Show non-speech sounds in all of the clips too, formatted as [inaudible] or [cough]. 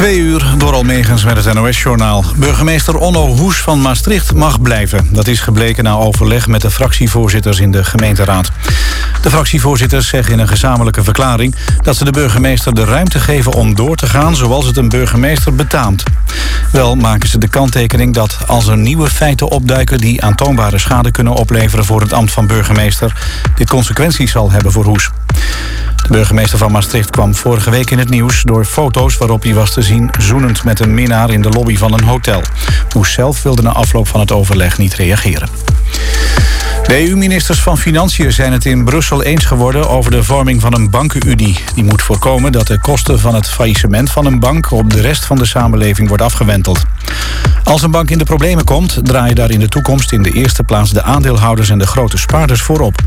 Twee uur door Almegens met het NOS-journaal. Burgemeester Onno Hoes van Maastricht mag blijven. Dat is gebleken na overleg met de fractievoorzitters in de gemeenteraad. De fractievoorzitters zeggen in een gezamenlijke verklaring... dat ze de burgemeester de ruimte geven om door te gaan... zoals het een burgemeester betaamt. Wel maken ze de kanttekening dat als er nieuwe feiten opduiken... die aantoonbare schade kunnen opleveren voor het ambt van burgemeester... dit consequenties zal hebben voor Hoes. De burgemeester van Maastricht kwam vorige week in het nieuws... door foto's waarop hij was te zien zoenend met een minnaar in de lobby van een hotel. Hoes zelf wilde na afloop van het overleg niet reageren. De EU-ministers van Financiën zijn het in Brussel eens geworden over de vorming van een bankenunie. Die moet voorkomen dat de kosten van het faillissement van een bank op de rest van de samenleving wordt afgewenteld. Als een bank in de problemen komt, draaien daar in de toekomst in de eerste plaats de aandeelhouders en de grote spaarders voorop.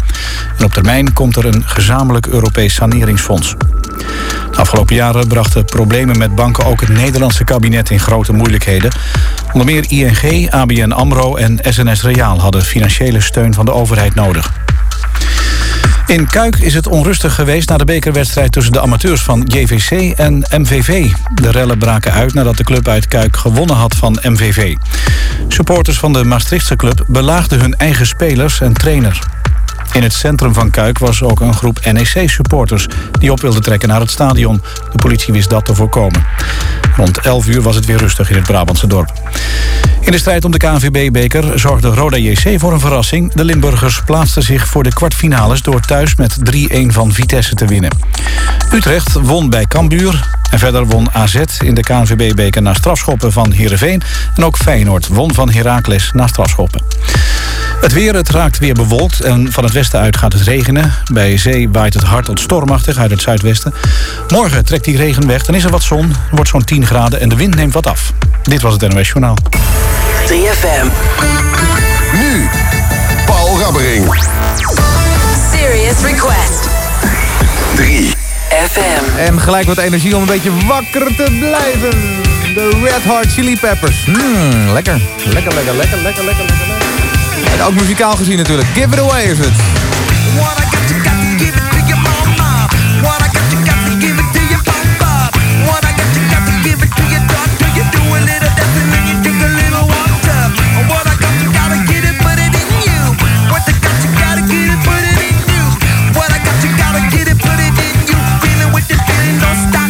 En op termijn komt er een gezamenlijk Europees saneringsfonds. De afgelopen jaren brachten problemen met banken ook het Nederlandse kabinet in grote moeilijkheden. Onder meer ING, ABN AMRO en SNS Reaal hadden financiële steun van de overheid nodig. In Kuik is het onrustig geweest na de bekerwedstrijd tussen de amateurs van JVC en MVV. De rellen braken uit nadat de club uit Kuik gewonnen had van MVV. Supporters van de Maastrichtse club belaagden hun eigen spelers en trainer. In het centrum van Kuik was ook een groep NEC-supporters... die op wilden trekken naar het stadion. De politie wist dat te voorkomen. Rond 11 uur was het weer rustig in het Brabantse dorp. In de strijd om de KNVB-beker zorgde Roda JC voor een verrassing. De Limburgers plaatsten zich voor de kwartfinales... door thuis met 3-1 van Vitesse te winnen. Utrecht won bij Cambuur. En verder won AZ in de KNVB-beker na strafschoppen van Heerenveen. En ook Feyenoord won van Heracles na strafschoppen. Het weer, het raakt weer bewolkt en van het westen uit gaat het regenen. Bij zee waait het hard tot stormachtig uit het zuidwesten. Morgen trekt die regen weg, dan is er wat zon, wordt zo'n 10 graden en de wind neemt wat af. Dit was het NOS Journaal. 3FM. Nu, Paul Rabbering. Serious Request. 3. FM. En gelijk wat energie om een beetje wakker te blijven. De Red Hot Chili Peppers. Mmm, lekker. Lekker, lekker, lekker, lekker, lekker, lekker. En ook muzikaal gezien natuurlijk. Give it away is het. Stop,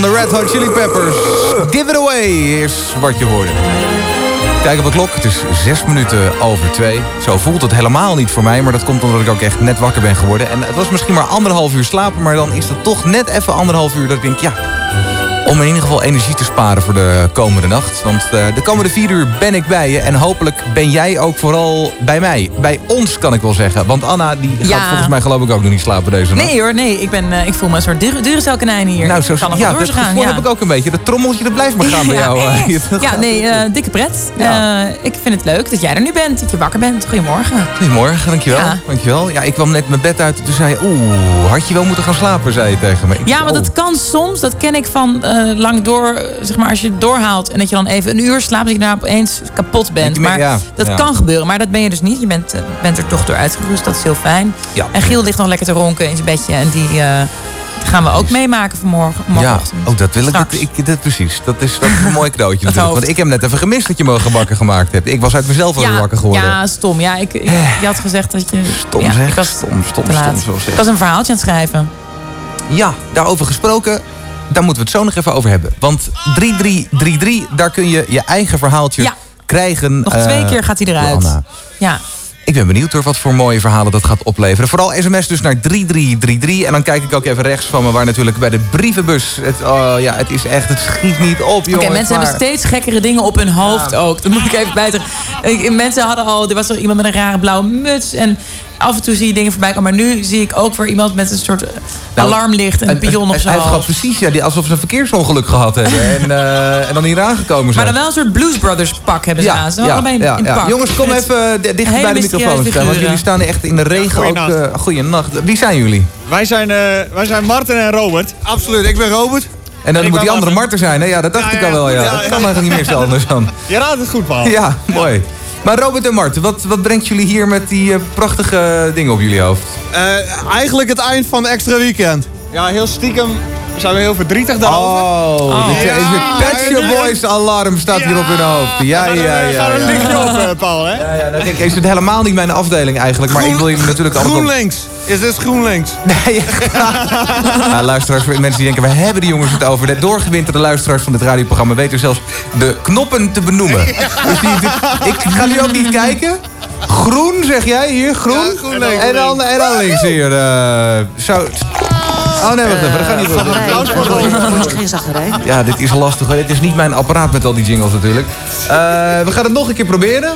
van de Red Hot Chili Peppers. Give it away is wat je hoorde. Kijk op de klok, het is zes minuten over twee. Zo voelt het helemaal niet voor mij, maar dat komt omdat ik ook echt net wakker ben geworden. En het was misschien maar anderhalf uur slapen, maar dan is het toch net even anderhalf uur dat ik denk, ja... Om in ieder geval energie te sparen voor de komende nacht. Want eh, de komende vier uur ben ik bij je. En hopelijk ben jij ook vooral bij mij. Bij ons kan ik wel zeggen. Want Anna die gaat Ja. volgens mij geloof ik ook nog niet slapen deze nacht. Nee hoor, nee. Ik, ben, eh, ik voel me een soort dure, durecelkonijn hier. Nou, zo, Ik kan nog ja, wel dat Ja. heb ik ook een beetje. Dat trommeltje, dat blijft maar gaan [laughs] bij jou. Ja, eh. Dat ja nee, dikke pret. Ik vind het leuk dat jij er nu bent, dat je wakker bent. Goedemorgen. Goedemorgen, dankjewel. Dankjewel. Ja, ik kwam net mijn bed uit en toen zei je... Oeh, had je wel moeten gaan slapen, zei je tegen me. Ik Ja, zei, want oh. dat kan soms. Dat ken ik van eh, lang door. eh, Zeg maar, als je het doorhaalt en dat je dan even een uur slaapt... dat je daarna opeens kapot bent. Maar ja, dat ja. kan gebeuren. Maar dat ben je dus niet. Je bent, eh, bent er toch door uitgerust. Dat is heel fijn. Ja. En Giel ligt nog lekker te ronken in zijn bedje. En die gaan we ook meemaken vanmorgen. Ja, morgenochtend. oh, dat wil ik. Ik dat, precies. Dat is, dat is een mooi cadeautje [laughs] natuurlijk. Want ik heb net even gemist dat je me gebakken gemaakt hebt. Ik was uit mezelf al weer wakker geworden. Ja, stom. Ja, ik, ik- je had gezegd dat je... Stom ja, zeg. Ik was Stom, stom, stom, zo zeg. Ik was een verhaaltje aan het schrijven. Ja, daarover gesproken. Daar moeten we het zo nog even over hebben. Want 3333, daar kun je je eigen verhaaltje Ja. krijgen. Nog eh, twee keer gaat hij eruit. Anna. Ja. Ik ben benieuwd hoor, wat voor mooie verhalen dat gaat opleveren. Vooral sms dus naar 3333. En dan kijk ik ook even rechts van me, waar natuurlijk bij de brievenbus... Het, oh, ja, het is echt, het schiet niet op, Oké, jongen. mensen hebben steeds gekkere dingen op hun hoofd ook. Dat moet ik even bijtrekken. Ik- Mensen hadden al... Er was er iemand met een rare blauwe muts. En af en toe zie je dingen voorbij komen. Maar nu zie ik ook weer iemand met een soort eh, Nou, alarmlicht en een pion op Hij zijn hoofd. precies, ja, die, alsof ze een verkeersongeluk gehad hebben. en, [laughs] eh, en dan hier aangekomen Maar zijn. dan wel een soort Blues Brothers pak hebben ze aan. Ze waren allebei in, ja, in ja. pak. Jongens, kom even di- dichter bij de microfoon staan. Want jullie staan echt in de regen. ook. goeienacht. eh Goeienacht. Wie zijn jullie? Wij zijn, eh, wij zijn Martin en Robert. Absoluut, ik ben Robert. En dan Ik moet die andere Martin. Marten zijn. Hè? Ja, dat dacht Ja, ik ja, al wel. Ja. ja, dat ja. kan eigenlijk niet meer zo anders dan. Je raadt het goed, Paul. Ja, mooi. Maar Robert en Marten, wat, wat brengt jullie hier met die eh, prachtige dingen op jullie hoofd? Eh, eigenlijk het eind van extra weekend. Ja, heel stiekem zijn we heel verdrietig daarover. Oh, dit Ja, is de Pet Shop ja. Boys alarm staat hier op hun hoofd. Ja, ja, ja. ja, Ga er een lichtje ja. op, eh, Paul, hè? Ja, ja, dat denk ik, is het helemaal niet mijn afdeling eigenlijk, maar ik wil je natuurlijk altijd... op- GroenLinks. Is dit GroenLinks? Nee, ja, [laughs] luisteraars, mensen die denken, waar hebben die jongens het over? De doorgewinterde luisteraars van dit radioprogramma weten zelfs de knoppen te benoemen. Dus die, die- ik ga nu ook niet kijken. Groen, zeg jij hier? Groen? En dan, en dan links hier. eh, zo. Oh nee, wacht even, dat gaat niet goed. Geen zaggerij. Ja, dit is lastig. hoor. Dit is niet mijn apparaat met al die jingles natuurlijk. Eh, we gaan het nog een keer proberen.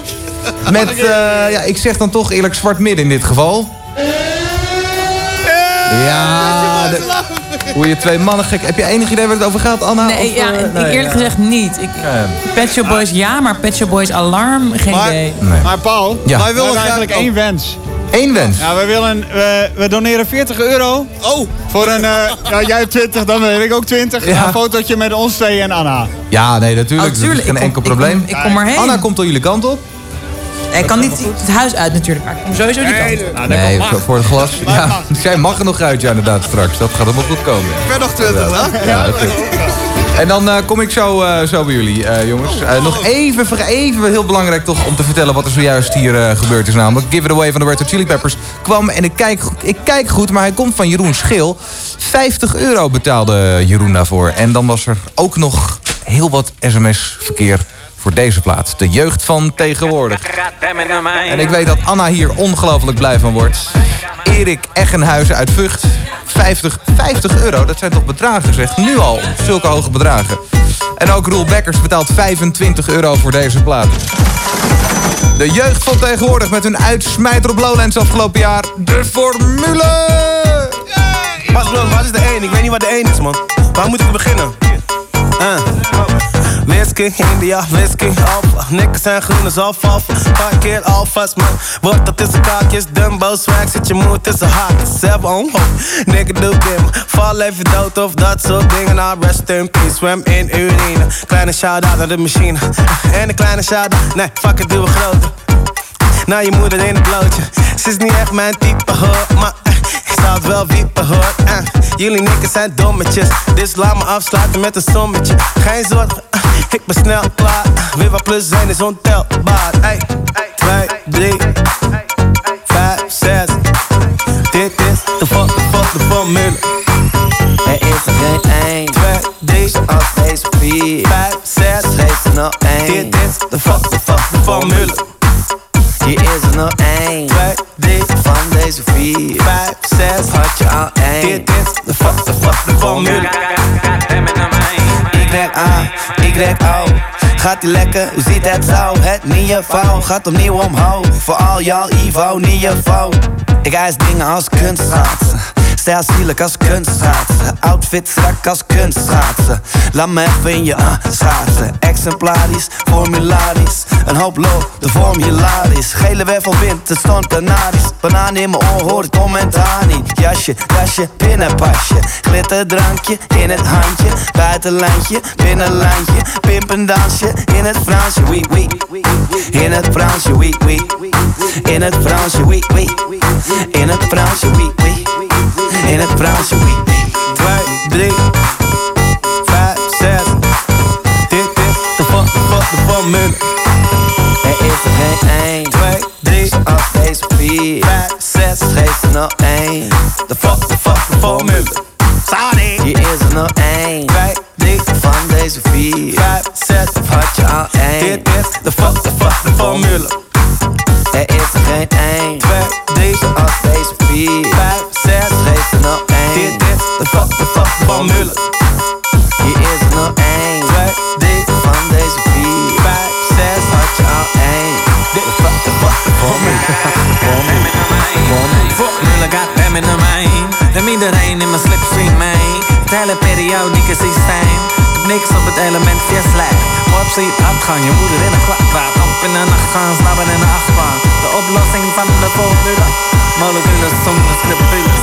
Met, eh, ja, ik zeg dan toch eerlijk zwart midden in dit geval. Ja, de- hoe je twee mannen gek... Heb je enig idee waar het over gaat, Anna? Nee, Of, ja, eh, ik nee, eerlijk ja. gezegd niet. Ik. Pet Shop Boys ja, maar Pet Shop Boys Alarm, geen Maar, idee. Nee. maar Paul, Ja. wij willen eigenlijk één wens. Eén wens. Ja, we, willen, we, we doneren 40 euro Oh, voor een... eh, ja, jij hebt 20, dan weet ik ook 20. Ja. Een fotootje met ons twee en Anna. Ja, nee, natuurlijk. Oh, dat tuurlijk. is geen enkel ik probleem. kom- Ik kom erheen. Anna komt al jullie kant op. Ik kan niet het huis uit natuurlijk, maar ik kom sowieso die kant op. Nou, Nee, mag. voor, voor het glas. Ja, zij [laughs] mag er nog uit, ja, inderdaad, straks. Dat gaat helemaal goed komen. ik ben nog 20, hè? Ja, oké. En dan eh, kom ik zo, eh, zo bij jullie, eh, jongens. Nog even, ver- even heel belangrijk toch om te vertellen wat er zojuist hier gebeurd is. Namelijk Give It Away van de Red Hot Chili Peppers kwam. En ik kijk, ik kijk goed, maar hij komt van Jeroen Schil. 50 euro betaalde Jeroen daarvoor. En dan was er ook nog heel wat sms-verkeer voor deze plaat. De jeugd van tegenwoordig. En ik weet dat Anna hier ongelooflijk blij van wordt. Erik Eggenhuizen uit Vught. 50, 50 euro, dat zijn toch bedragen zeg. Nu al, zulke hoge bedragen. En ook Roel Bekkers betaalt 25 euro voor deze plaat. De jeugd van tegenwoordig met hun uitsmijter op Lowlands afgelopen jaar. De formule! Wat, is de 1? Ik weet niet wat de 1 is, man. Waar moet ik beginnen? Uh. Whisky, India, whisky, alpha. Niks zijn groen is alfalfa. Paar keer alfa's, man. Wat dat is een kaakjes, dumbo swag. Zit je moed tussen haakjes. Zelf on hoop. Nigga doe dim. Val even dood of dat soort dingen. Nou, rest in peace. Zwem in urine. Kleine shout-out naar de machine. En een kleine shout-out. Nee, fuck it, doe we groter. Nou, je moeder in het blootje. Ze is niet echt mijn type hoor, maar eh, ik zou het wel wiepen hoor. Eh, jullie nikkers zijn dommetjes, dus laat me afsluiten met een sommetje. Geen zorgen, eh, ik ben snel klaar. Weer wat plus zijn is ontelbaar. Hey, 2, 3, 5, 6. Dit is de fucking formule. Er is er geen één, twee, drie, als deze vier, vijf, zes, er nog één. Dit is de fuck, de fuck, de formule. Hier is er nog één, twee, drie, van deze vier, vijf, zes, had je al één. Dit is de fuck, de fuck, de formule. Y-A, Y-O. Gaat ie lekker, u ziet het zo, het niveau gaat opnieuw omhoog. Voor al jouw Ivo, niveau. Ik eis dingen als kunstschaatsen. Stijl sierlijk als kunstschaatsen. Outfit strak als kunstschaatsen. Laat me even in je ah, schaatsen. Exemplarisch, formularisch. Een hoop lol, de vorm. Gele wervelwind, het stond. Banaan in mijn oor, hoor commentaar niet. Jasje, jasje, pinnenpasje. Glitterdrankje in het handje. Buitenlandje, binnenlandje. Pimpendansje in het Fransje, oui, oui. In het Fransje, oui, oui. In het Fransje, oui, oui. In het Fransje, oui, oui. In het oui, oui. Twee, drie, vijf, zes. Dit is de fuck, de fuck, de formule. Er is er geen één, twee, drie, als deze vier, vijf, zes, geef er nog één. De fuck, de fuck, de formule. Sorry. Hier is er nog één, twee, drie, van deze vier, vijf, zes, of had je al één. Dit is de fuck, de fuck, de formule. Er is er geen één, twee, drie, als deze vier, vijf, Dit is de fuck, de fuck, de formule. Hier is er nog één, twee, drie, van deze vier, vijf, zes, had je al één. Dit is fuck, de fuck, de formule. Formule got hem in de mijn. Neem iedereen in mijn slipstream mee. Het hele periodieke systeem. Niks op het element via Slack. Warp ziet uitgang, je moeder in een kwakpraat. Op in de nacht gaan, snappen in de achtbaan. De oplossing van de formule. Moleculen zonder scriptules.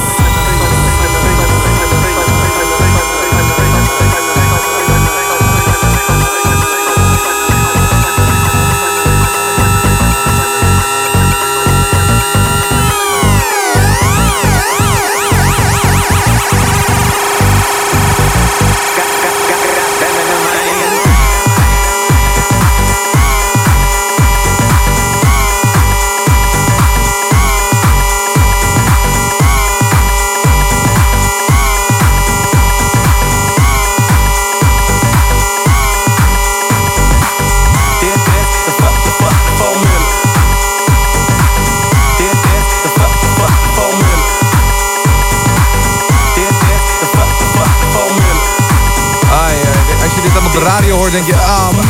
Hoort, denk je, ah man.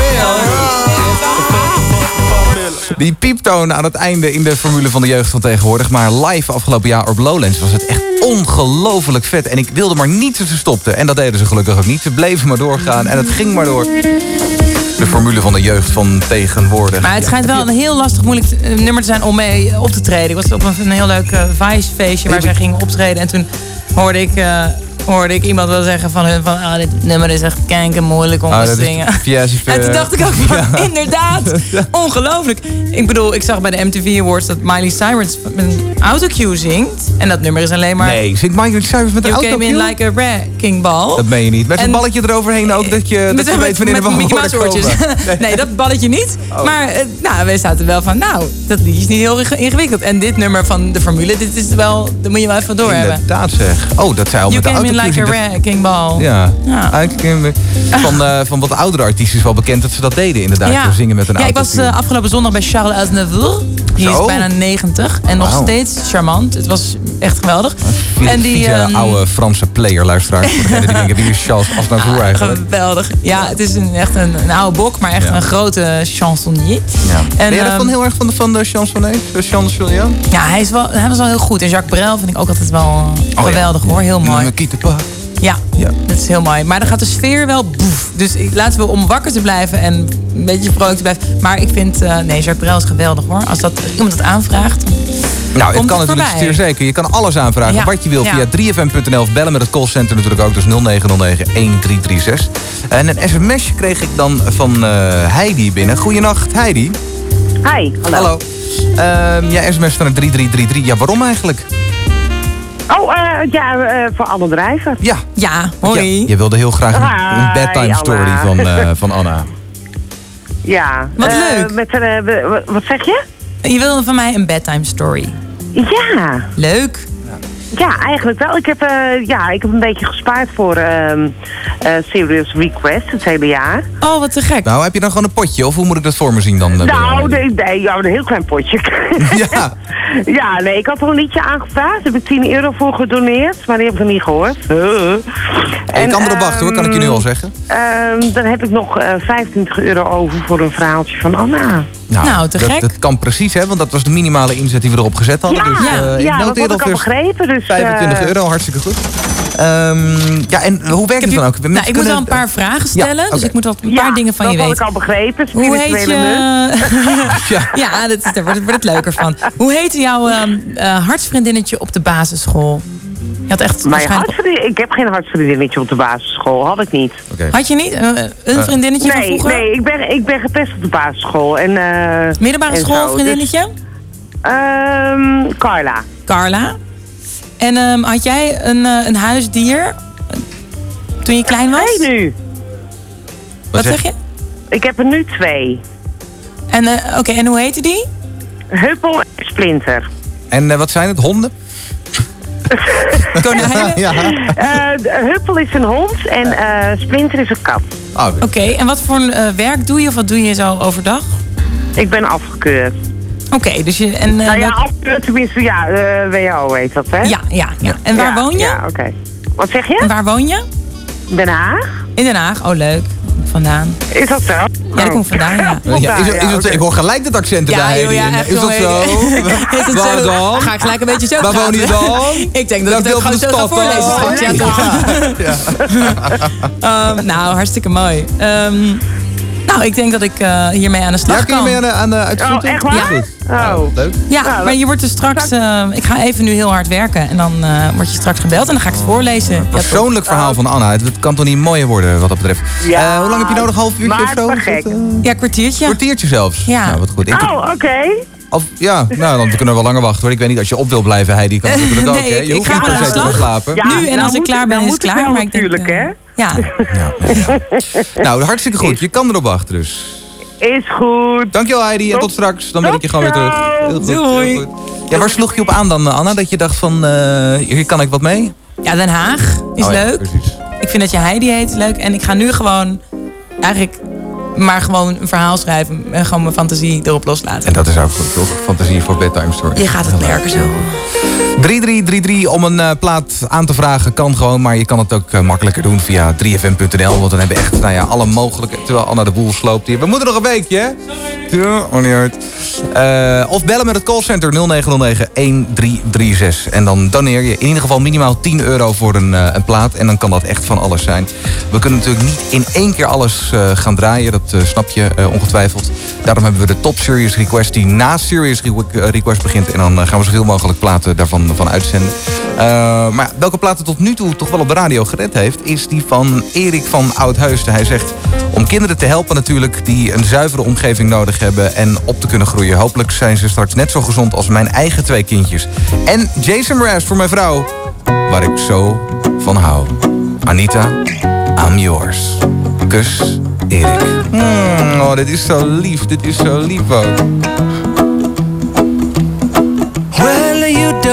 Die pieptoon aan het einde in de formule van de jeugd van tegenwoordig. Maar live afgelopen jaar op Lowlands was het echt ongelooflijk vet. En ik wilde maar niet dat ze stopten. En dat deden ze gelukkig ook niet. Ze bleven maar doorgaan en het ging maar door. De formule van de jeugd van tegenwoordig. Maar het schijnt wel een heel lastig, moeilijk nummer te zijn om mee op te treden. Ik was op een, heel leuk eh, Vice-feestje waar zij gingen optreden. En toen hoorde ik, eh, hoorde ik iemand wel zeggen van hun van... Ah, dit nummer is echt kanker moeilijk om Ah, te zingen. [laughs] En toen dacht ik ook van, [laughs] inderdaad, [laughs] ongelooflijk. Ik bedoel, ik zag bij de MTV Awards dat Miley Cyrus met een autocue zingt. En dat nummer is alleen maar... Nee, zingt Miley Cyrus met een You came in autocue? like a wrecking ball. Dat meen je niet. Met zo'n En- balletje eroverheen ook, dat je, dat je weet wanneer met we Mouse oortjes. Nee. dat balletje niet. Oh. Maar eh, nou, wij zaten wel van, nou, dat liedje is niet heel inge- ingewikkeld. En dit nummer van de formule, dit is wel, dat moet je wel even doorhebben. Inderdaad zeg. Oh, dat zei al You met de autocue. like a wrecking ball. Ja. Ja. Ah, Van, eh, [laughs] van wat oudere artiesten is wel bekend dat ze dat deden inderdaad. Ja. Zingen met een ja, ik was eh, afgelopen zondag bij Charles Aznavour. Die Zo. is bijna 90 en nog steeds charmant. Het was echt geweldig. En die, ehm, oude Franse player luisteraar. [laughs] Voor die denken, wie is Charles Aznavour eigenlijk? Geweldig. Ja, het is een, echt een, een oude bok, maar echt een grote chansonnier. Ja. En, ben jij van heel erg van de, van de chansonnet? De chanson? Ja, hij, is wel, hij was wel heel goed. En Jacques Brel vind ik ook altijd wel Oh, geweldig hoor. Heel mooi. Ja, Ja. dat is heel mooi. Maar dan gaat de sfeer wel boef. Dus ik- laten we om wakker te blijven en een beetje vrolijk te blijven. Maar ik vind, eh, nee, Jacques Brel is geweldig hoor. Als dat, iemand dat aanvraagt. Nou, het kan het natuurlijk zeer zeker. Je kan alles aanvragen Ja. wat je wil Ja. via 3fm.nl of bellen met het callcenter natuurlijk ook. Dus 0909-1336. En een sms'je kreeg ik dan van eh, Heidi binnen. Goedenacht, Heidi. Hi, hallo. Hallo. Ehm ja, sms van een 3333. Ja, waarom eigenlijk? Oh, eh, ja, eh, voor alle bedrijven. Ja. Ja, hoi. Ja, je wilde heel graag een, bedtime story Anna. van, eh, [laughs] van Anna. Ja. Wat eh, leuk. Met, wat zeg je? Je wilde van mij een bedtime story. Ja. Leuk. Ja, eigenlijk wel. Ik heb, eh, ja, ik heb een beetje gespaard voor ehm eh, Serious Request het hele jaar. Oh, wat te gek. Nou, heb je dan gewoon een potje? Of hoe moet ik dat voor me zien dan? eh, nou, nee, nee, ja, een heel klein potje. [laughs] Ja. [laughs] ja, nee, ik had al een liedje aangevraagd. Daar heb ik 10 euro voor gedoneerd, maar die heb ik nog niet gehoord. Uh. En, je kan erop wachten hoor, kan ik je nu al zeggen. Ehm, dan heb ik nog eh 25 euro over voor een verhaaltje van Anna. Nou, te dat, gek. Dat kan precies, hè? Want dat was de minimale inzet die we erop gezet hadden. Ja, dus, eh, ik ja, dat had ik al begrepen. Dus, 25 eh, euro, hartstikke goed. Ehm, ja, en hoe werkt het dan ook? Nou, ik moet wel een paar vragen Ja, stellen. Dus ik moet wel een paar dingen van dat je had weten. ik al begrepen. Hoe heet je... [laughs] [laughs] ja, dat is, daar wordt, wordt het leuker van. Hoe heette jouw ehm, eh, hartsvriendinnetje op de basisschool? Je had echt Mijn waarschijnlijk... ik heb geen hartsvriendinnetje op de basisschool. Had ik niet. Had je niet? Eh, een vriendinnetje van nee, vroeger? Nee, ik ben, ik ben gepest op de basisschool. En, eh, Middelbare en school, zo, vriendinnetje? dus- Ehm, Carla. Carla. En ehm, had jij een, eh, een huisdier toen je klein was? Nee, nu. Wat zeg je? Ik heb er nu twee. En, eh, Oké, en hoe heette die? Huppel en Splinter. En eh, wat zijn het? Honden? [laughs] Konijnen? [laughs] ja. Eh, de- Huppel is een hond en eh, Splinter is een kat. Oké, en wat voor een, eh, werk doe je of wat doe je zo overdag? Ik ben afgekeurd. Oké, dus je... En, eh, nou ja, welk- afgekeurd tenminste, ja, eh, WHO heet dat, hè? Ja, ja, ja. En waar Ja, woon je? Ja, oké. Wat zeg je? En waar woon je? Den Haag. In Den Haag. Oh, leuk. Vandaan. Is dat zo? Ja, daar kom ik vandaan, ja. [laughs] Ja, is, het- is het, Ik hoor gelijk het accent erbij. ja, is dat zo? [laughs] Is het Waar zo? dan? Ga ik gelijk een beetje zo Waar woon je dan? [laughs] Ik denk dat Welk ik dat gewoon zo ga voorlezen straks. Ja, toch? Ehm, nou, hartstikke mooi. Ehm, nou, ik denk dat ik eh, hiermee aan de slag Ja, kun je kan. mee aan de, aan de uitvoering? Oh, echt waar? Ja. Oh. Leuk. Ja, Nou, maar je wordt er straks... eh, ik ga even nu heel hard werken. En dan eh, word je straks gebeld en dan ga ik het voorlezen. Toch? Persoonlijk verhaal van Anna. Het kan toch niet mooier worden wat dat betreft. Ja, Eh, hoe lang heb je nodig? Half uurtje of zo? dat, gek. eh, Ja, kwartiertje. kwartiertje zelfs. Ja. Nou, wat goed. Ik, Oh, oké. of, ja, nou, dan kunnen we wel langer wachten. Hoor. Ik weet niet, als je op wil blijven, Heidi, kan dat natuurlijk [laughs] ook. Nee, hè? ik- Je ik hoeft ga niet per se te slapen. Ja, Nu en nou als ik klaar ik- ben, nou is het klaar. Maar ik denk, natuurlijk, hè? Ja. Nou, hartstikke goed. Je kan erop wachten dus. Is goed. Dankjewel Heidi en tot straks. Dan ben ik je gewoon weer terug. Heel goed, Doei. heel goed. Ja, waar sloeg je op aan dan, Anna? Dat je dacht van, eh, hier kan ik wat mee? Ja, Den Haag is Oh ja, leuk. precies. Ik vind dat je Heidi heet leuk. En ik ga nu gewoon eigenlijk maar gewoon een verhaal schrijven. En gewoon mijn fantasie erop loslaten. En dat is ook goed, toch? Fantasie voor bedtime story. Je gaat het merken zo. 3333 om een eh, plaat aan te vragen kan gewoon, maar je kan het ook eh, makkelijker doen via 3fm.nl. Want dan hebben we echt nou ja, alle mogelijke. Terwijl Anna de boel sloopt hier. We moeten nog een weekje, hè? Ja, oh niet uit. Eh, of bellen met het callcenter 0909-1336. En dan doneer je in ieder geval minimaal 10 euro voor een, een plaat. En dan kan dat echt van alles zijn. We kunnen natuurlijk niet in één keer alles gaan draaien. Dat snap je ongetwijfeld. Daarom hebben we de Top Serious Request die na Serious Re- Request begint. En dan gaan we zoveel mogelijk platen daarvan van uitzenden. Eh, maar welke platen tot nu toe toch wel op de radio gered heeft... is die van Erik van Oudheusden. Hij zegt om kinderen te helpen natuurlijk... die een zuivere omgeving nodig hebben en op te kunnen groeien. Hopelijk zijn ze straks net zo gezond als mijn eigen twee kindjes. En Jason Mraz voor mijn vrouw, waar ik zo van hou. Anita, I'm yours. Kus, Erik. Hmm, oh, dit is zo lief, dit is zo lief ook.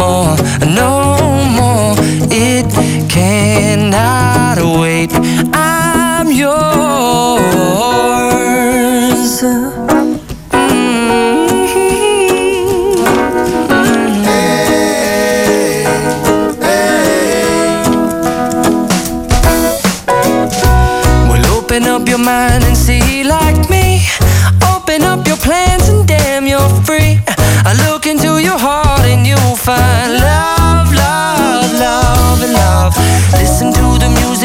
more, no more. It cannot wait.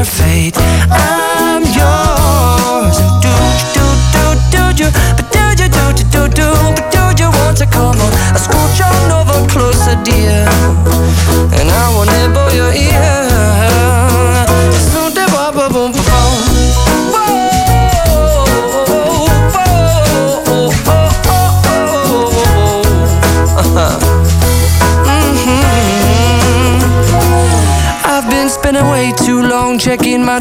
your fate. I'm yours. Do do do do do, but do do do do do but do you want to come on? I on over closer, dear, and I will nibble your ear.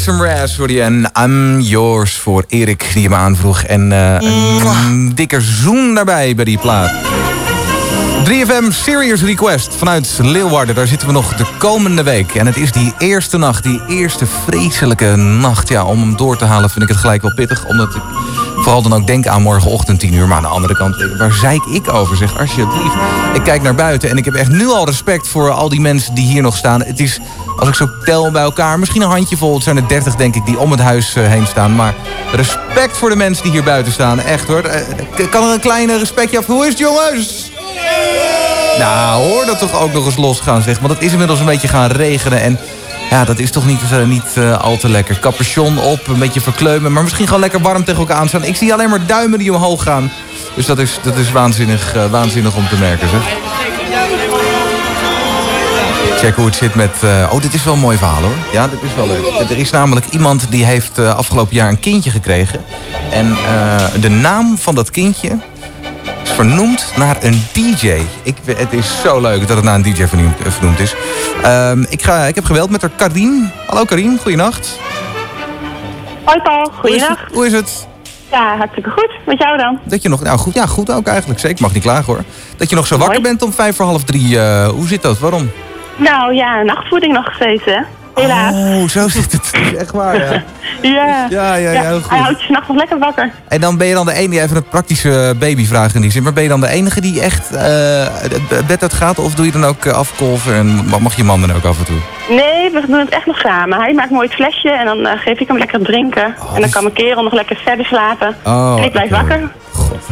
Jason Mraz voor die en I'm Yours voor Erik die hem aanvroeg. En eh, een dikke zoen daarbij bij die plaat. 3FM Serious Request vanuit Leeuwarden. Daar zitten we nog de komende week. En het is die eerste nacht, die eerste vreselijke nacht. Ja, om hem door te halen vind ik het gelijk wel pittig. Omdat ik vooral dan ook denk aan morgenochtend 10 uur. Maar aan de andere kant, waar zeik ik over? Zeg, alsjeblieft. Ik kijk naar buiten en ik heb echt nu al respect voor al die mensen die hier nog staan. Het is, als ik zo tel bij elkaar, misschien een handjevol. Het zijn er 30 denk ik die om het huis eh, heen staan. Maar respect voor de mensen die hier buiten staan. Echt hoor. Eh, Kan er een kleine respectje af? Hoe is het jongens? Nou, hoor dat toch ook nog eens losgaan, zeg. Want het is inmiddels een beetje gaan regenen en... Ja, dat is toch niet, eh, niet eh, al te lekker. Capuchon op, een beetje verkleumen. Maar misschien gewoon lekker warm tegen elkaar aanstaan. Ik zie alleen maar duimen die omhoog gaan. Dus dat is, dat is waanzinnig, eh, waanzinnig om te merken. Check hoe het zit met... oh, dit is wel een mooi verhaal, hoor. Ja, dit is wel leuk. Er is namelijk iemand die heeft afgelopen jaar een kindje gekregen. En de naam van dat kindje is vernoemd naar een DJ. Ik, het is zo leuk dat het naar een DJ vernoemd, eh, vernoemd is. Ehm, ik, ga, ik heb geweld met haar Karien. Hallo Karien, goeienacht. Hoi Paul, goeiedag. Hoe is het? Ja, hartstikke goed. Met jou dan? Dat je nog, nou goed, ja, goed ook eigenlijk. Zeker, ik mag niet klagen hoor. Dat je nog zo wakker bent om vijf voor half drie. eh, hoe zit dat? Waarom? Nou ja, nachtvoeding nog steeds hè. Helaas. Oh, zo zit het. [laughs] Echt waar, ja. ja. Ja, ja, ja, heel goed. Hij houdt je s'nachts nog lekker wakker. En dan ben je dan de enige, even een praktische babyvraag in die zin. Maar ben je dan de enige die echt eh, het bed uit gaat? Of doe je dan ook eh, afkolven en mag je man dan ook af en toe? Nee, we doen het echt nog samen. Hij maakt mooi het flesje en dan eh, geef ik hem lekker drinken. en dan kan mijn kerel nog lekker verder slapen. Oh, en ik blijf wakker.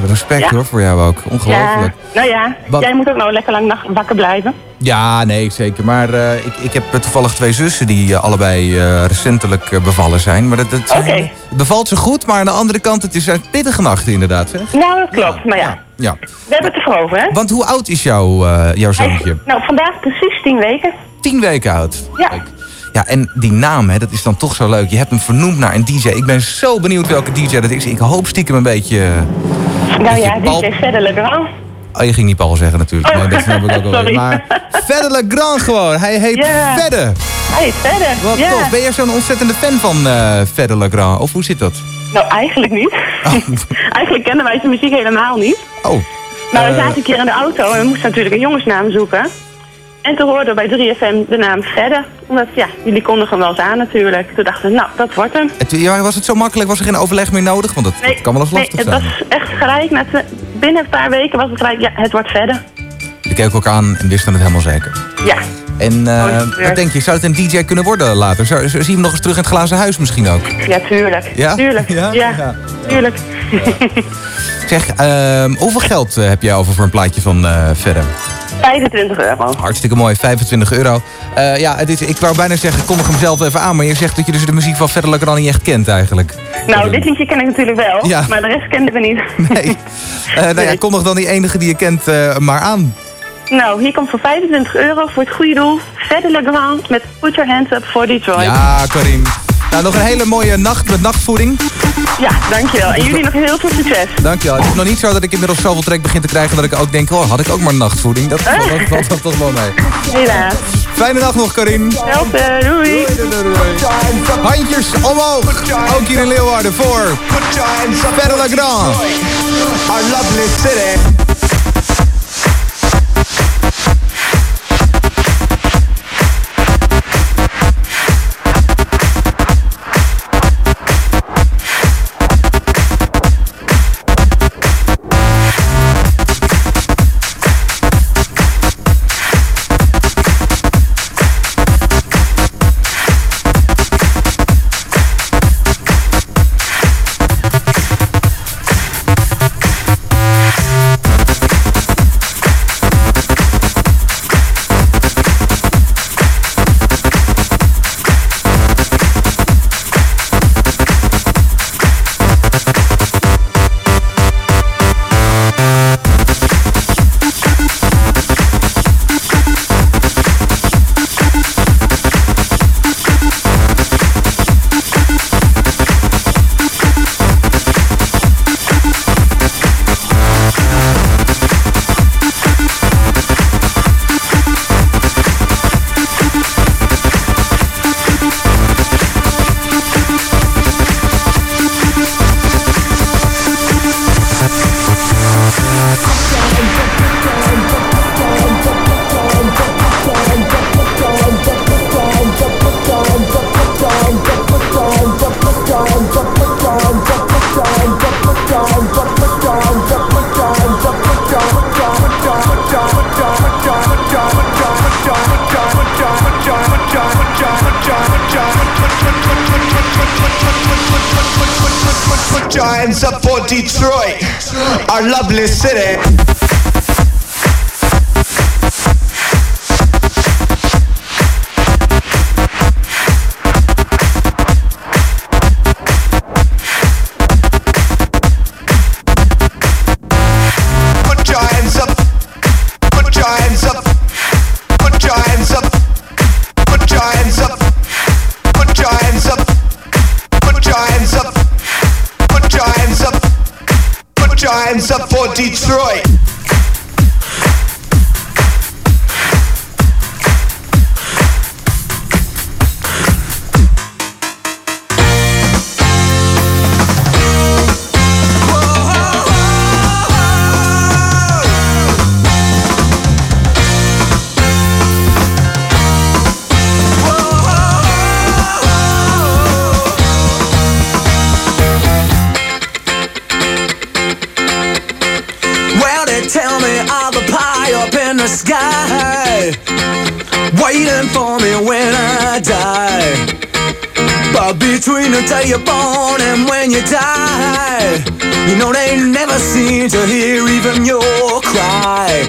Respect Ja. hoor voor jou ook. Ongelooflijk. Ja, nou ja, Wat- jij moet ook nog lekker lang nacht wakker blijven. Ja, nee, zeker. Maar eh, ik, ik heb toevallig twee zussen die eh, allebei eh, recentelijk bevallen zijn. Maar dat, dat zijn- bevalt ze goed, maar aan de andere kant, het is een pittige nachten inderdaad. Zeg. Nou, dat klopt. Maar ja, Ja. we hebben het ervoor over hè. Want hoe oud is jouw, jouw zoontje? Nou, vandaag precies tien weken. Tien weken oud. Ja. Ja, en die naam, hè, dat is dan toch zo leuk. Je hebt hem vernoemd naar een DJ. Ik ben zo benieuwd welke DJ dat is. Ik hoop stiekem een beetje... Nou ja, is verder lekker Oh, je ging niet Paul zeggen natuurlijk. Oh, Nee, dat snap ik ook wel. [laughs] Maar Fedde Legrand gewoon. Hij heet. Fedde. Hij is verder. Wat ja. tof. Ben jij zo'n ontzettende fan van eh Fedde Legrand? Of hoe zit dat? Nou, eigenlijk niet. [laughs] eigenlijk kennen wij zijn muziek helemaal niet. Oh. Maar we Eh, zaten een keer in de auto en we moesten natuurlijk een jongensnaam zoeken. En toen hoorden we bij 3FM de naam Fedde. Omdat, ja, jullie kondigen hem wel eens aan natuurlijk. Toen dachten we, nou, dat wordt hem. het, ja, was het zo makkelijk? Was er geen overleg meer nodig? Want dat, dat kan wel eens nee, lastig het zijn. was echt gelijk. Eh, binnen een paar weken was het gelijk, ja, het wordt Fedde. Je keek elkaar aan en wisten het helemaal zeker. Ja. En eh, wat denk je, zou het een DJ kunnen worden later? Zou, zie je hem nog eens terug in het glazen huis misschien ook? Ja, tuurlijk. Ja? Tuurlijk. [laughs] Ja? Ja, Ja. tuurlijk. Zeg, ehm, hoeveel geld eh, heb jij over voor een plaatje van eh Verre? 25 euro. Hartstikke mooi, 25 euro. Eh, ja, ik wou bijna zeggen, kondig hem zelf even aan. Maar je zegt dat je dus de muziek van Verder Legrand niet echt kent eigenlijk. Nou, dit liedje ken ik natuurlijk wel. Ja. Maar de rest kenden we niet. [laughs] Nee. Eh, nou ja, kondig dan die enige die je kent eh, maar aan. Nou, hier komt voor 25 euro voor het goede doel. Verder Legrand met Put Your Hands Up for Detroit. Ja, Karim. Nou, nog een hele mooie nacht met nachtvoeding. Ja, dankjewel. En jullie nog heel veel succes. Dankjewel. Het is nog niet zo dat ik inmiddels zoveel trek begin te krijgen dat ik ook denk, oh, had ik ook maar nachtvoeding. Dat valt dat toch wel mee. Helaas. Fijne dag nog, Karim. Helpen, doei. Handjes omhoog. Ook hier in Leeuwarden voor Verder Legrand. Our lovely city. Detroit. Waiting for me when I die. But between the day you're born and when you die, you know they never seem to hear even your cry.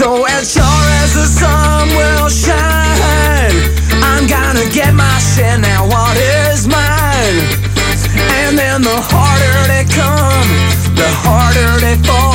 So as sure as the sun will shine, I'm gonna get my share now. What is mine? And then the harder they come, the harder they fall.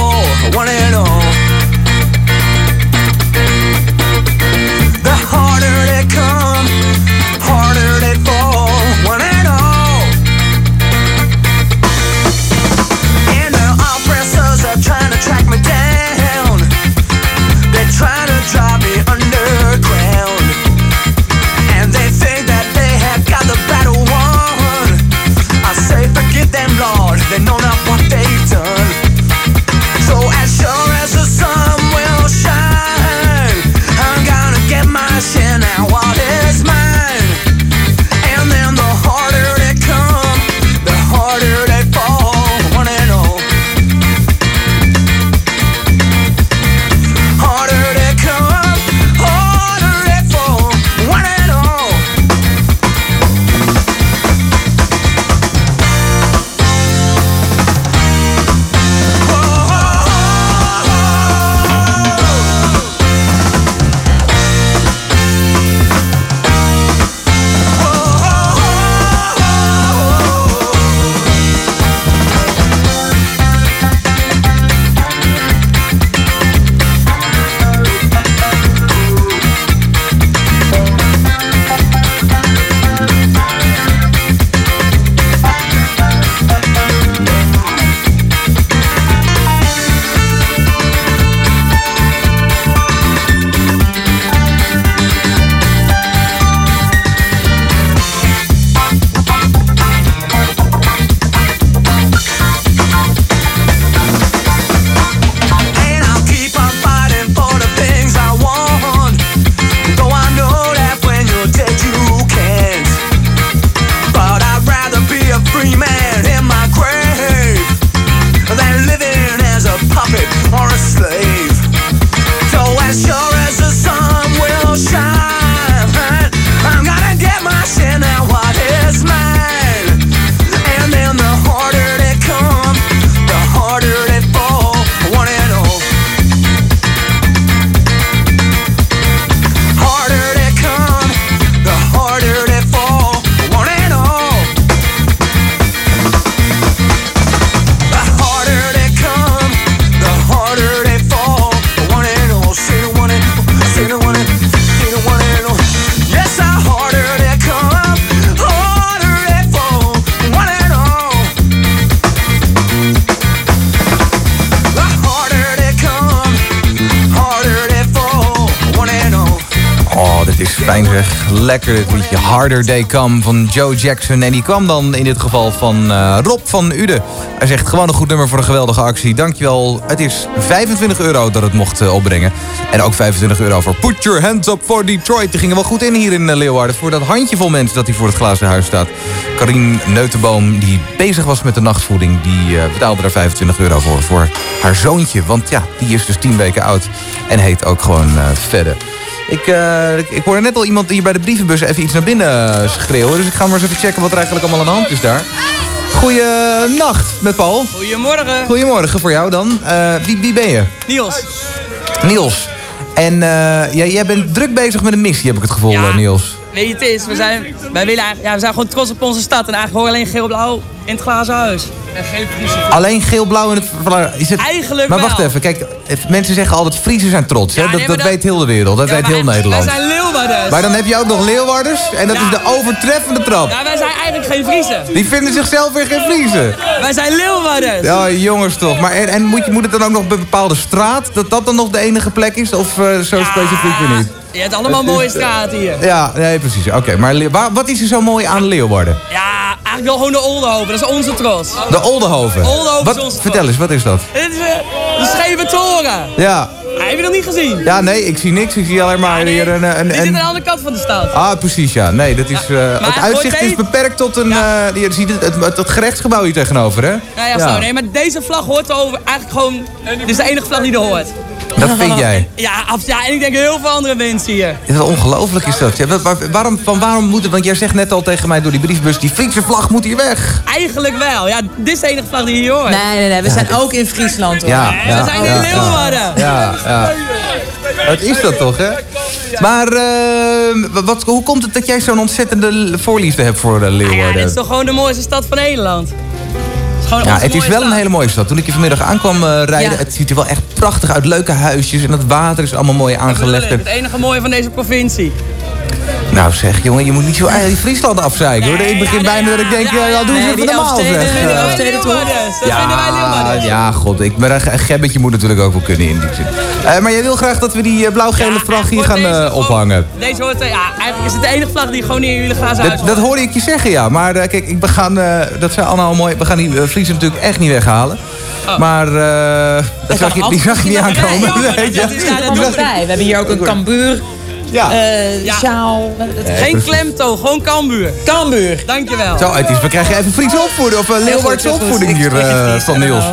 Harder Day Come van Joe Jackson. En die kwam dan in dit geval van eh, Rob van Ude. Hij zegt gewoon een goed nummer voor een geweldige actie. Dankjewel. Het is 25 euro dat het mocht eh, opbrengen. En ook 25 euro voor Put Your Hands Up for Detroit. Die gingen wel goed in hier in eh, Leeuwarden. Voor dat handjevol mensen dat hier voor het glazen huis staat. Karin Neutenboom, die bezig was met de nachtvoeding... die betaalde er 25 euro voor. Voor haar zoontje. Want ja, die is dus 10 weken oud. En heet ook gewoon Fedde. Ik, eh, ik, ik hoorde net al iemand hier bij de brievenbus even iets naar binnen eh, schreeuwen. Dus ik ga maar eens even checken wat er eigenlijk allemaal aan de hand is daar. Goeienacht met Paul. Goedemorgen. Goedemorgen voor jou dan. Eh, wie, wie ben je? Niels. Niels. En jij, jij bent druk bezig met een missie, heb ik het gevoel, Ja. Niels. Weet je, het is, we zijn, wij willen, ja, we zijn gewoon trots op onze stad. En eigenlijk horen alleen geel-blauw in het glazen huis. En geen Friese Alleen geel-blauw in het... Is het... Eigenlijk Maar wacht wel. even, kijk, mensen zeggen altijd Friesen zijn trots. Hè? Ja, dat nee, dat weet heel de wereld, dat Ja, weet heel Nederland. Wij zijn Leeuwarders. Maar dan heb je ook nog Leeuwarders en dat is de overtreffende trap. Ja, wij zijn eigenlijk geen Friesen. Die vinden zichzelf weer geen Friesen. Wij zijn Leeuwarders. Ja, jongens toch. Maar en, en moet, je, moet het dan ook nog bij een bepaalde straat, dat dat dan nog de enige plek is? Of eh, zo specifiek weer niet? Je hebt allemaal is, mooie straten hier. Ja, nee, precies. Oké, maar wat is er zo mooi aan Leeuwarden? Ja, eigenlijk wel gewoon de Oldenhoven. Dat is onze trots. De Oldenhoven. Oldenhoven Wat, is onze vertel eens, wat is dat? Dit is eh, de scheve toren. Ja. Ah, heb je dat niet gezien? Ja, nee, ik zie niks. Ik zie alleen maar hier een... een, Die zit aan de andere kant van de stad. Ah, precies, ja. Nee, dat is, eh, het uitzicht is beperkt tot een... eh, je ziet het, het, het, het gerechtsgebouw hier tegenover, hè? Nou ja, zo. Nee, maar deze vlag hoort erover. Eigenlijk gewoon... Dit is de enige vlag die er hoort. Dat vind jij? Ja, af- ja, en ik denk heel veel andere mensen hier. Is dat ongelooflijk is dat? Ja, wa- wa- waarom, van waarom moet het... Want jij zegt net al tegen mij door die briefbus... die Friese vlag moet hier weg. Eigenlijk wel. Ja, dit is de enige vlag die je hier hoort. Nee, nee, nee. We Ja, zijn dit- ook in Friesland hoor. Ja, ja, we zijn ja, in. Leeuwarden. Ja, ja. Wat is dat toch, hè? Maar eh, wat, hoe komt het dat jij zo'n ontzettende voorliefde hebt voor eh, Ja, dit Leeuwarden? is toch gewoon de mooiste stad van Nederland. Gewoon Ja, het is wel een hele mooie stad. Toen ik hier vanmiddag aankwam eh, rijden, Ja. het ziet er wel echt prachtig uit. Leuke huisjes en het water is allemaal mooi aangelegd. Het enige mooie van deze provincie. Nou zeg, jongen, je moet niet zo eigenlijk Friesland afzeiken hoor. Ik begin bijna dat ik denk, ja, ja, doe eens Nee, even die normaal zeg. die Eh, Elfsteden toch? Dat vinden wij ja, god, ik, maar een gebbetje moet natuurlijk ook wel kunnen in die zin. Eh, maar jij wil graag dat we die eh, blauw-gele vlag hier gaan eh, ophangen. Deze hoort, eh, ja, eigenlijk is het de enige vlag die gewoon hier in jullie glazen huis Dat, dat hoorde ik je zeggen, ja. Maar eh, kijk, ik, we gaan, eh, dat zei Anna al mooi, we gaan die uh, Friesen natuurlijk echt niet weghalen. Oh. Maar eh, dat zag je, die zag je niet aankomen. weet je. Dat is daar dat bij. We hebben hier ook een kambuur. Ja. eh, sjaal. Geen precies. klemtoon, gewoon kambuur. Kambuur. Dankjewel. Zo, het is, we krijgen even Friese opvoeding, of uh, Leeuwardse heel goed. opvoeding hier eh, Fries, van Niels.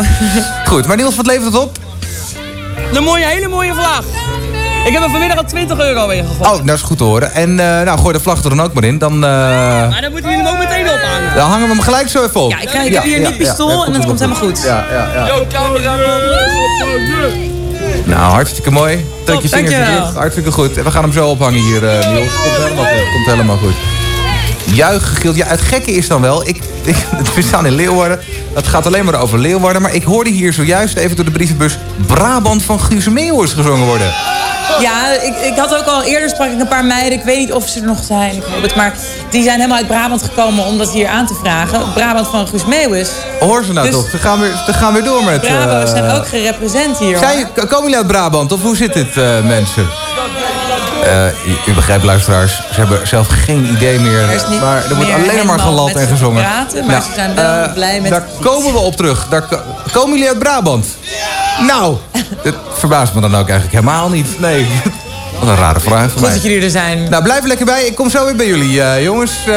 Goed, maar Niels, wat levert het op? Een mooie, hele mooie vlag. Ik heb er vanmiddag al 20 euro in gegooid. Oh, dat is goed te horen. En eh, nou, gooi de vlag er dan ook maar in. Dan, eh, Maar dan moeten jullie hem ook meteen ophangen. dan hangen we hem gelijk zo even op. Ja, ik, krijg- ik heb hier niet pistool en dat komt helemaal goed. Ja, ja, ja. Yo, cameraman. Nou, hartstikke mooi. Druk je vingers. Hartstikke goed. En we gaan hem zo ophangen hier, eh Niels. Komt helemaal goed. Komt helemaal goed. Juichgegild. Ja, het gekke is dan wel... Ik, [laughs] ik, we staan in Leeuwarden. Het gaat alleen maar over Leeuwarden. Maar ik hoorde hier zojuist even door de brievenbus... Brabant van Guus Meeuwis gezongen worden. Ja, ik, ik had ook al eerder sprak ik een paar meiden. Ik weet niet of ze er nog zijn. Ik hoop het. Maar die zijn helemaal uit Brabant gekomen om dat hier aan te vragen. Brabant van Guus Meeuwis. Hoor ze nou Dus- toch? Ze gaan, weer, ze gaan weer door met... Bravo's eh, zijn ook gerepresent hier. hoor. Komen jullie uit Brabant of hoe zit dit, eh, mensen? Eh, u, u begrijpt, luisteraars, ze hebben zelf geen idee meer. Er is niet maar er wordt alleen maar met en gezongen. praten, maar ze zijn wel eh, blij met Daar komen we op terug. Daar ko- komen jullie uit Brabant? Nou, dat verbaast me dan ook eigenlijk helemaal niet. Nee. [laughs] Wat een rare vraag van Goed mij. dat jullie er zijn. Nou, blijf lekker bij. Ik kom zo weer bij jullie, eh, jongens. Eh,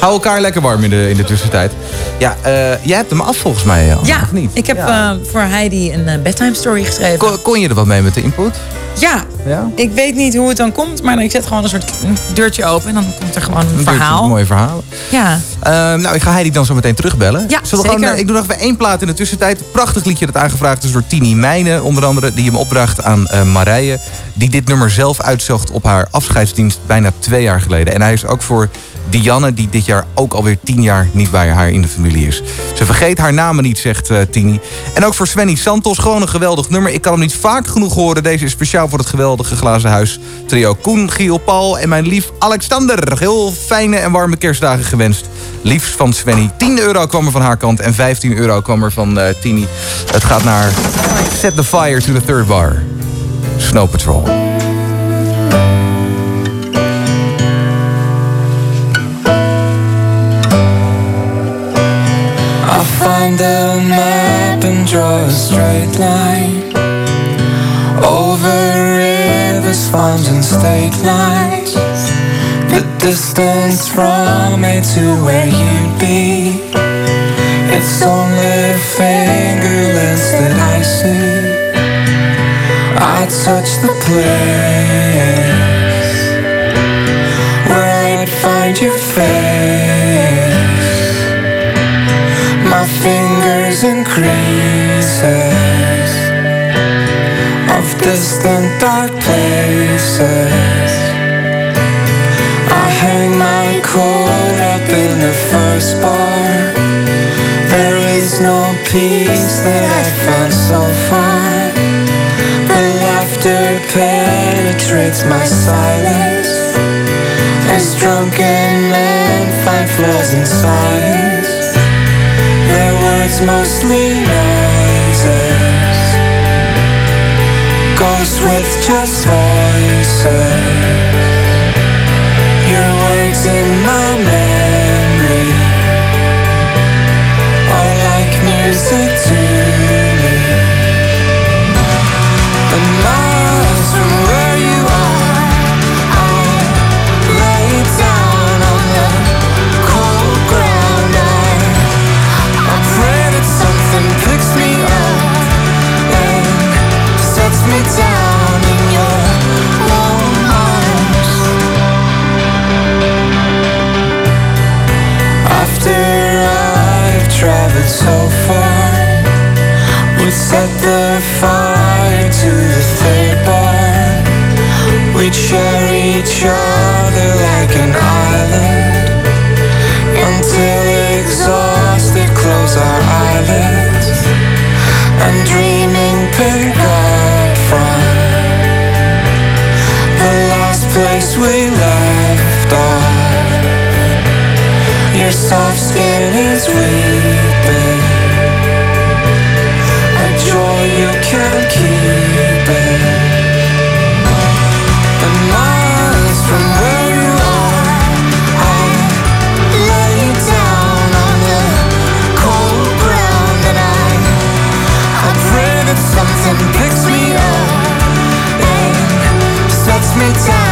hou elkaar lekker warm in de, in de tussentijd. Ja, eh, jij hebt hem af volgens mij, Jan, Ja, of niet? ik heb eh, voor Heidi een bedtime story geschreven. Kon, kon je er wat mee met de input? Ja, Ja? ik weet niet hoe het dan komt, maar ik zet gewoon een soort deurtje open en dan komt er gewoon een Een verhaal. Mooie verhalen. Ja. Ehm, nou, ik ga Heidi dan zo meteen terugbellen. Ja, Zullen we gewoon, zeker. eh, ik doe nog even één plaat in de tussentijd. Prachtig liedje dat aangevraagd is door Tini Mijnen, onder andere. Die hem opdracht aan eh, Marije. Die dit nummer zelf uitzocht op haar afscheidsdienst bijna twee jaar geleden. En hij is ook voor Dianne, die dit jaar ook alweer tien jaar niet bij haar in de familie is. Ze vergeet haar namen niet, zegt eh, Tini. En ook voor Svenny Santos, gewoon een geweldig nummer. Ik kan hem niet vaak genoeg horen. Deze is speciaal voor het geweldige glazen huis. Trio Koen, Giel, Paul en mijn lief Alexander. Heel fijne en warme kerstdagen gewenst. Liefst van Svenny. 10 euro kwam er van haar kant en 15 euro kwam er van eh, Tini. Het gaat naar Set the Fire to the Third Bar. Snow Patrol. Find map and draw straight over rivers, farms, and state lines. The distance from me to where you'd be. It's only fingerless that I see. I touch the place where I'd find your face. My fingers in creases of distant dark places. I hang my coat up in the first bar. There is no peace that I've found so far. The laughter penetrates my silence. As drunken men find flaws in science. Their words mostly noises. Ghosts with just voices. Your words in my memory are like music to so far, we set the fire to the third bar. We share each other like an island until exhausted, close our eyelids and dreaming pick from the last place we left soft skin is weeping. A joy you can't keep it. The miles from where you are, I lay down on the cold ground and I, I pray that something picks me up and sets me down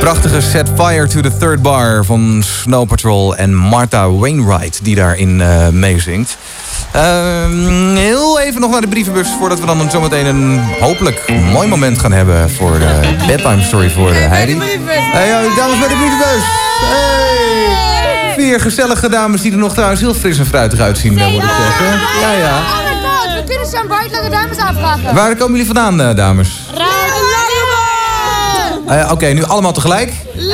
prachtige Set Fire to the Third Bar van Snow Patrol en Martha Wainwright die daarin eh meezingt. Ehm, heel even nog naar de brievenbus voordat we dan zometeen een hopelijk mooi moment gaan hebben voor de bedtime story voor eh, Heidi. Hey, ja, dames bij de brievenbus. Hey. Vier gezellige dames die er nog trouwens heel fris en fruitig uitzien, eh, moet ik zeggen. Ja, ja. Oh my god, we kunnen zo'n Bright Lange Dames aanvragen. Waar komen jullie vandaan, eh, dames? Leeuwarden! Eh, Oké, nu allemaal tegelijk. [laughs]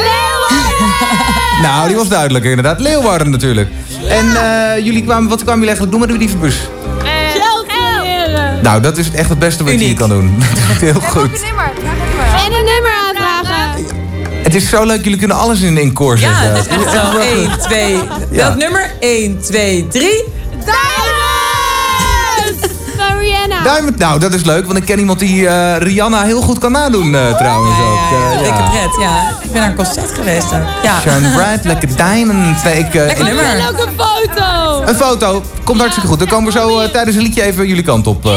Nou, die was duidelijker inderdaad. Leeuwarden natuurlijk. En eh, jullie kwamen, wat kwamen jullie eigenlijk doen met de brievenbus? Geld leren. Nou, dat is echt het beste wat je hier kan doen. [laughs] Heel goed. En een nummer aanvragen. Het is zo leuk, jullie kunnen alles in één koor Ja, zetten. het is echt zo. 1, 2. Ja. Dat nummer 1, 2, 3. Van Rihanna. Diamond, nou, dat is leuk, want ik ken iemand die eh, Rihanna heel goed kan nadoen eh, trouwens ook. Eh, Dikke pret, ja. Ik ben naar een concert geweest. hè. Ja. Shine bright, diamond. Ik, Lekker ik- nummer. En ook een foto. Een foto. Komt hartstikke goed. Dan komen we zo eh, tijdens een liedje even jullie kant op eh,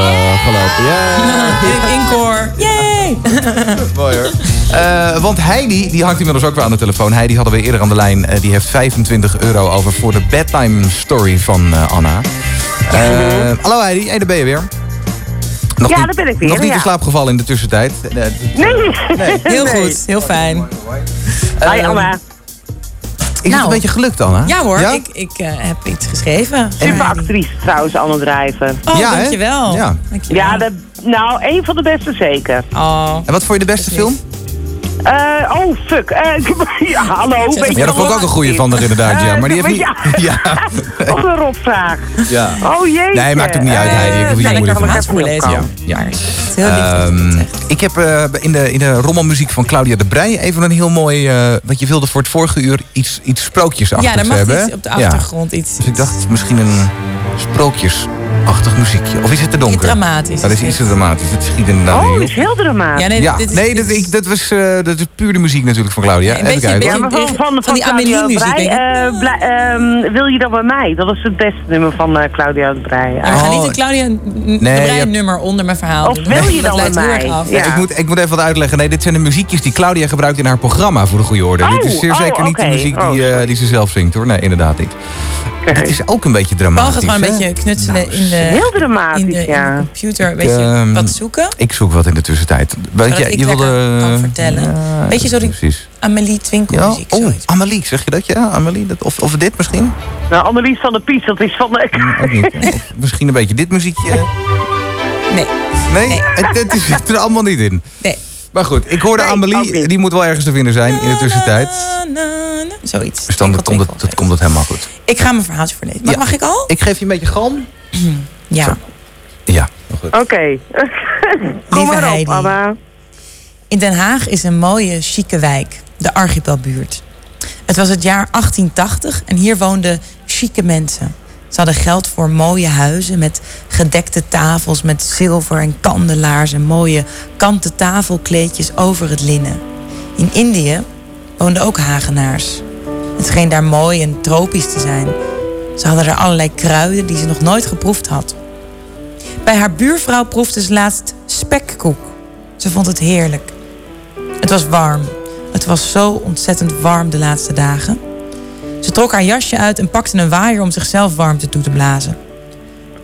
gelopen. Ja. [laughs] In koor. Yay! [laughs] Mooi hoor. Eh, want Heidi, die hangt inmiddels ook weer aan de telefoon. Heidi hadden we eerder aan de lijn. Eh, die heeft 25 euro over voor de bedtime story van eh, Anna. [laughs] Eh, hallo Heidi, hey, daar ben je weer. Nog Ja, niet, daar ben ik weer, Nog niet ja. in slaap gevallen in de tussentijd. Eh, Nee. [laughs] Heel Nee. goed, heel fijn. Hi Anna. Is het een beetje gelukt, Anna? Ja hoor, Ja? ik, ik eh, heb iets geschreven. Super actrice trouwens, Anne Drijver. Oh, Ja, dankjewel. Ja. dankjewel. Ja, de, nou, een van de beste zeker. Oh. En wat vond je de beste film? Eh, oh, fuck. Eh, [laughs] ja, hallo. weet je Ja, dat vond ik ook een goede van inderdaad, ja. Maar die heeft niet... Ja. [laughs] [laughs] Wat een rotvraag. Ja. Oh jee. Nee, maakt het niet uit, Heidi. Ik hoef je moeilijk van voorlezen. Ja. heel lief Ehm, ik heb eh, in, de, in de rommelmuziek van Claudia de Breij even een heel mooi... eh want je wilde voor het vorige uur iets, iets sprookjesachtigs Ja, daar mag hebben. iets op de Ja. achtergrond. Iets, Dus ik dacht misschien een sprookjesnummer. Achtig muziekje. Of is het te donker? Dramatisch. Dat is iets te dramatisch. Het schiet inderdaad Oh, dat is heel dramatisch. Ja, nee, ja, dit is- nee, dat, ik, dat, was, eh, dat is puur de muziek natuurlijk van Claudia. een Even beetje- kijken. Ja, hoor. maar van, van, van, van die Claudia Amelie-muziek, Brij, denk ik. eh, blij- ehm, wil je dan bij mij? Dat was het beste nummer van eh, Claudia de Brij. Ja, we gaan niet Oh. een Claudia de Nee, Breij nummer onder mijn verhaal Of wil je dat dan bij mij? Ja. Ik, moet, ik moet even wat uitleggen. Nee, dit zijn de muziekjes die Claudia gebruikt in haar programma voor de goede orde. Oh, dit is zeer oh, zeker niet de muziek Oh, die, eh, die ze zelf zingt hoor. Nee, inderdaad niet. Het is ook een beetje dramatisch. gaat gewoon een hè? beetje knutselen in de, Heel dramatisch, in de, in de ja. computer. Weet je, ehm, wat zoeken. Ik zoek wat in de tussentijd. Weet je, ik je wilde. kan vertellen. Weet je, die Precies. Amelie Ja? Twinkelmuziek. Oh, Amelie, zeg je dat? Ja, Amelie. Dat, of, of dit misschien? Nou, Annelies van der Piet, dat is van de... Misschien een beetje dit muziekje. Nee. Nee, Het, het is- zit er allemaal niet in. Nee. Maar goed, ik hoorde Nee, Amelie. Die moet wel ergens te vinden zijn in de tussentijd. Zoiets. Dus dan komt het, dat komt het helemaal goed. Ik ga mijn verhaaltje voorlezen. Mag, Ja. mag ik al? Ik geef je een beetje galm. Ja. Ja, nog goed. Oké. [laughs] Kom Lieve maar op, Heidi. Anna. In Den Haag is een mooie, chique wijk, de Archipelbuurt. Het was het jaar 1880 en hier woonden chique mensen. Ze hadden geld voor mooie huizen met gedekte tafels met zilver en kandelaars en mooie kanten tafelkleedjes over het linnen. In Indië woonden ook Hagenaars. Het scheen daar mooi en tropisch te zijn. Ze hadden er allerlei kruiden die ze nog nooit geproefd had. Bij haar buurvrouw proefde ze laatst spekkoek. Ze vond het heerlijk. Het was warm. Het was zo ontzettend warm de laatste dagen. Ze trok haar jasje uit en pakte een waaier om zichzelf warmte toe te blazen.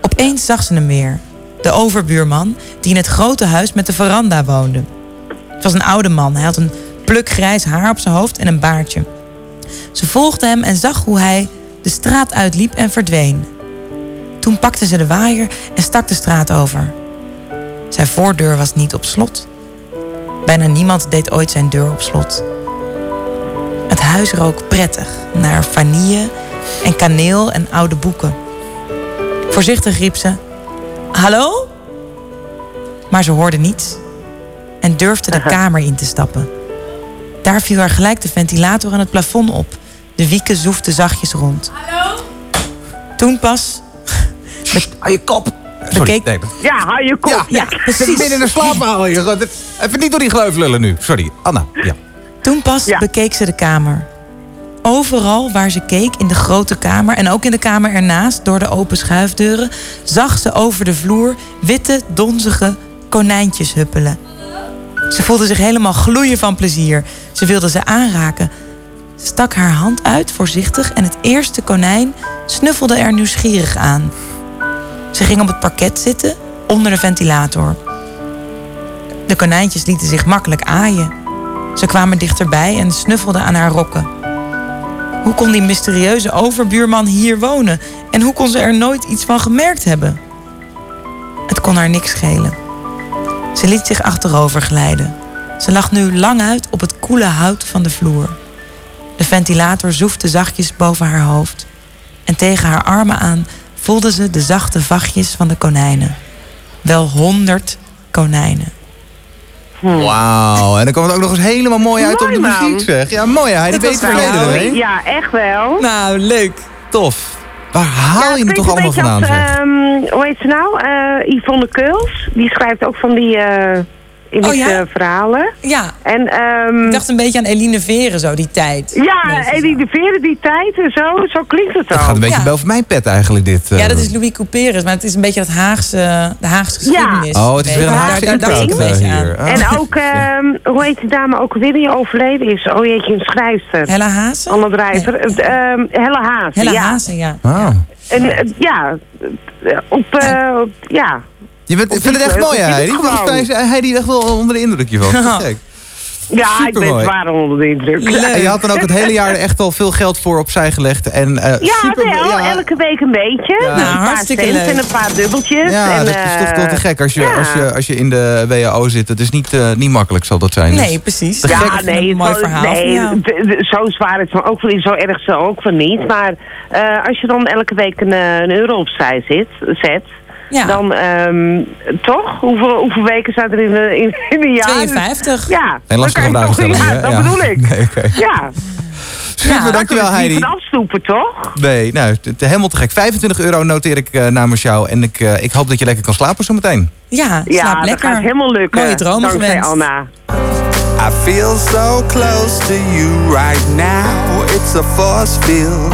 Opeens zag ze hem weer. De overbuurman die in het grote huis met de veranda woonde. Het was een oude man. Hij had een pluk grijs haar op zijn hoofd en een baardje. Ze volgde hem en zag hoe hij de straat uitliep en verdween. Toen pakte ze de waaier en stak de straat over. Zijn voordeur was niet op slot. Bijna niemand deed ooit zijn deur op slot. Het huis rook prettig naar vanille en kaneel en oude boeken. Voorzichtig riep ze: Hallo? Maar ze hoorde niets en durfde de [laughs] kamer in te stappen. Daar viel haar gelijk de ventilator aan het plafond op. De wieken zoefde zachtjes rond. Hallo? Toen pas. Hou je kop. Sorry, Bekeek- Ja, hou je kop. Ja, Ik zit precies. midden in slaapverhaal. Je gaat- Even niet door die gleuf lullen nu. Sorry, Anna. Ja. Toen pas Ja. bekeek ze de kamer. Overal waar ze keek in de grote kamer en ook in de kamer ernaast door de open schuifdeuren, zag ze over de vloer witte, donzige konijntjes huppelen. Ze voelde zich helemaal gloeien van plezier. Ze wilde ze aanraken. Stak haar hand uit voorzichtig en het eerste konijn snuffelde er nieuwsgierig aan. Ze ging op het parket zitten onder de ventilator. De konijntjes lieten zich makkelijk aaien. Ze kwamen dichterbij en snuffelden aan haar rokken. Hoe kon die mysterieuze overbuurman hier wonen? En hoe kon ze er nooit iets van gemerkt hebben? Het kon haar niks schelen. Ze liet zich achterover glijden. Ze lag nu lang uit op het koele hout van de vloer. De ventilator zoefde zachtjes boven haar hoofd. En tegen haar armen aan voelde ze de zachte vachtjes van de konijnen. Wel honderd konijnen. Wauw. En dan kwam het ook nog eens helemaal mooi uit op de Mooi, man. muziek, zeg. Ja, mooi. Hij die Dat weet verleden ermee. Ja, echt wel. Nou, leuk. Tof. Waar haal je het toch allemaal vandaan, als, zeg? ehm, hoe heet ze nou? Eh, Yvonne Keuls. Die schrijft ook van die uh, Oh, ja? verhalen. Ja, En, ehm, ik dacht een beetje aan Eline Veren zo, die tijd. ja, de veren die tijd en zo. Zo klinkt het Het ook. gaat een beetje Ja. boven mijn pet eigenlijk, dit. eh. Ja, dat is Louis Couperus, maar het is een beetje dat Haagse, de Haagse geschiedenis. Oh, het is weer een Haagse daar ik een eh, aan. hier. En ook, ehm, hoe heet die dame ook weer die overleden is? Oh jeetje, een schrijfster. Hella Haase? Anne Drijver. Nee. Ehm, Helle Haas. Hella ja. Haase, ja. Ah. En eh, ja, eh, op, eh, op- ja. Je bent, Op ik vind het echt die mooi, vleugel Heidi. zit het Volgens mij is Heidi echt wel onder de indruk hiervan. Gek. Ja, ik ben zwaar onder de indruk. En je had dan ook het hele jaar er echt al veel geld voor opzij gelegd. En, eh, Ja, super, wel. ja. Elke week een beetje. Ja. Met Nou, een paar hartstikke leuk. en een paar dubbeltjes. Ja, en, dat is toch eh, wel te gek als je, ja. als je, als je in de WAO zit. Het is niet, eh, niet makkelijk zal dat zijn. Dus- Nee, precies. Te Ja, gek. nee, een mooi zo- verhaal nee zo zwaar is het ook van, zo erg zo ook van niet. Maar eh, als je dan elke week een, een euro opzij zit, zet, Ja. dan ehm, toch? Hoeveel, hoeveel weken zijn er in, de- in, in een jaar? 52. Ja, En lastige vragen stellen Ja, dat Ja. bedoel ik. [laughs] Nee, oké. Ja. Super, dankjewel Heidi. Niet van afstoepen, toch? Nee, nou, helemaal te gek. 25 euro noteer ik eh, namens jou. En ik, eh, ik hoop dat je lekker kan slapen zometeen. Ja, Ja, slaap dat lekker. gaat helemaal lukken. Mooie dromen Dankzij gewenst. Anna. I feel so close to you right now. It's a force field.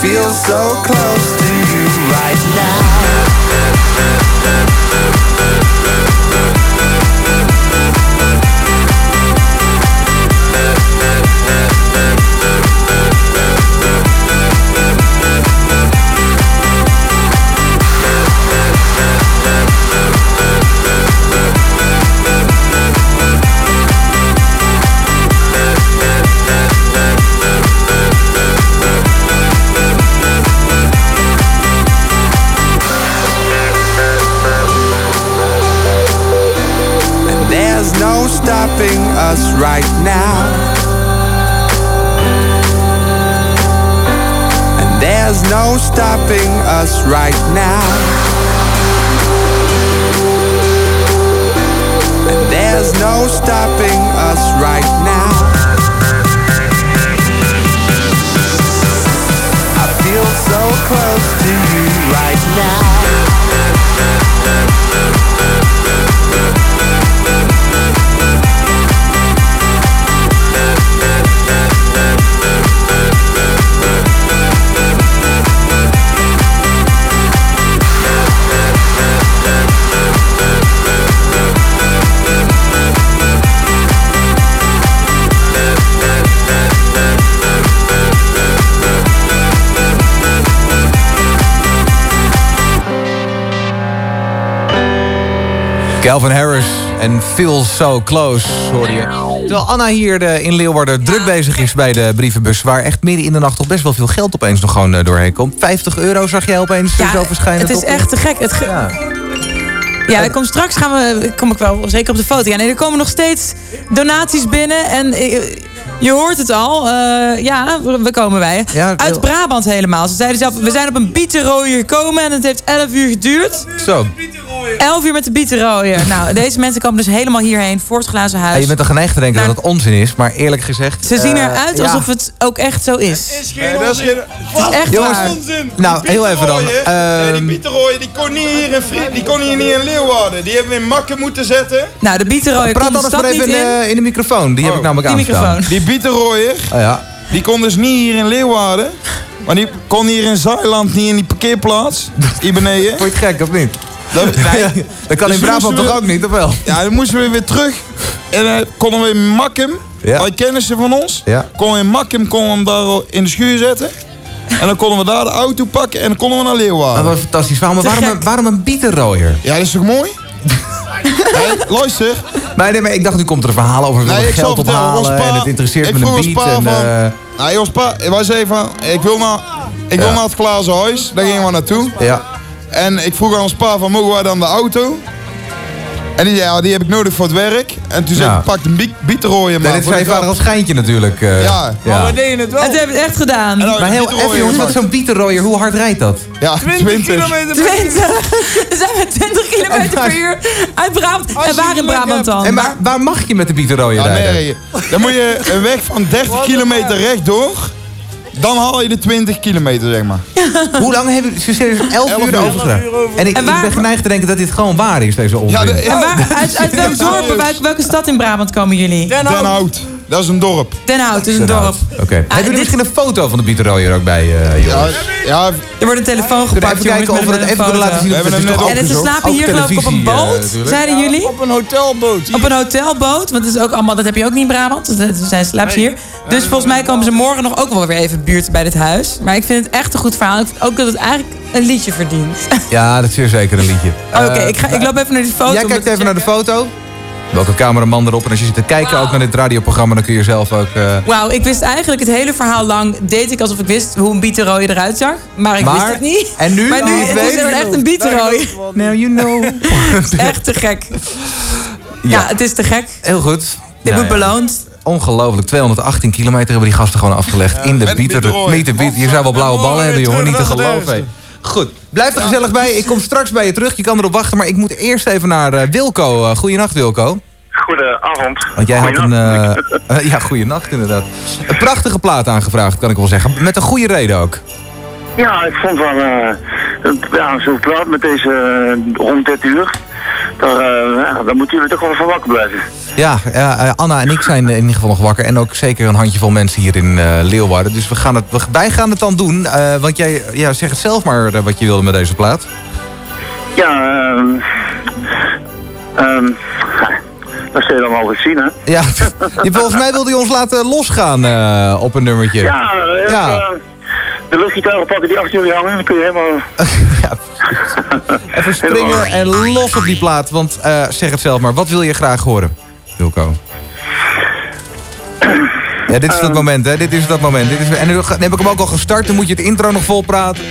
Feel so close stopping us right now. And there's no stopping us right now. And there's no stopping us right now. I feel so close to you right now. Calvin Harris en Feel So Close, hoorde je. Terwijl Anna hier eh, in Leeuwarden druk bezig is bij de brievenbus... waar echt midden in de nacht toch best wel veel geld opeens nog gewoon eh, doorheen komt. 50 euro zag jij opeens Ja, zo verschijnen. het is echt te gek. Het ge- Ja, er komt, straks gaan we, kom ik wel zeker op de foto. Ja, nee, er komen nog steeds donaties binnen. En eh, je hoort het al. ja, we komen. Ja, Uit Brabant helemaal. Ze zeiden zelf, we zijn op een bietenrooier gekomen en het heeft 11 uur geduurd. Zo. 11 uur met de bietenrooier. Nou, deze mensen komen dus helemaal hierheen voor het glazen Ja, huis. je bent er geneigd te denken dat het onzin is, maar eerlijk gezegd... Ze zien eh, eruit ja. alsof het ook echt zo is. Dat is geen... Het is echt Jongens, waar. Nou, heel even dan. Die Ehm, Pieterrooien, die kon niet hier in die kon hier niet in Leeuwarden. Die hebben we in Makken moeten zetten. Nou, de bietenrooier praat de stad maar niet even in, in. eh, in de microfoon. Die heb ik namelijk die. Die Bieterrooier, Oh ja. die kon dus niet hier in Leeuwarden. Maar die kon hier in Zuiland niet in die parkeerplaats. [laughs] Hier beneden. Vond je het gek of niet? Dat, [laughs] nee. Dat kan in Dus Brabant we- toch ook niet, of wel? Ja, dan moesten we weer terug. En dan konden we in Makkum, Ja. al kennissen van ons, Ja. konden we in Makkum konden we hem daar al in de schuur zetten. En dan konden we daar de auto pakken en dan konden we naar Leeuwarden. Dat was fantastisch. Maar waarom, waarom een bietenrooier? Ja, dat is toch mooi? [laughs] hey, luister. Nee, nee, maar ik dacht, nu komt er een verhaal over. Nee, willen ik geld ons ophalen pa- en het interesseert ik me een vroeg ons beat. pa En, van- eh, Nou, ons pa, wij zeiden van, ik wil naar, ik wil naar het glazen huis. Daar gingen we naartoe. ja. En ik vroeg aan ons pa van, mogen wij dan de auto? En die, ja, die heb ik nodig voor het werk. En toen zei Ja. ik, pak een biet- bietenrooien Nee, maar. dit zei je vader als schijntje natuurlijk. eh. Ja. ja. Maar we deden het wel. En ze hebben het echt gedaan. Maar heel even jongens, wat is zo'n bietenrooier? Hoe hard rijdt dat? Ja, 20 kilometer 20. [laughs] We zijn met 20 kilometer per uur uit Brabant. En waar in Brabant dan? En waar, waar mag je met de bietenrooier Ja, rijden? nee, dan moet je een weg van 30 kilometer rechtdoor. Dan haal je de 20 kilometer, zeg maar. Hoe lang hebben jullie serieus 11 Elf uur erover gedaan? En ik, En waar- ik ben geneigd te denken dat dit gewoon waar is, deze onzin. Ja, de- En waar, uit, uit welk dorp, uit welke stad in Brabant komen jullie? Den Hout. Dat is een dorp. Den Hout, dus een dorp. Oké. Hebben jullie dit- misschien een foto van de bietenrooier ook bij, eh jongens? Ja, Er wordt een telefoon gepakt, even kijken of we het een even kunnen laten zien? We hebben hem net En ze slapen hier geloof ik op een eh, boot, natuurlijk. zeiden jullie? Op een hotelboot. Op een hotelboot, want dat is ook allemaal, dat heb je ook niet in Brabant. Dus dat zijn slaaps hier. Dus volgens mij komen ze morgen nog ook wel weer even buurt bij dit huis. Maar ik vind het echt een goed verhaal. Ik vind ook dat het eigenlijk een liedje verdient. Ja, dat is zeer zeker een liedje. Oké, Eh, ik, ga- ik loop even naar die foto. Jij kijkt het even naar de foto. Welke cameraman erop? En als je zit te kijken ook naar dit radioprogramma, dan kun je zelf ook... eh, Wauw, ik wist eigenlijk het hele verhaal lang, deed ik alsof ik wist hoe een bietenrooie eruit zag. Maar ik Maar- wist het niet. en nu? Maar nu, Nu het weet is je echt een bietenrooie. Now you know. [laughs] Echt te gek. Ja, het is te gek. Heel goed. Dit Nou wordt ja. beloond. Ongelooflijk, 218 kilometer hebben die gasten gewoon afgelegd in de bieter. Je zou wel blauwe ballen hebben, jongen. Niet te geloven. Goed, blijf er gezellig bij. Ik kom straks bij je terug. Je kan erop wachten, maar ik moet eerst even naar eh, Wilco. Uh, goeienacht, Wilco. Goedenavond. Want jij had een... eh eh, ja, goeienacht inderdaad. Een prachtige plaat aangevraagd, kan ik wel zeggen. Met een goede reden ook. Ja, ik vond wel, eh, ja, zo praat met deze eh, rond dit uur. Daar, eh, ja, daar moeten jullie toch wel van wakker blijven. Ja, ja, eh, Anna en ik zijn in ieder geval nog wakker. En ook zeker een handjevol mensen hier in eh, Leeuwarden. Dus we gaan het, wij gaan het dan doen. want jij, ja, zeg het zelf maar wat je wilde met deze plaat. Ja, ehm ehm dat zul je dan wel eens zien, hè? Ja, [laughs] volgens mij wilde je ons laten losgaan op een nummertje. Ja, Ja. De luchtgitaren pakken die achter jullie hangen, dan kun je helemaal... [laughs] [laughs] Even springen en los op die plaat. Want eh, zeg het zelf maar, wat wil je graag horen, Wilco? [clears throat] Ja, dit is dat moment, hè? Dit is dat moment. Dit is, en nu heb ik hem ook al gestart. Dan moet je het intro nog vol praten.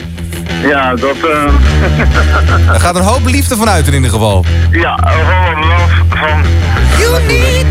Ja, dat... eh [laughs] Er gaat een hoop liefde vanuit in ieder geval. ja, gewoon love van... You need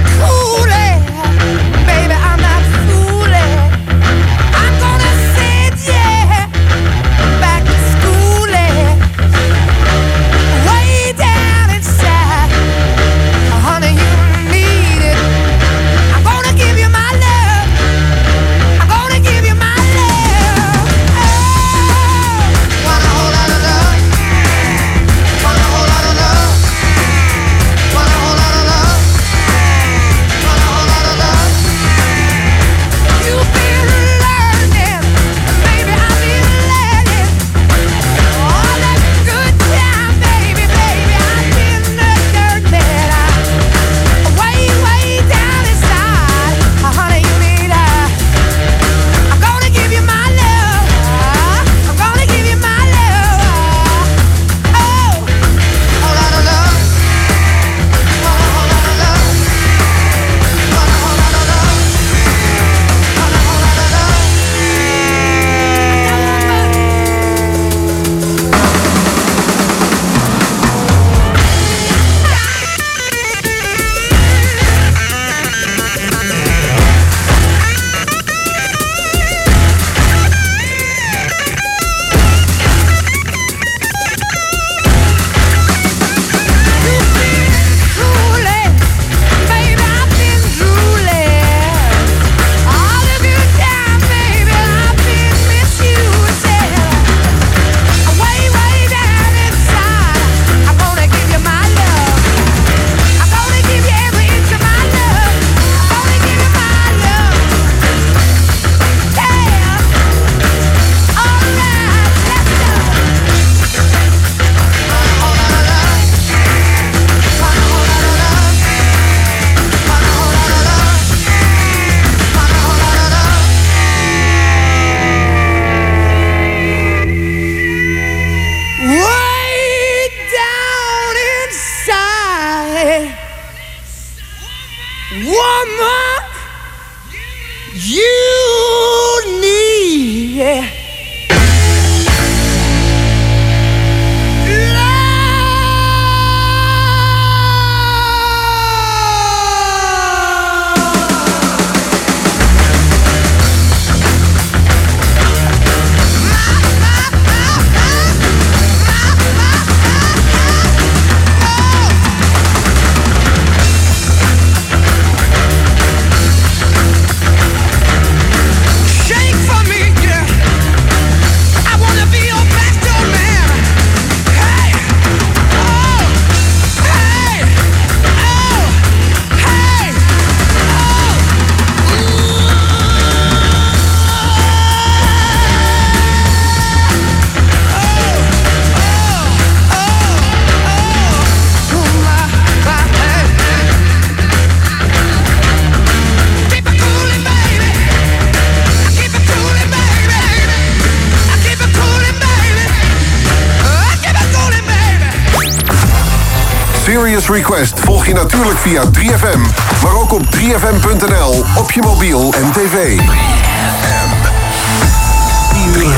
Serious Request volg je natuurlijk via 3FM, maar ook op 3FM.nl, op je mobiel en tv.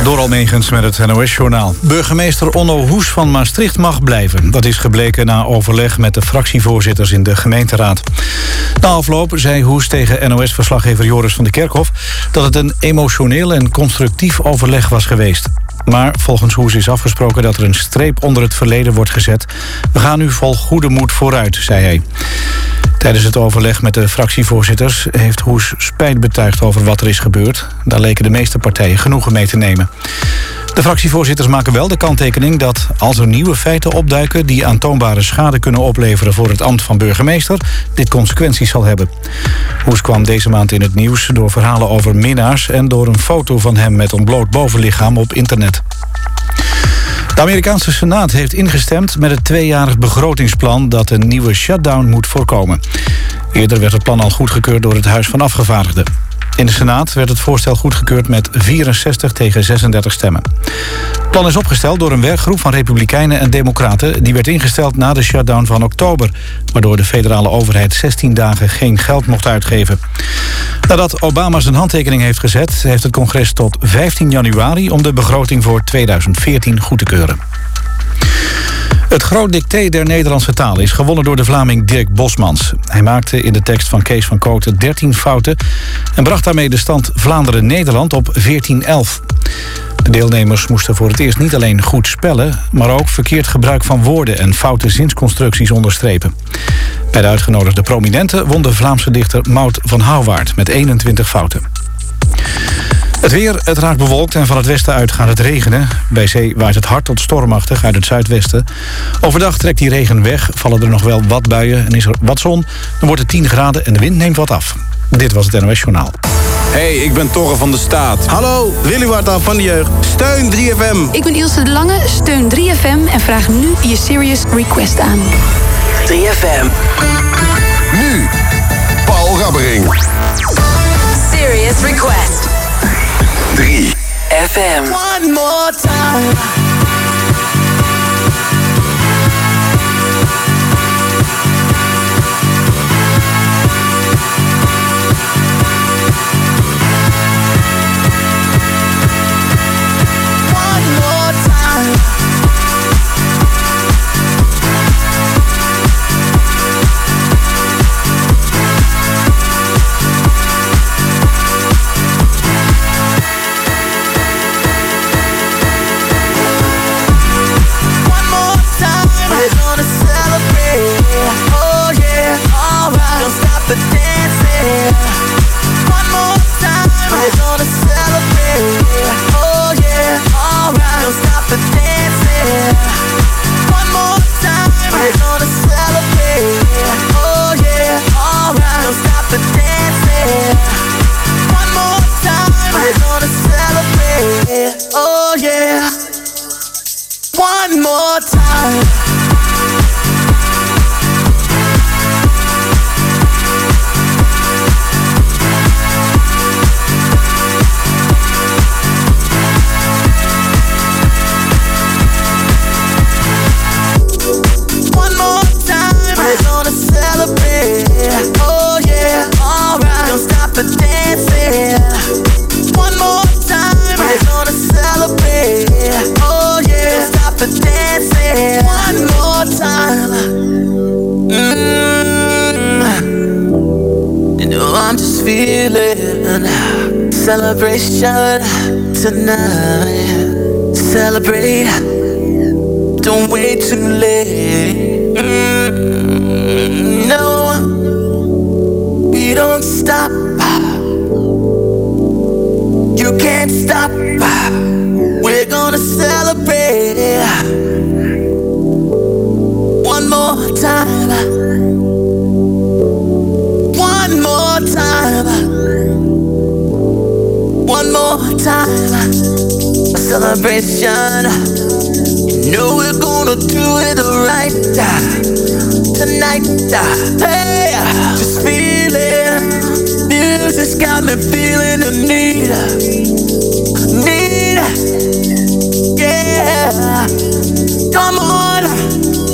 Door Almegens met het NOS-journaal. Burgemeester Onno Hoes van Maastricht mag blijven. Dat is gebleken na overleg met de fractievoorzitters in de gemeenteraad. Na afloop zei Hoes tegen NOS-verslaggever Joris van de Kerkhof... dat het een emotioneel en constructief overleg was geweest. Maar volgens Hoes is afgesproken dat er een streep onder het verleden wordt gezet. We gaan nu vol goede moed vooruit, zei hij. Tijdens het overleg met de fractievoorzitters heeft Hoes spijt betuigd over wat er is gebeurd. Daar leken de meeste partijen genoegen mee te nemen. De fractievoorzitters maken wel de kanttekening dat als er nieuwe feiten opduiken die aantoonbare schade kunnen opleveren voor het ambt van burgemeester, dit consequenties zal hebben. Hoes kwam deze maand in het nieuws door verhalen over minnaars en door een foto van hem met ontbloot bovenlichaam op internet. De Amerikaanse Senaat heeft ingestemd met het tweejarig begrotingsplan dat een nieuwe shutdown moet voorkomen. Eerder werd het plan al goedgekeurd door het Huis van Afgevaardigden. In de Senaat werd het voorstel goedgekeurd met 64 tegen 36 stemmen. Het plan is opgesteld door een werkgroep van Republikeinen en Democraten... die werd ingesteld na de shutdown van oktober... waardoor de federale overheid 16 dagen geen geld mocht uitgeven. Nadat Obama zijn handtekening heeft gezet... heeft het congres tot 15 januari om de begroting voor 2014 goed te keuren. Het groot dicté der Nederlandse taal is gewonnen door de Vlaming Dirk Bosmans. Hij maakte in de tekst van Kees van Kooten 13 fouten... en bracht daarmee de stand Vlaanderen-Nederland op 14-11. De deelnemers moesten voor het eerst niet alleen goed spellen... maar ook verkeerd gebruik van woorden en foute zinsconstructies onderstrepen. Bij de uitgenodigde prominenten won de Vlaamse dichter Maud van Houwaard... met 21 fouten. Het weer, het raakt bewolkt en van het westen uit gaat het regenen. Bij zee waait het hard tot stormachtig uit het zuidwesten. Overdag trekt die regen weg, vallen er nog wel wat buien en is er wat zon. Dan wordt het 10 graden en de wind neemt wat af. Dit was het NOS Journaal. Hey, ik ben Torre van de Staat. Hallo, Willy Warta van de Jeugd. Steun 3FM. Ik ben Ilse de Lange, steun 3FM en vraag nu je Serious Request aan. 3FM. Nu, Paul Rabbering. Serious Request. 3 FM. One more time. One more time. Dancing. One more time. Mm. You know I'm just feeling celebration tonight. Celebrate. Don't wait too late. Mm, no, we don't stop. You can't stop. We're gonna celebrate. More time. One more time. One more time. A celebration. You know we're gonna do it right tonight. Hey, just feeling. Music's got me feeling the need. Need. Yeah. Come on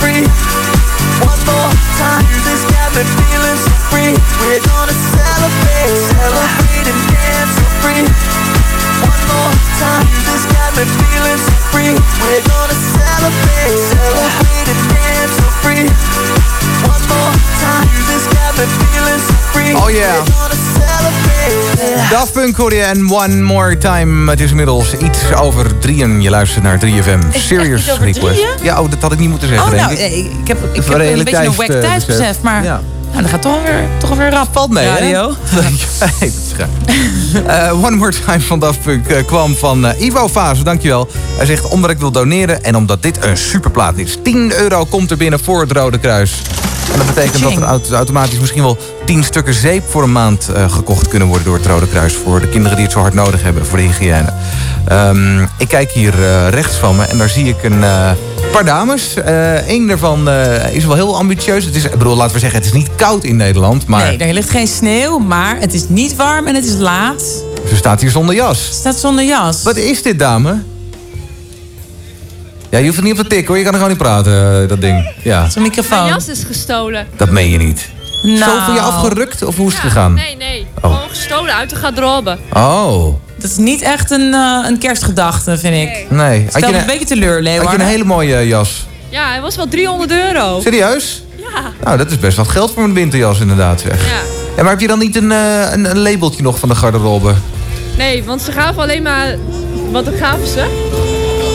free. One more time. Got me feeling so free. We're gonna celebrate, celebrate and dance so free. One more time. Got me feeling so free. We're gonna celebrate, celebrate and dance free. Oh yeah. Daft Punk hoorde je en One More Time. Het is inmiddels iets over drieën. Je luistert naar 3FM. Serious iets over Request. drieën? Ja, oh, dat had ik niet moeten zeggen, Oh, nou, ik. eh, ik heb, ik heb een beetje een wack eh, tijdsbesef, besef. maar Ja. nou, dat gaat toch weer, toch weer rap. Valt mee, hè? Radio. [laughs] Nee, dat is graag. Eh, One More Time van Daft Punk eh, kwam van Ivo Fase, dankjewel. Hij zegt, omdat ik wil doneren en omdat dit een superplaat is. 10 euro komt er binnen voor het Rode Kruis. En dat betekent dat er auto- automatisch misschien wel 10 stukken zeep voor een maand eh, gekocht kunnen worden door het Rode Kruis. Voor de kinderen die het zo hard nodig hebben, voor de hygiëne. Ehm, ik kijk hier eh, rechts van me en daar zie ik een eh, paar dames. Eén daarvan is wel heel ambitieus. Het is, ik bedoel, laten we zeggen, het is niet koud in Nederland. Maar Nee, er ligt geen sneeuw, maar het is niet warm en het is laat. ze staat hier zonder jas. Het staat zonder jas. Wat is dit, dame? Ja, je hoeft het niet op te tikken hoor. Je kan er gewoon niet praten, eh, dat ding. Ja, Zo'n microfoon. Mijn jas is gestolen. dat meen je niet. Nou. Zo van je afgerukt of hoe is het gegaan? Nee, nee. Oh. Gewoon gestolen uit de garderobe. Oh, Dat is niet echt een, eh, een kerstgedachte, vind ik. nee. Stel me een beetje teleur, had je Leeuwarden. een hele mooie jas? Ja, hij was wel 300 euro. Serieus? Ja. Nou, dat is best wat geld voor een winterjas inderdaad, zeg. Ja. Ja, maar heb je dan niet een, eh, een, een labeltje nog van de garderobe? Nee, want ze gaven alleen maar... Wat gaven ze?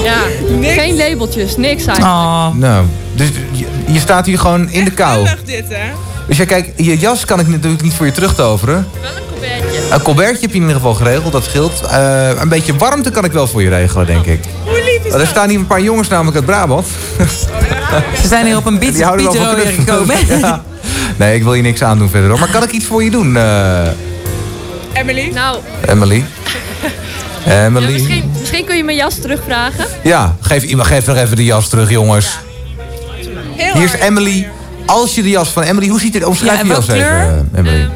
Ja, geen labeltjes, niks eigenlijk. Oh. Nou, dus je, je staat hier gewoon in de kou. dit, hè? Dus ja, kijk, je jas kan ik natuurlijk niet voor je terugtoveren. Wel een colbertje. Een colbertje heb je in ieder geval geregeld, dat scheelt. Eh, een beetje warmte kan ik wel voor je regelen, denk ik. Hoe lief is Er staan hier een paar jongens namelijk uit Brabant. Ze zijn hier op een Die biet houden wel van weer gekomen. [laughs] Ja. Nee, ik wil je niks aandoen verder hoor. Maar kan ik iets voor je doen, eh, Emily? Nou, Emily? [laughs] ja, Emily? misschien, misschien kun je mijn jas terugvragen. Ja, geef, iemand- geef nog even de jas terug, jongens. Hier is Emily. Als je de jas van Emily... Hoe ziet het? Omschrijf Ja, je jas even, eh, Emily.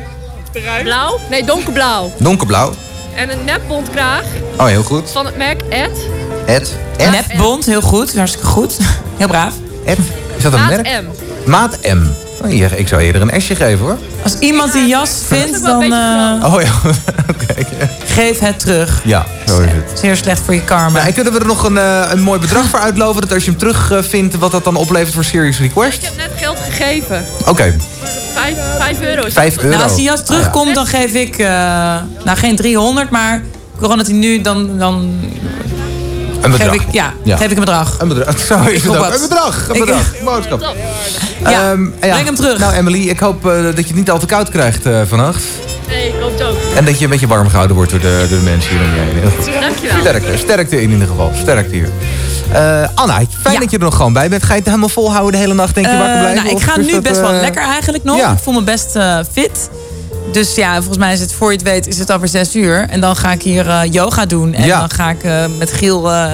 Blauw? Nee, donkerblauw. Donkerblauw. En een nepbontkraag Oh, heel goed. van het merk Ed. Ed. Nepbond, heel goed. Hartstikke goed. [laughs] Heel braaf. Ed. Is dat een Maat merk? M. Maat M. Oh, hier, ik zou eerder een S'je geven hoor. Als iemand die jas vindt, dan eh, Oh ja. [laughs] geef het terug. Ja, zo is het. Zeer slecht voor je karma. Nou, en kunnen we er nog een, eh, een mooi bedrag voor uitloven? Dat als je hem terug eh, vindt, wat dat dan oplevert voor Serious Request? Ik heb net geld gegeven. Oké. Vijf, vijf euro. is Vijf dat. euro. Nou, als die jas terugkomt, dan geef ik... eh, nou, geen 300, maar... Gewoon dat hij nu dan... dan Een bedrag. Geef ik, ja, geef ik een bedrag. Een bedrag. [laughs] Zo is Ik het roep ook. wat. Een bedrag. Een bedrag. Boodschap. Ja, Ehm, breng hem terug. Nou, Emily, ik hoop eh, dat je het niet al te koud krijgt eh, vannacht. Nee, ik hoop het ook. En dat je een beetje warm gehouden wordt door de, door de mensen hier om je heen. Heel goed. Dankjewel. Sterkte, sterkte in ieder geval. Sterkte hier. Eh, Anna, fijn dat je er nog gewoon bij bent. Ga je het helemaal volhouden de hele nacht? Denk je wakker blijven? nou, ik ga nu best wel lekker eigenlijk nog. Ja. Ik voel me best fit. Dus ja, volgens mij is het voor je het weet, is het alweer zes uur. En dan ga ik hier eh, yoga doen. En Ja. dan ga ik eh, met Giel eh,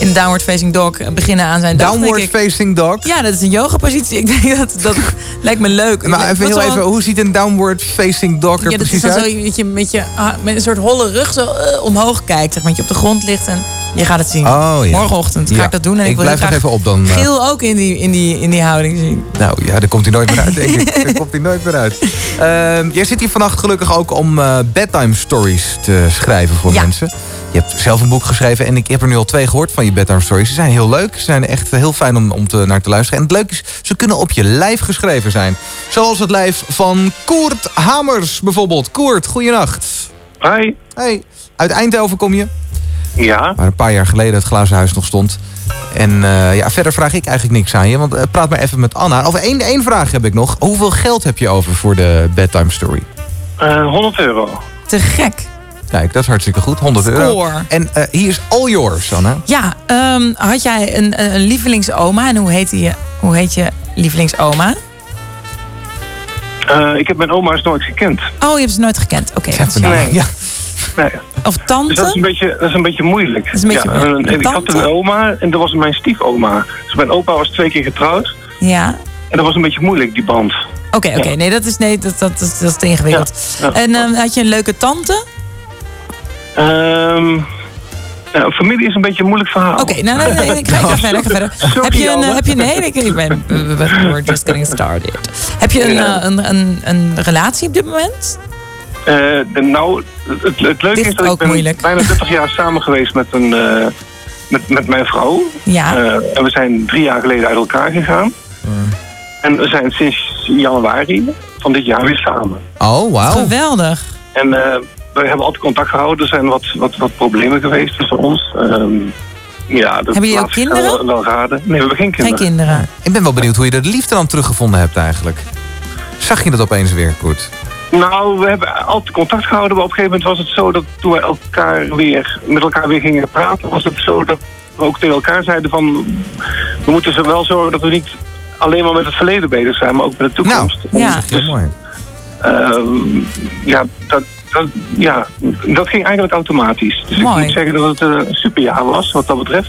in de Downward Facing Dog beginnen aan zijn dag. Downward ik. facing dog? Ja, dat is een yoga positie. [laughs] Ik denk dat dat lijkt me leuk. Maar even, heel even, hoe ziet een downward facing dog er Ja, dat is precies dan zo uit? dat je met, je, ah, met een soort holle rug zo omhoog kijkt. Zeg maar, dat je op de grond ligt en je gaat het zien. Oh, ja. Morgenochtend ga Ja. ik dat doen. En ik, Ik wil blijf nog even op dan, eh. Giel ook in die, in, die, in die houding zien. Nou ja, daar komt hij nooit meer uit, denk ik. [laughs] Daar komt hij nooit meer uit. Ehm, jij zit hier vannacht gelukkig ook om eh, bedtime stories te schrijven voor Ja. mensen. Je hebt zelf een boek geschreven en ik heb er nu al twee gehoord van je bedtime stories. Ze zijn heel leuk, ze zijn echt heel fijn om, om te, naar te luisteren. En het leuke is, ze kunnen op je lijf geschreven zijn. Zoals het lijf van Koert Hamers bijvoorbeeld. Koert, goeienacht. Hi. Hey, uit Eindhoven kom je. Ja. Waar een paar jaar geleden het glazen huis nog stond. En eh, ja, verder vraag ik eigenlijk niks aan je. Want eh, praat maar even met Anna. Of één, één vraag heb ik nog. Hoeveel geld heb je over voor de bedtime story? Eh 100 euro. Te gek. Kijk, dat is hartstikke goed. 100 euro. En eh hier is all yours, Anna. Ja, ehm, had jij een, een lievelingsoma? En hoe heet, je, hoe heet je lievelingsoma? Eh, ik heb mijn oma's nooit gekend. Oh, je hebt ze nooit gekend. Oké. dat is- Nee. Ja. Nee. Of tante? Dus dat is een beetje, dat is een beetje moeilijk. is een beetje ja, moeilijk. en ik had een oma en dat was mijn stiefoma. Dus mijn opa was twee keer getrouwd. Ja. En dat was een beetje moeilijk, die band. Oké, oké. Nee, dat is, nee, dat, dat, is- dat is te ingewikkeld. Ja, ja. En ehm, had je een leuke tante? Ehm ja, familie is een beetje een moeilijk verhaal. Oké, nou, nee, nee, ik ga, ik ga verder. Ik ga verder. Sorry, [laughs] heb je een, Anne. eh, heb je, nee, ik, ik ben, we- we- we're just getting started. Heb je een, eh, een, een, een relatie op dit moment? Eh, nou, het, het leuke Dit is is dat ook ik ben moeilijk. bijna 30 jaar samen geweest met, een, eh, met, met mijn vrouw. Ja. Eh, en we zijn drie jaar geleden uit elkaar gegaan. En we zijn sinds januari van dit jaar weer samen. Oh, wauw. Geweldig. En eh, we hebben altijd contact gehouden. Er zijn wat, wat, wat problemen geweest tussen ons. Ehm, ja, dat Hebben jullie ook kinderen? Wel, wel raden. Nee, we hebben geen kinderen. Geen kinderen. Ik ben wel benieuwd hoe je de liefde dan teruggevonden hebt eigenlijk. Zag je dat opeens weer, Koert? Nou, we hebben altijd contact gehouden, maar op een gegeven moment was het zo dat toen we elkaar weer, met elkaar weer gingen praten, was het zo dat we ook tegen elkaar zeiden van, we moeten zo wel zorgen dat we niet alleen maar met het verleden bezig zijn, maar ook met de toekomst. Ja. Heel mooi. Ehm, ja, dat, dat, ja, dat ging eigenlijk automatisch. Dus Mooi. ik moet zeggen dat het eh, een superjaar was, wat dat betreft.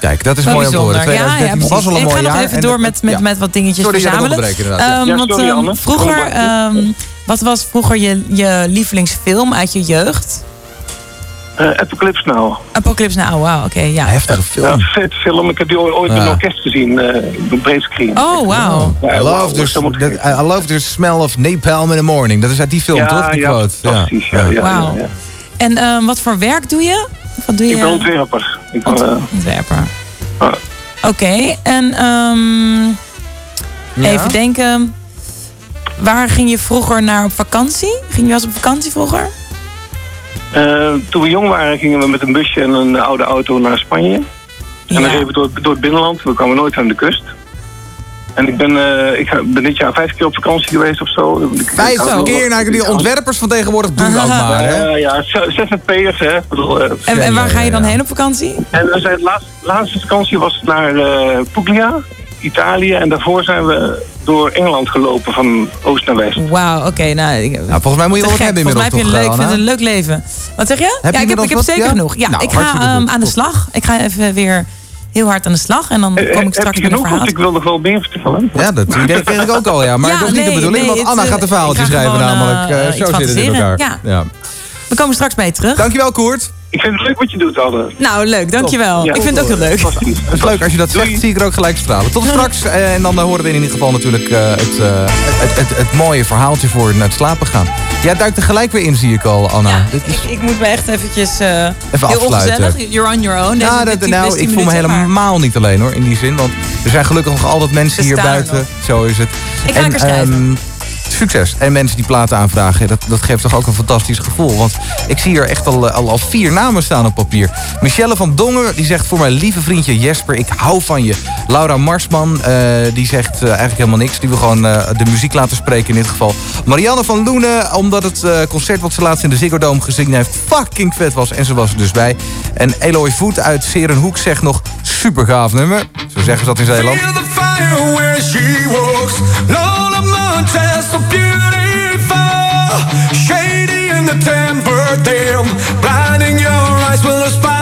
Kijk, dat is mooi om te horen. Ja, ja, 2013 was al een ik mooi ga nog jaar. even en door met, met, ja. met wat dingetjes ik verzamelen. onderbreek inderdaad, ja. Ehm, Ja, want, ehm, Anne. vroeger, ehm, wat was vroeger je, je lievelingsfilm uit je jeugd? Eh Apocalypse Now. Apocalypse Now, wauw, oké, ja. Heftige Ja, film. vet film. Ik heb die ooit ooit in Ja. een orkest gezien, eh op breedscreen. Oh, wauw. Ja, I wauw, love, the. I love the smell of napalm in the morning. Dat is uit die film, Ja, toch? Die ja, quote. fantastisch, ja, ja, ja. En ehm, wat voor werk doe je? Wat doe je? Ik ben ontwerper. Ik ben, eh, Ontwerper. Oké, en ehm, Ja? even denken. Waar ging je vroeger naar op vakantie? Ging je wel eens op vakantie vroeger? Eh, toen we jong waren gingen we met een busje en een oude auto naar Spanje. En dan reden we door, door het binnenland. We kwamen nooit aan de kust. En ik ben, eh, ik ga- ben dit jaar vijf keer op vakantie geweest of zo. Ik Vijf keer naar die ontwerpers van tegenwoordig doen dat maar, hè? Eh, ja, ZZP'ers, hè. Ik bedoel, eh, En, en waar ga je dan heen op vakantie? En we zijn de laatste, laatste vakantie was naar eh, Puglia, Italië. En daarvoor zijn we door Engeland gelopen van oost naar west. Wauw, oké. nou, ik- Nou, volgens mij moet je wel wat gek. hebben Volgens mij heb je een inmiddels leuk, vind een leuk leven. Wat zeg je? je ja, ik heb, inmiddels ik heb zeker Ja? genoeg. Ja, Nou, ik ga ehm, goed. aan de slag. Ik ga even weer heel hard aan de slag. En dan Eh, kom ik heb straks je met een verhaal. Ik wil nog wel meer vertellen. Ja, dat idee kreeg ik ook al, ja. Maar Ja, dat is niet de bedoeling, nee, want Anna eh, gaat een verhaaltje schrijven gewoon, namelijk. eh, Eh, zo zit het in elkaar. Ja. We komen straks bij je terug. Dankjewel, Koert. Ik vind het leuk wat je doet, Anne. Nou, leuk. Dankjewel. Ja. ik vind het ook heel leuk. Het is leuk als je dat zegt, zie ik er ook gelijk stralen. Tot straks. eh, En dan eh, horen we in ieder geval natuurlijk eh, het, eh, het, het, het mooie verhaaltje voor naar het slapen gaan. Jij duikt er gelijk weer in, zie ik al, Anna. Ja, Dit is... ik, ik moet me echt eventjes... eh Even heel afsluiten. ongezellig. You're on your own. Deze, Ja, dat, nou, ik voel me maar- helemaal niet alleen hoor, in die zin. Want er zijn gelukkig nog altijd mensen hier er buiten. nog. Zo is het. Ik ga ehm, succes. En mensen die platen aanvragen, dat, dat geeft toch ook een fantastisch gevoel. Want ik zie hier echt al, eh, al, al vier namen staan op papier. Michelle van Dongen, die zegt voor mijn lieve vriendje Jesper, ik hou van je. Laura Marsman, eh, die zegt eh, eigenlijk helemaal niks. Die wil gewoon de muziek laten spreken in dit geval. Marianne van Loenen, omdat het concert wat ze laatst in de Ziggo Dome gezien heeft fucking vet was. En ze was er dus bij. En Eloy Voet uit Serenhoek zegt nog super gaaf nummer. Zo zeggen ze dat in Zeeland. Feel the fire where she walks. Lola Montez, so beautiful. Shady in the temper, damn. Blinding your eyes with a spider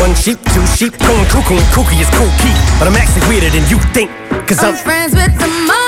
One sheep, two sheep, going cuckoo kooky is cool key. But I'm actually weirder than you think. Cause I'm I'm friends with the monster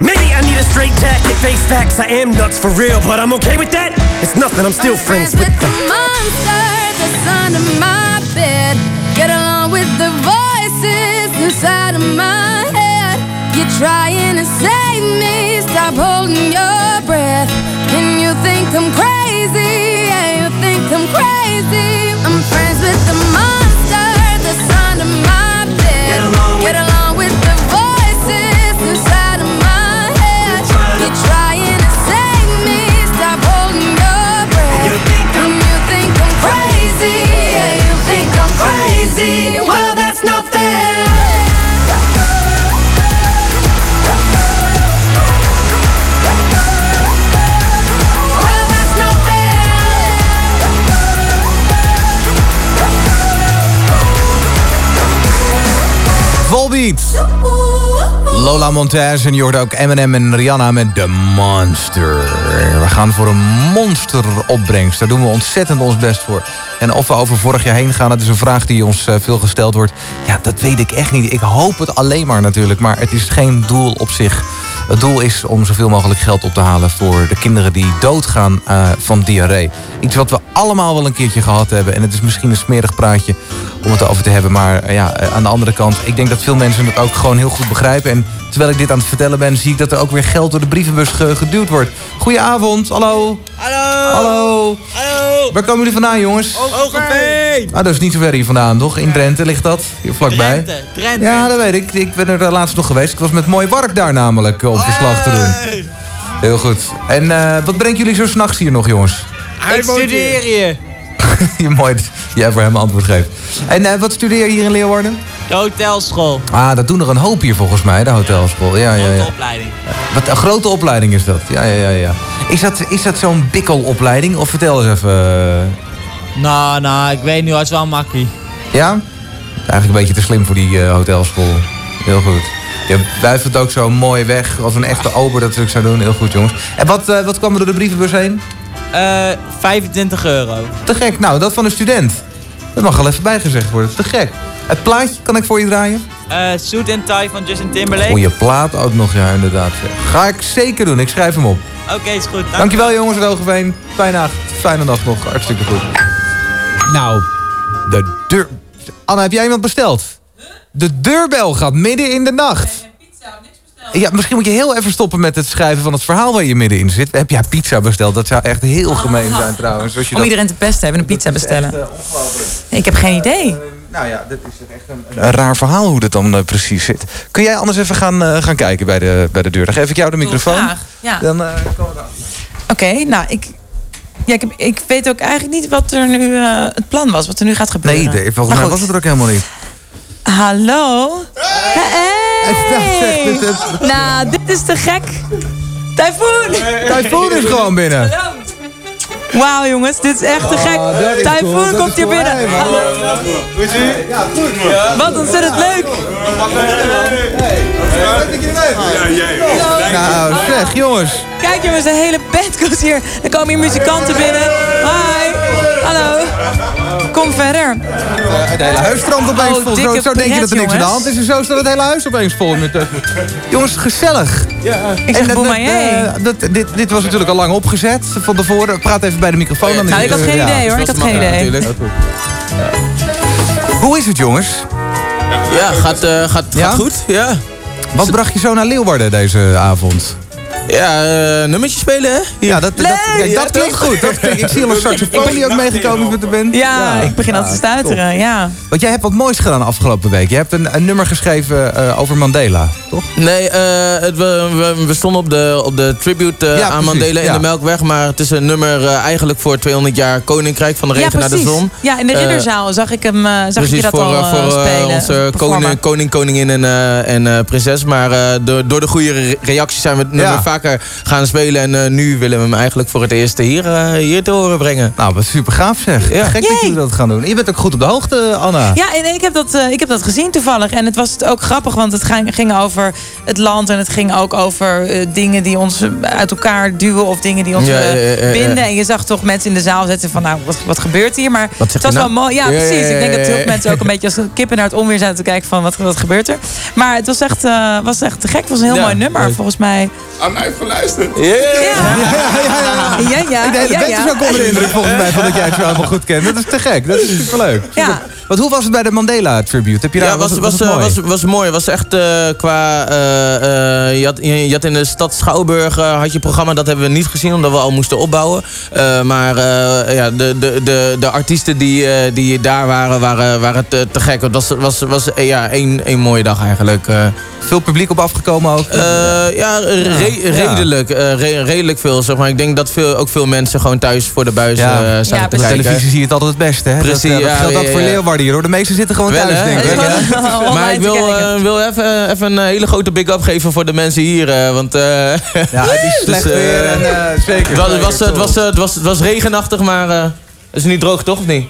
Maybe I need a straight jacket, face facts. I am nuts for real, but I'm okay with that. It's nothing, I'm still friends with the monster that's under my bed. Get along with the voices inside of my head. You're trying to save me, stop holding your breath. And you think I'm crazy, yeah, you think I'm crazy. I'm friends with the monster that's under my bed. Get along with the Lola Montez en je hoort ook Eminem en Rihanna met The Monster. We gaan voor een monsteropbrengst. Daar doen we ontzettend ons best voor. En of we over vorig jaar heen gaan, dat is een vraag die ons eh, veel gesteld wordt. Ja, dat weet ik echt niet. Ik hoop het alleen maar natuurlijk, maar het is geen doel op zich. Het doel is om zoveel mogelijk geld op te halen voor de kinderen die doodgaan eh, van diarree. Iets wat we allemaal wel een keertje gehad hebben. En het is misschien een smerig praatje om het over te hebben. Maar eh, ja, eh, aan de andere kant, ik denk dat veel mensen het ook gewoon heel goed begrijpen. En terwijl ik dit aan het vertellen ben, zie ik dat er ook weer geld door de brievenbus ge- geduwd wordt. Goedenavond, hallo. Hallo. Hallo. Hallo. Waar komen jullie vandaan, jongens? Ah, dat is niet zo ver hier vandaan, toch? In Drenthe ligt dat, hier vlakbij. Drenthe, Drenthe. Ja, dat weet ik. Ik ben er eh, laatst nog geweest. Ik was met Mooi Wark daar namelijk eh, om verslag te doen. Heel goed. En eh, wat brengt jullie zo s'nachts hier nog, jongens? Ik studeer hier. [laughs] Mooi dat jij voor hem antwoord geeft. En eh, wat studeer je hier in Leeuwarden? De hotelschool. Ah, dat doen er een hoop hier volgens mij, de hotelschool. Ja, ja, ja. Opleiding. Wat een grote opleiding is dat. Ja, ja, ja. ja. Is dat, is dat zo'n bikkelopleiding? Of vertel eens even. Eh, Nou, nou, ik weet niet, het is wel makkie. Ja? Eigenlijk een beetje te slim voor die eh, hotelschool. Heel goed. Je wuift het ook zo mooi weg. Als een echte ober dat ik zou doen. Heel goed, jongens. En wat, eh, wat kwam er door de brievenbus heen? Eh 25 euro. Te gek. Nou, dat van een student. Dat mag al even bijgezegd worden. Te gek. Het plaatje kan ik voor je draaien? Eh Suit and Tie van Justin Timberlake. Goeie plaat ook nog, ja, inderdaad. Ga ik zeker doen. Ik schrijf hem op. Oké, is goed. Dankjewel, jongens uit Hogeveen. Fijne nacht. Fijne nacht nog. Hartstikke goed. Nou, de deur... Anna, heb jij iemand besteld? De deurbel gaat midden in de nacht. Ja, misschien moet je heel even stoppen met het schrijven van het verhaal waar je middenin zit. Heb jij pizza besteld? Dat zou echt heel gemeen zijn trouwens. Als je Om dat... iedereen te pesten hebben, een pizza bestellen. Ik heb geen idee. Nou ja, dat is echt een, een raar verhaal hoe dat dan eh, precies zit. Kun jij anders even gaan, eh, gaan kijken bij de, bij de deur? Dan geef ik jou de microfoon. Graag, ja. Dan eh, komen we Oké, nou, ik, ja, ik, heb, ik weet ook eigenlijk niet wat er nu eh, het plan was, wat er nu gaat gebeuren. Nee, volgens mij was het er ook helemaal niet. Hallo? Hey! Nou, dit is te gek. Typhoon! Typhoon is gewoon binnen. Wauw jongens, dit is echt te gek. Typhoon komt hier binnen. Hallo. Ja, goed man. Wat ontzettend leuk. Nou, zeg jongens. Kijk jongens, de hele band komt hier. Er komen hier muzikanten binnen. Hi. Hallo. Kom verder. Het hele huis strandt opeens Oh, vol. Zo, denk je dat er niks aan de hand is. En zo staat het hele huis opeens vol. Met, eh, jongens, gezellig. Ik En zeg dat- dat, eh, dat- dit, dit was natuurlijk al lang opgezet van tevoren. Praat even bij de microfoon. dan Nou, ik had eh, geen ja. idee hoor. Ik had geen idee. Hoe is het jongens? Ja, gaat, eh, gaat, gaat goed. Ja. Wat bracht je zo naar Leeuwarden deze avond? Ja, eh, nummertje spelen hè? Ja, dat, dat, kijk, dat klinkt goed. Dat klinkt, ik zie al [laughs] een saxofoon die ook meegekomen met de band. Ja, ik begin al te stuiteren. Ja. Want jij hebt wat moois gedaan afgelopen week. Je hebt een, een nummer geschreven eh, over Mandela, toch? Nee, eh, het, we, we, we stonden op de, op de tribute eh, Ja, aan Mandela in ja. de Melkweg. Maar het is een nummer eh, eigenlijk voor 200 jaar Koninkrijk van de Ja, regen naar de zon. Ja, in de ridderzaal zag ik hem, eh, zag ik Precies, je dat voor, al voor eh, spelen. onze koning, koning, koningin en, eh, en eh, prinses. Maar eh, door, door de goede re- reacties zijn we het nummer Ja. Vaker gaan spelen. En eh, nu willen we hem eigenlijk voor het eerst hier, eh, hier te horen brengen. Nou, wat super gaaf zeg. Ja. Gek dat jullie dat gaan doen. Je bent ook goed op de hoogte, Anna. Ja, en ik heb, dat, eh, ik heb dat gezien toevallig. En het was ook grappig, want het ging, ging over het land. En het ging ook over dingen die ons uit elkaar duwen. Of dingen die ons Ja, ja, binden. En je zag toch mensen in de zaal zitten van, nou, wat, wat gebeurt hier? Maar Wat zeg het was wel nou? mooi. Ja, Ja, ja, precies. Ik denk dat heel mensen ook een beetje als kippen naar het onweer zaten te kijken van, wat, wat gebeurt er? Maar het was echt, eh, was echt te gek. Het was een heel Ja, mooi nummer, volgens mij. Heeft geluisterd. Ja, ja. De hele ja, band ja. is ook onder de indruk volgens mij van dat jij het helemaal goed kent. Dat is te gek. Dat is superleuk. Ja. Want hoe was het bij de Mandela tribute? Heb je daar Ja, was, het- was, het eh, mooi? was, was mooi. Was echt eh, qua. eh, eh, je, had, je, je had in de stad Schouwburg had je programma, dat hebben we niet gezien omdat we al moesten opbouwen. Eh, maar eh, ja, de, de, de, de artiesten die, eh, die daar waren, waren, waren te, te gek. Het was, was, was ja, één, één mooie dag eigenlijk. eh. Veel publiek op afgekomen ook? Eh, ja, re- Ja. Redelijk. eh, re- redelijk veel, zeg maar. Ik denk dat veel, ook veel mensen gewoon thuis voor de buis Ja. eh, zaten Ja, te Op kijken. televisie zie je het altijd het beste. Hè? Precies, dat, eh, dat ja, geldt ook ja, voor ja. Leeuwarden hier hoor. De meesten zitten gewoon Wel, thuis, denk ik. [laughs] Maar ik wil, eh, wil even, even een hele grote big-up geven voor de mensen hier. eh, want eh, [laughs] Ja, het is [laughs] slecht Dus, eh, weer en eh, zeker. het, was, het, was, het, was, het, was, het regenachtig, maar eh, is het niet droog toch of niet?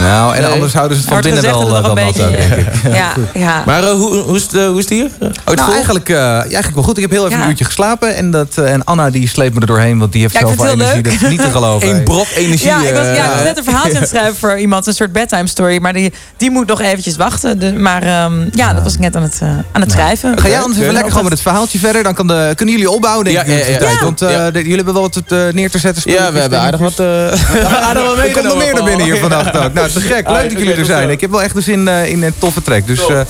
Nou, en anders houden ze het van binnen wel, dat eh, een ook, denk ik. Ja, ja. Maar eh, hoe, hoe, is het, eh, hoe is het hier? Oh, het Nou, eigenlijk, eh, ja, eigenlijk wel goed. Ik heb heel even Ja. een uurtje geslapen. En, dat, eh, en Anna die sleept me er doorheen, want die heeft Ja, ik zoveel vind het heel energie. Dat leuk. is niet te geloven. Eén brok energie. Ja, ik was, ja, ik eh, was net een verhaaltje aan het schrijven voor iemand. Een soort bedtime story. Maar die, die moet nog eventjes wachten. De- maar ehm, ja, dat was ik net aan het, eh, aan het schrijven. Ga jij anders even lekker gewoon met het verhaaltje verder? Dan kan de, kunnen jullie opbouwen, denk Ja, ik. Want eh, jullie hebben wel wat eh, neer te zetten. Ja, we [laughs] hebben aardig wat... eh aardig wat Er komt nog meer er binnen hier vannacht ook. Nou, te gek. Leuk dat jullie er zijn. Ik heb wel echt dus in, eh, in een toffe track. Dus eh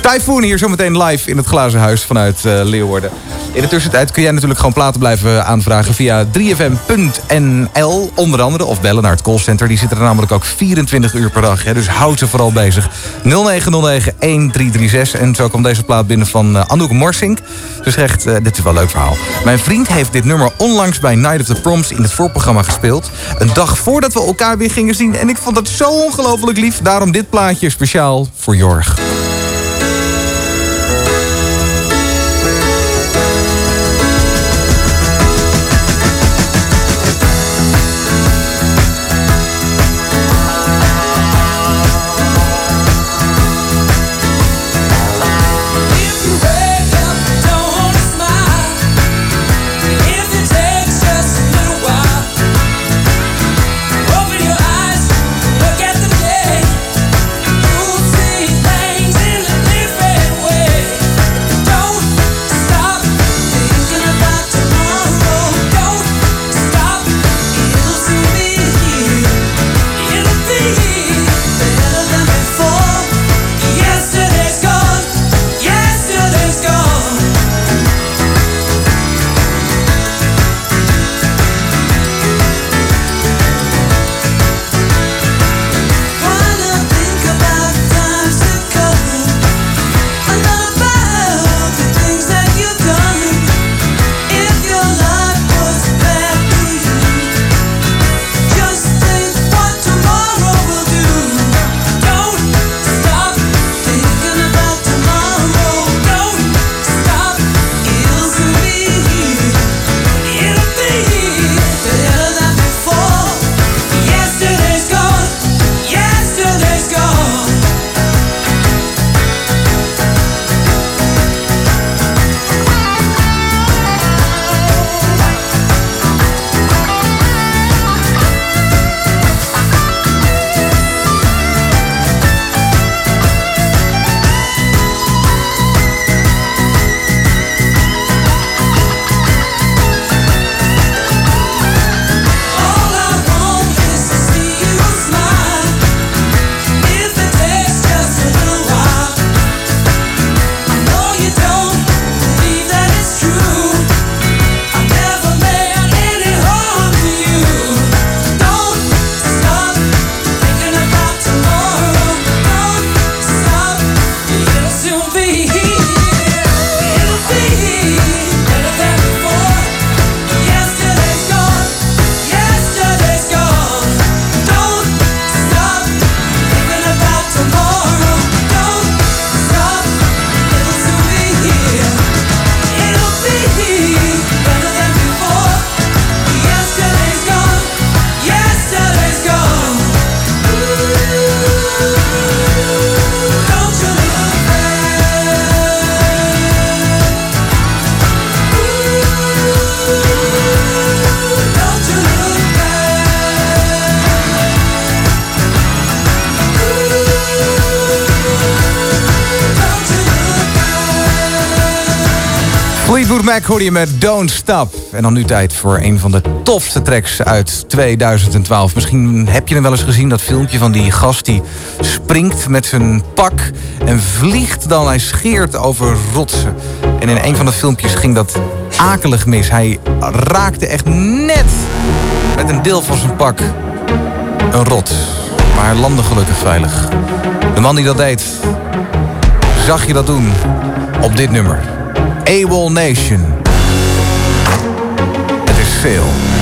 Typhoon hier zometeen live in het glazen huis vanuit eh, Leeuwarden. In de tussentijd kun jij natuurlijk gewoon platen blijven aanvragen via 3fm.nl onder andere. Of bellen naar het callcenter. Die zitten er namelijk ook 24 uur per dag. Hè, dus houd ze vooral bezig. 0909-1336. En zo kwam deze plaat binnen van eh, Anouk Morsink. Ze zegt, eh, dit is wel een leuk verhaal. Mijn vriend heeft dit nummer onlangs bij Night of the Proms in het voorprogramma gespeeld. Een dag voordat we elkaar weer gingen zien. En ik vond het zo ongelooflijk lief. Daarom dit plaatje speciaal voor Jorg. Mac hoorde je met Don't Stop. En dan nu tijd voor een van de tofste tracks uit 2012. Misschien heb je hem wel eens gezien, dat filmpje van die gast die springt met zijn pak en vliegt dan. Hij scheert over rotsen. En in een van de filmpjes ging dat akelig mis. Hij raakte echt net met een deel van zijn pak een rot. Maar hij landde gelukkig veilig. De man die dat deed, zag je dat doen op dit nummer. AWOL Nation. Het is veel.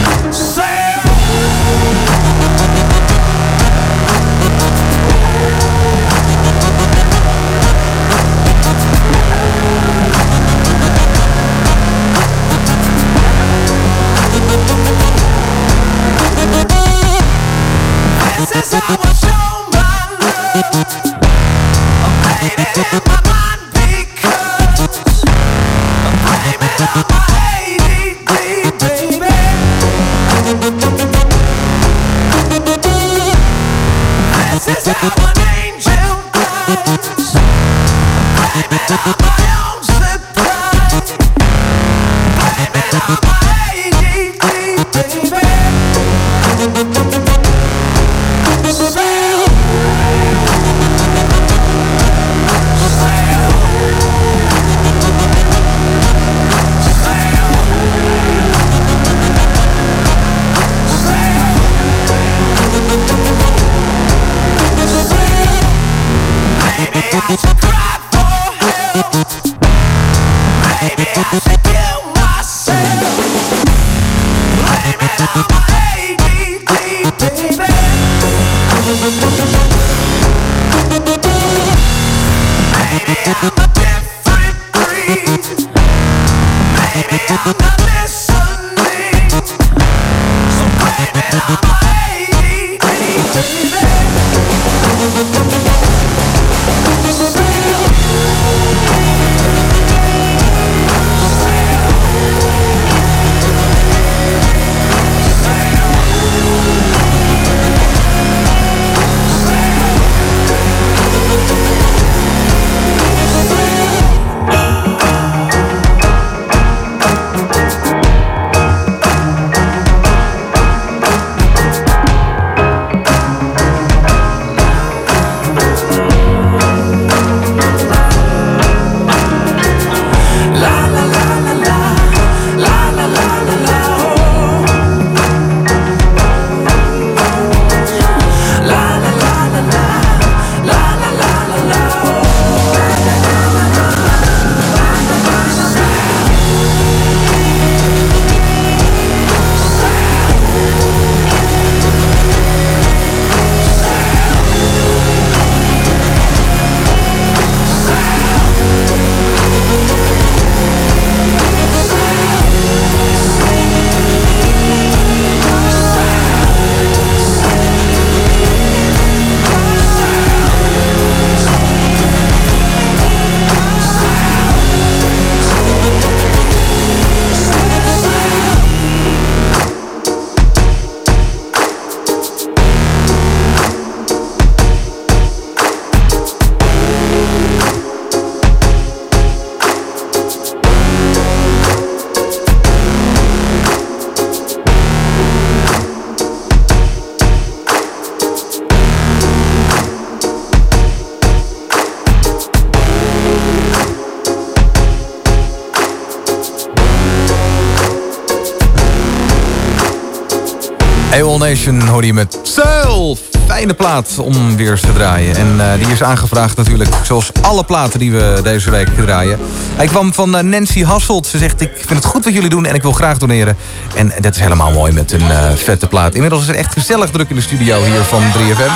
Nation hoorde met Sail. Fijne plaat om weer te draaien. En eh, die is aangevraagd natuurlijk, zoals alle platen die we deze week draaien. Hij kwam van eh, Nancy Hasselt. Ze zegt, ik vind het goed wat jullie doen en ik wil graag doneren. En dat is helemaal mooi met een eh, vette plaat. Inmiddels is het echt gezellig druk in de studio hier van 3FM.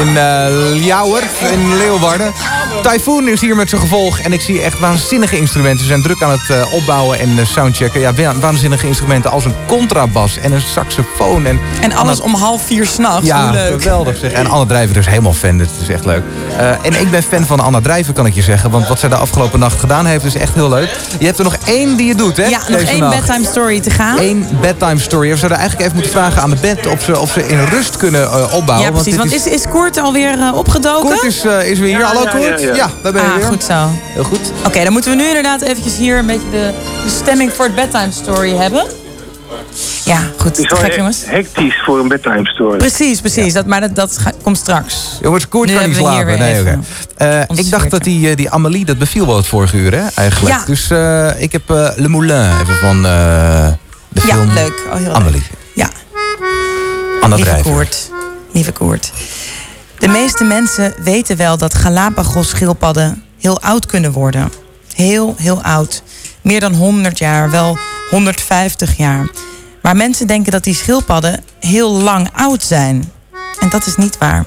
In uh, Ljouwer, in Leeuwarden. Typhoon is hier met zijn gevolg. En ik zie echt waanzinnige instrumenten. Ze zijn druk aan het eh, opbouwen en eh, soundchecken. Ja, wa- waanzinnige instrumenten als een contrabas en een saxofoon. En, En alles om half vier s'nachts. ja, geweldig zeg. En Anne Drijver is helemaal fan, dit is echt leuk. Eh, en ik ben fan van Anna Drijver, kan ik je zeggen. Want wat zij de afgelopen nacht gedaan heeft, is echt heel leuk. Je hebt er nog één die je doet, hè? Ja, nog één nacht. bedtime story te gaan. Eén bedtime story. We zouden eigenlijk even moeten vragen aan de bed of ze, of ze in rust kunnen eh, opbouwen. ja, precies. Want dit is, is Koert alweer eh, opgedoken? Koert is, is weer hier. Hallo Koert. Ja, daar ben je ah, weer. goed zo. Heel goed. Oké, dan moeten we nu inderdaad eventjes hier een beetje de, de stemming voor het bedtime story hebben. Ja, goed. Het is wel gek, he- jongens. hectisch voor een bedtime story. Precies, precies. Dat, maar dat, dat ga- komt straks. Jongens, Koert Nu kan niet slapen. Nee, Eh, ik dacht dat die, eh, die Amélie, dat beviel wel het vorige uur, hè, eigenlijk. Ja. Dus eh, ik heb eh, Le Moulin even van eh, de Ja, film leuk. Oh, heel Amélie. Ja. Anna Lieve Drijver. Koert. Lieve Koert. De meeste mensen weten wel dat Galapagos-schildpadden heel oud kunnen worden. Heel, heel oud. Meer dan 100 jaar, wel 150 jaar. Maar mensen denken dat die schildpadden heel lang oud zijn. En dat is niet waar.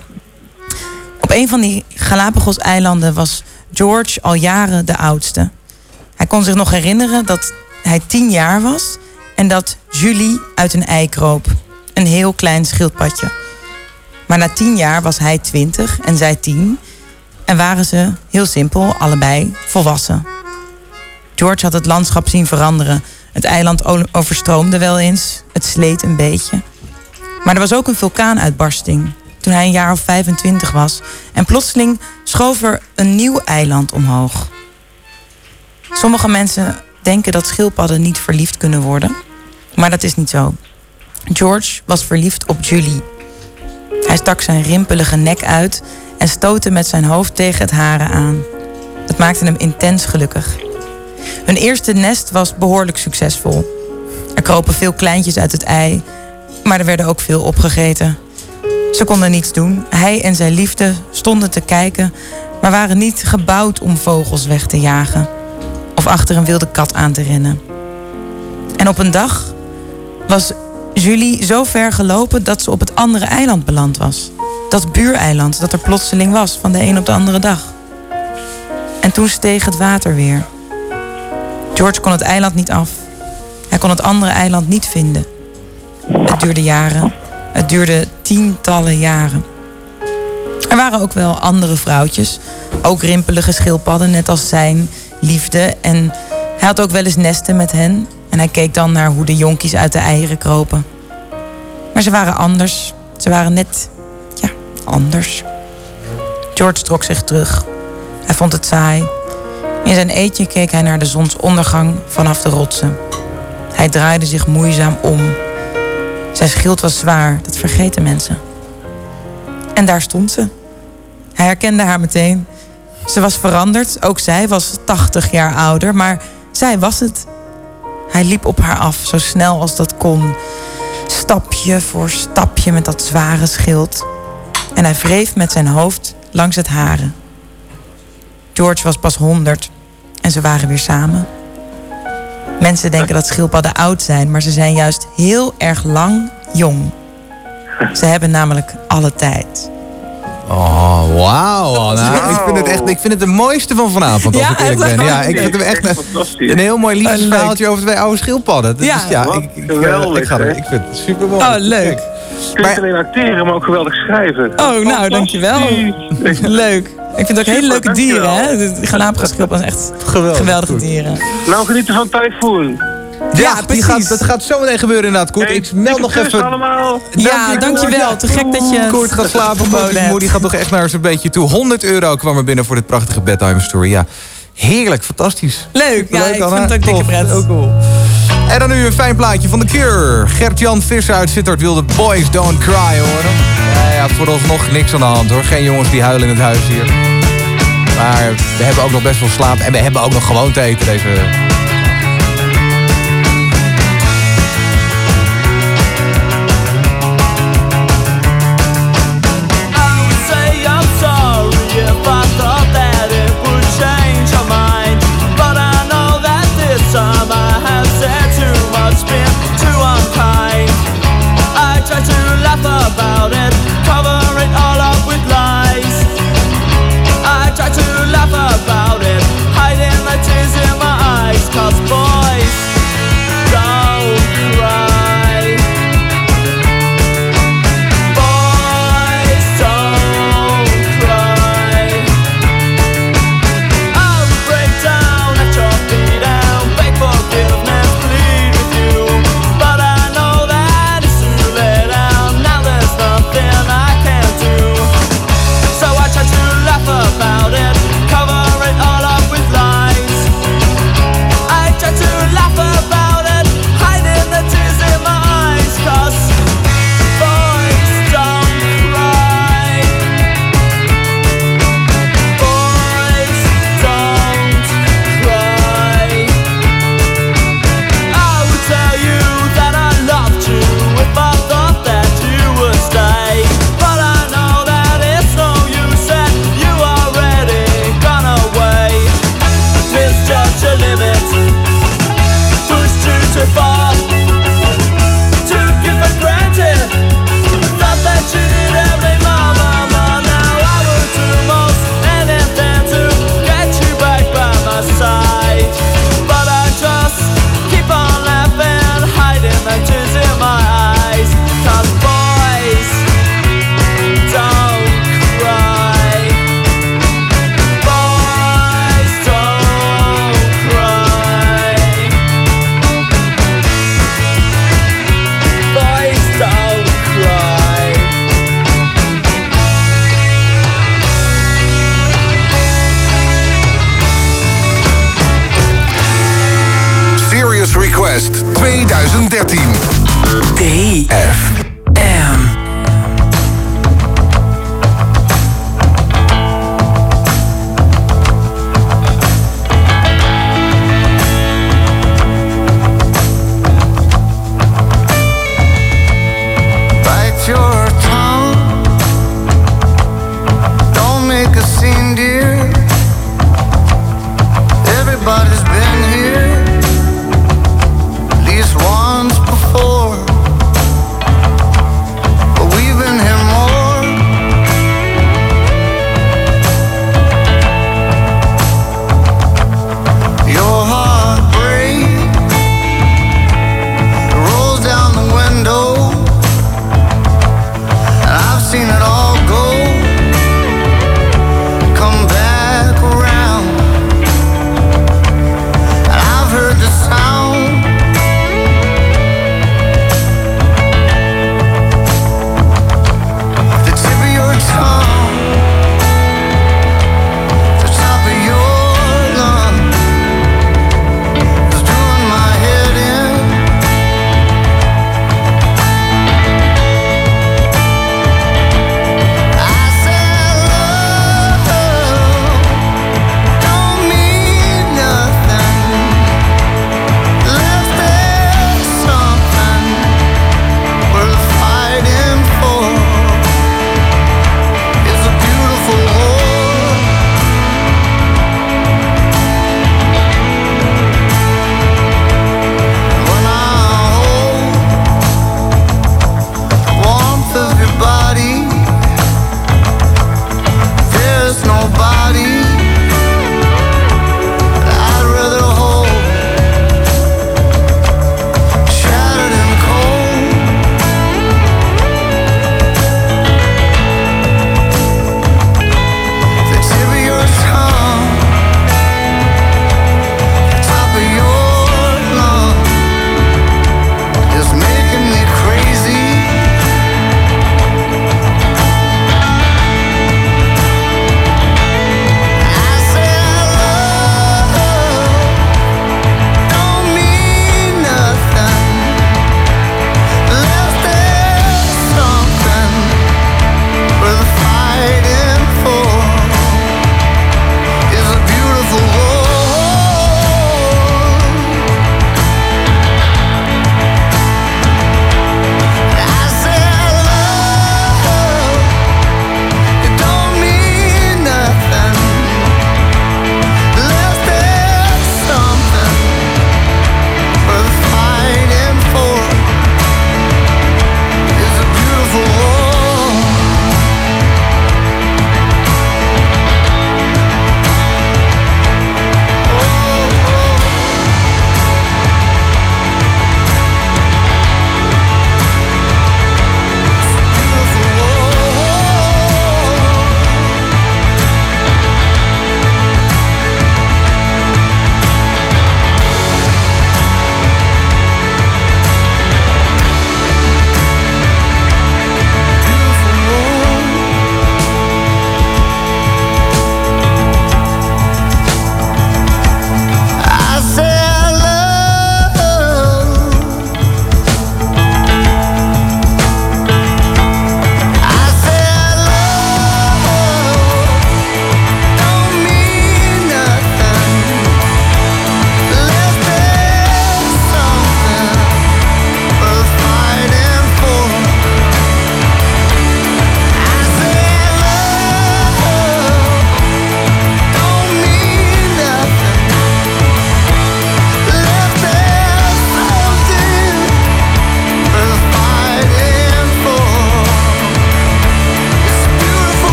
Op een van die Galapagos-eilanden was George al jaren de oudste. Hij kon zich nog herinneren dat hij tien jaar was en dat Julie uit een ei kroop. Een heel klein schildpadje. Maar na tien jaar was hij twintig en zij tien. En waren ze, heel simpel, allebei volwassen. George had het landschap zien veranderen. Het eiland overstroomde wel eens. Het sleet een beetje. Maar er was ook een vulkaanuitbarsting. Toen hij een jaar of 25 was. En plotseling schoof er een nieuw eiland omhoog. Sommige mensen denken dat schildpadden niet verliefd kunnen worden. Maar dat is niet zo. George was verliefd op Julie. Hij stak zijn rimpelige nek uit en stootte met zijn hoofd tegen het haren aan. Het maakte hem intens gelukkig. Hun eerste nest was behoorlijk succesvol. Er kropen veel kleintjes uit het ei, maar er werden ook veel opgegeten. Ze konden niets doen. Hij en zijn liefde stonden te kijken maar waren niet gebouwd om vogels weg te jagen of achter een wilde kat aan te rennen. En op een dag was Julie zo ver gelopen dat ze op het andere eiland beland was. Dat buureiland dat er plotseling was van de een op de andere dag. En toen steeg het water weer. George kon het eiland niet af. Hij kon het andere eiland niet vinden. Het duurde jaren. Het duurde tientallen jaren. Er waren ook wel andere vrouwtjes. Ook rimpelige schildpadden, net als zijn liefde. En hij had ook wel eens nesten met hen. En hij keek dan naar hoe de jonkies uit de eieren kropen. Maar ze waren anders. Ze waren net, ja, anders. George trok zich terug. Hij vond het saai. In zijn eetje keek hij naar de zonsondergang vanaf de rotsen. Hij draaide zich moeizaam om. Zijn schild was zwaar, dat vergeten mensen. En daar stond ze. Hij herkende haar meteen. Ze was veranderd, ook zij was 80 jaar ouder, maar zij was het. Hij liep op haar af, zo snel als dat kon. Stapje voor stapje met dat zware schild. En hij wreef met zijn hoofd langs het haren. George was pas 100 en ze waren weer samen. Mensen denken dat schildpadden oud zijn, maar ze zijn juist heel erg lang jong. Ze hebben namelijk alle tijd. Oh, wauw. Anna. Ik vind het echt ik vind het de mooiste van vanavond, als Ja, ik eerlijk het ben. Ja, ik vind hem echt een, een heel mooi liefdesverhaaltje over twee oude schildpadden. Dat Ja. ik, ik, geweldig, ik, ga er- ik vind het super mooi. Oh, leuk. Je kunt alleen acteren, maar ook geweldig schrijven. Oh, nou, dankjewel. [laughs] Leuk. Ik vind het ook hele leuke dieren, hè? De zijn echt geweldige dieren. Nou, genieten van Typhoon. Ja, die gaat, dat gaat zo meteen gebeuren inderdaad, Koert. ik meld nog even... allemaal. Ja, dankjewel. Te gek dat je Koert gaat slapen. Moody, gaat toch echt naar zijn beetje toe. 100 euro kwam er binnen voor dit prachtige bedtime story. Ja, heerlijk, fantastisch. Leuk, ja, ik Anna. vind het ook dikke pret. Ook cool. En dan nu een fijn plaatje van The Cure. Gert-Jan Visser uit Sittard wil de Boys Don't Cry horen. Ja, ja, vooralsnog niks aan de hand hoor. Geen jongens die huilen in het huis hier. Maar we hebben ook nog best wel slaap. En we hebben ook nog gewoon te eten deze...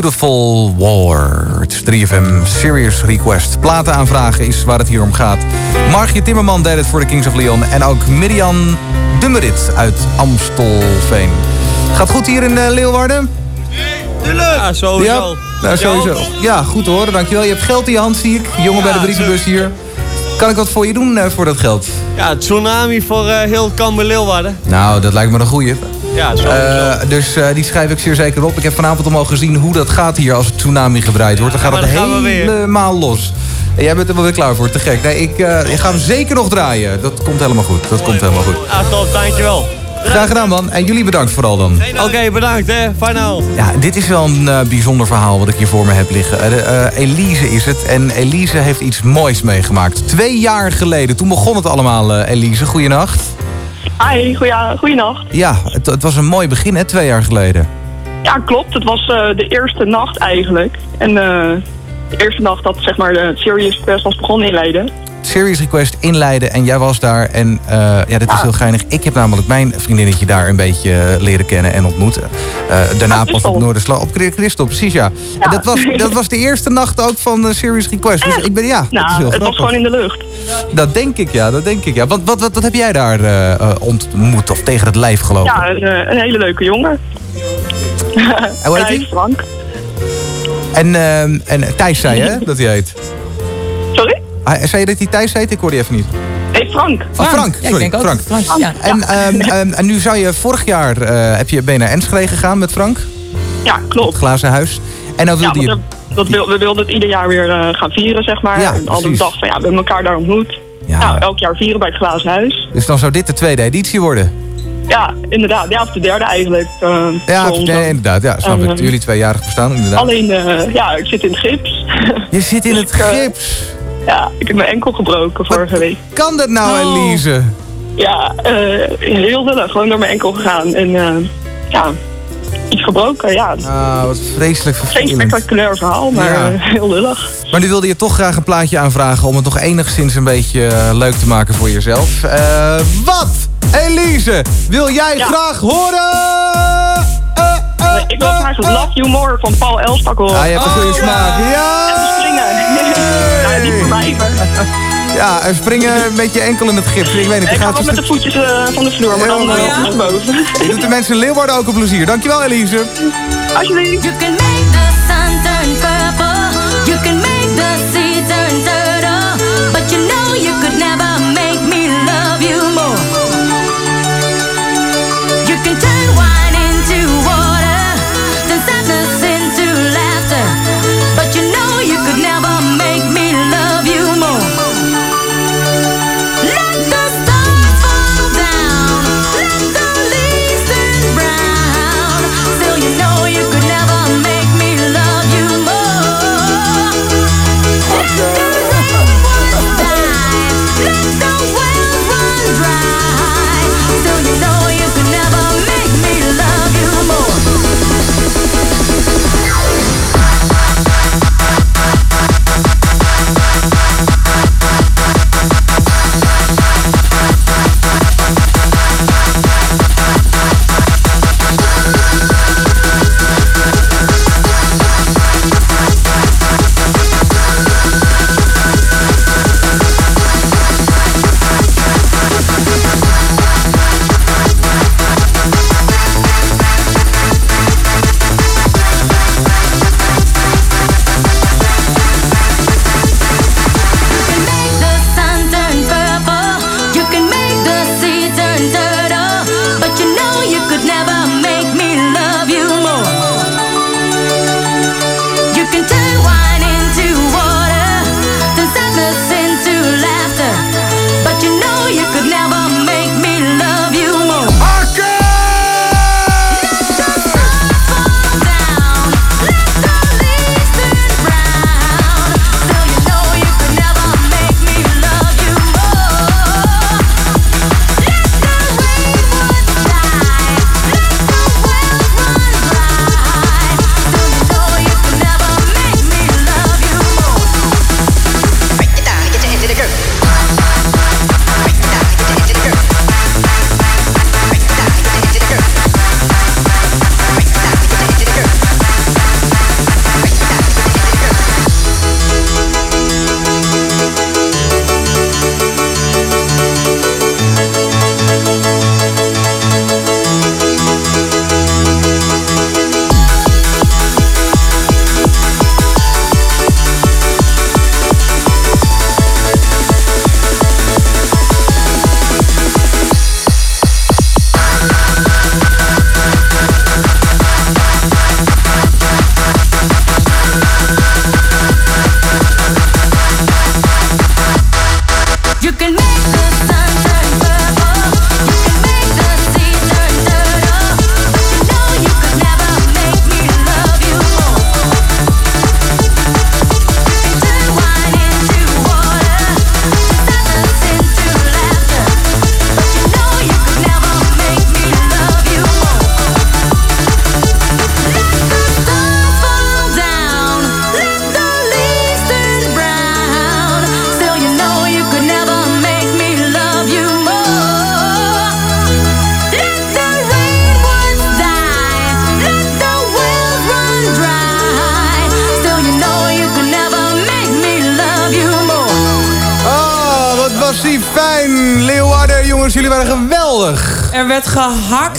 Beautiful War. 3FM Serious Request. Platen aanvragen is waar het hier om gaat. Margie Timmerman deed het voor de Kings of Leon. En ook Miriam Dummerit uit Amstelveen. Gaat goed hier in eh, Leeuwarden? Tuurlijk! Ja, sowieso. Ja, nou, ja goed hoor, dankjewel. Je hebt geld in je hand, zie ik. Jongen bij de brievenbus hier. Kan ik wat voor je doen eh, voor dat geld? Ja, tsunami voor uh, heel Kamer Leeuwarden. Nou, dat lijkt me een goeie. Ja, zo, Eh, dus eh, die schrijf ik zeer zeker op. Ik heb vanavond al mogen zien hoe dat gaat hier als het tsunami gedraaid wordt. Dan gaat het helemaal los. En jij bent er wel weer klaar voor, te gek. Nee, ik, eh, ik ga hem zeker nog draaien. Dat komt helemaal goed. Dat komt helemaal goed. Ah, top, dankjewel. Graag gedaan, man. En jullie bedankt vooral dan. Oké, bedankt hè. Avond. Ja, dit is wel een eh, bijzonder verhaal wat ik hier voor me heb liggen. Eh, eh, Elise is het. En Elise heeft iets moois meegemaakt. Twee jaar geleden. Toen begon het allemaal, eh, Elise. Goeienacht. Hi, goeienacht. Ja, het, het was een mooi begin, hè, twee jaar geleden. Ja, klopt. Het was eh, de eerste nacht eigenlijk. En eh, de eerste nacht dat zeg maar de Serious Quest was begonnen in Leiden. Serious Request inleiden en jij was daar. En eh, ja, dat is heel geinig. Ik heb namelijk mijn vriendinnetje daar een beetje leren kennen en ontmoet. Eh, daarna pas op Noorderslag. Op Chri- Christel, precies ja. En dat, was, dat was de eerste nacht ook van de Serious Request. Dus ik ben, ja, dat is Nou, heel het was gewoon in de lucht. Dat denk ik, ja. Dat denk ik, ja. Wat, wat, wat, wat heb jij daar eh, eh, ontmoet of tegen het lijf gelopen? Ja, een, eh, een hele leuke jongen. En hoe heet Hij hij? Frank. En, ehm, en Thijs zei hè, dat hij heet. Sorry? Hij, zei je dat hij Thijs heet? Ik hoorde je even niet. Nee, Frank. Oh, Frank, Ja, ik sorry, Frank. Frank, ja. En, ehm, [laughs] ehm, en nu zou je vorig jaar, eh, heb je, ben je naar Enschede gegaan met Frank? Ja, klopt. Het glazen huis. En dan Ja, wilde want je... we, dat wil, we wilden het ieder jaar weer eh, gaan vieren, zeg maar. Ja, en precies. gedacht van ja, we hebben elkaar daar ontmoet. Nou, elk jaar vieren bij het Glazen Huis. Dus dan zou dit de tweede editie worden. Ja, inderdaad. Ja, of de derde eigenlijk. eh, Ja, nee, inderdaad. Ja, snap En, ik. eh, Jullie tweejarig bestaan, inderdaad. Alleen, ja, ik zit in het gips. [laughs] Je zit in het Dus ik, eh, gips? Ja, ik heb mijn enkel gebroken vorige week. Kan dat nou, Oh. Elise? Ja, heel lullig. Gewoon door mijn enkel gegaan. En ja, gebroken, ja. Ah, wat vreselijk Geen vervelend. spectaculair verhaal, maar Ja. eh, heel lullig. Maar nu wilde je toch graag een plaatje aanvragen... om het nog enigszins een beetje eh, leuk te maken voor jezelf. Eh, wat, Elise, wil jij graag horen? Ik wil graag Love You More van Paul Elstak horen. Ah, je hebt een goede smaak. Ja! En springen. [laughs] ja, niet. [laughs] Ja, en springen met je enkel in het gips. Ik weet niet, Ik ga gaat wel dus met de voetjes eh, van de vloer, maar dan uh, boven. Je doet de mensen in Leeuwarden ook een plezier. Dankjewel, Elise. Alsjeblieft. You can make the sun turn purple. You can make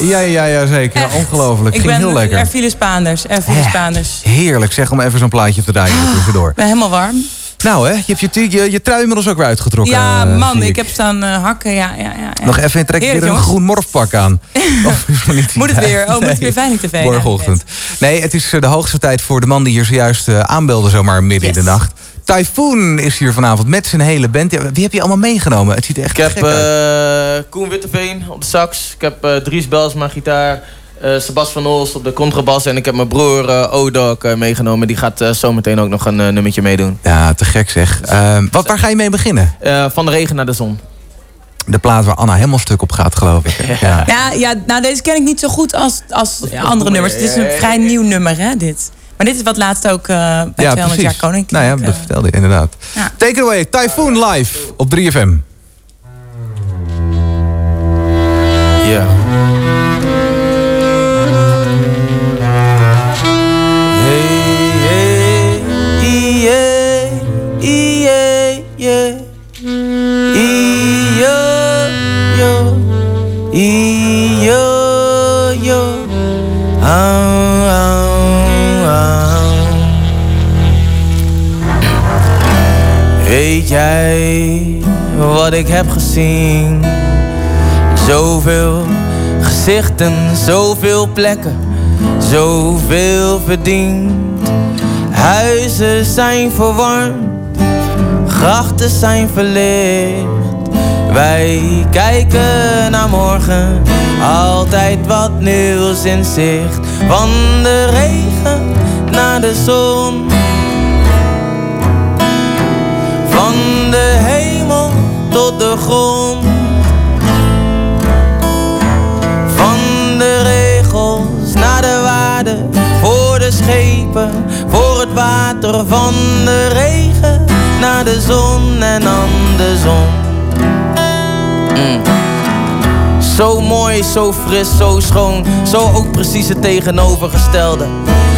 Ja, ja, ja, zeker. Ongelooflijk. Ik Ging ben, heel lekker. Er vielen Spaanders. Er Spaanders. Heerlijk, zeg om even zo'n plaatje te draaien tussendoor. Ik ben helemaal warm. Nou hè, je hebt je, je, je trui inmiddels ook weer uitgetrokken. ja, eh, man, ik heb staan eh, hakken. Ja, ja, ja. Nog even, trek je Heerlijk, weer een groen morfpak aan. [laughs] Of Moet het weer? Oh, moet het weer Veiling TV? Morgenochtend. Nee, het is eh, de hoogste tijd voor de man die hier zojuist aanbelde, zomaar midden in de nacht. Typhoon is hier vanavond met zijn hele band. Ja, wie heb je allemaal meegenomen? Het ziet er echt Ik heb gek uit. eh, Koen Witteveen op de sax. Ik heb eh, Dries Belsma gitaar. eh Sebas van Ols op de contrabas. En ik heb mijn broer eh Odok meegenomen. Die gaat eh, zometeen ook nog een nummertje meedoen. Ja, te gek zeg. Ehm, wat, waar ga je mee beginnen? Eh, van de regen naar de zon. De plaat waar Anna helemaal stuk op gaat, geloof ik. [laughs] Ja. Ja, ja, nou deze ken ik niet zo goed als, als andere nummers. Het is een vrij nieuw nummer, hè, dit. Maar dit is wat laatst ook eh, bij 200 jaar Koninkrijk. Nou ja, dat eh, vertelde je inderdaad. Ja. Take it away, Typhoon live op 3FM. Weet jij wat ik heb gezien? Zoveel gezichten, zoveel plekken, zoveel verdiend. Huizen zijn verwarmd, grachten zijn verlicht. Wij kijken naar morgen, altijd wat nieuws in zicht. Van de regen naar de zon, tot de grond. Van de regels naar de waarde voor de schepen, voor het water. Van de regen naar de zon en andersom. Mm. Zo mooi, zo fris, zo schoon, zo ook precies het tegenovergestelde.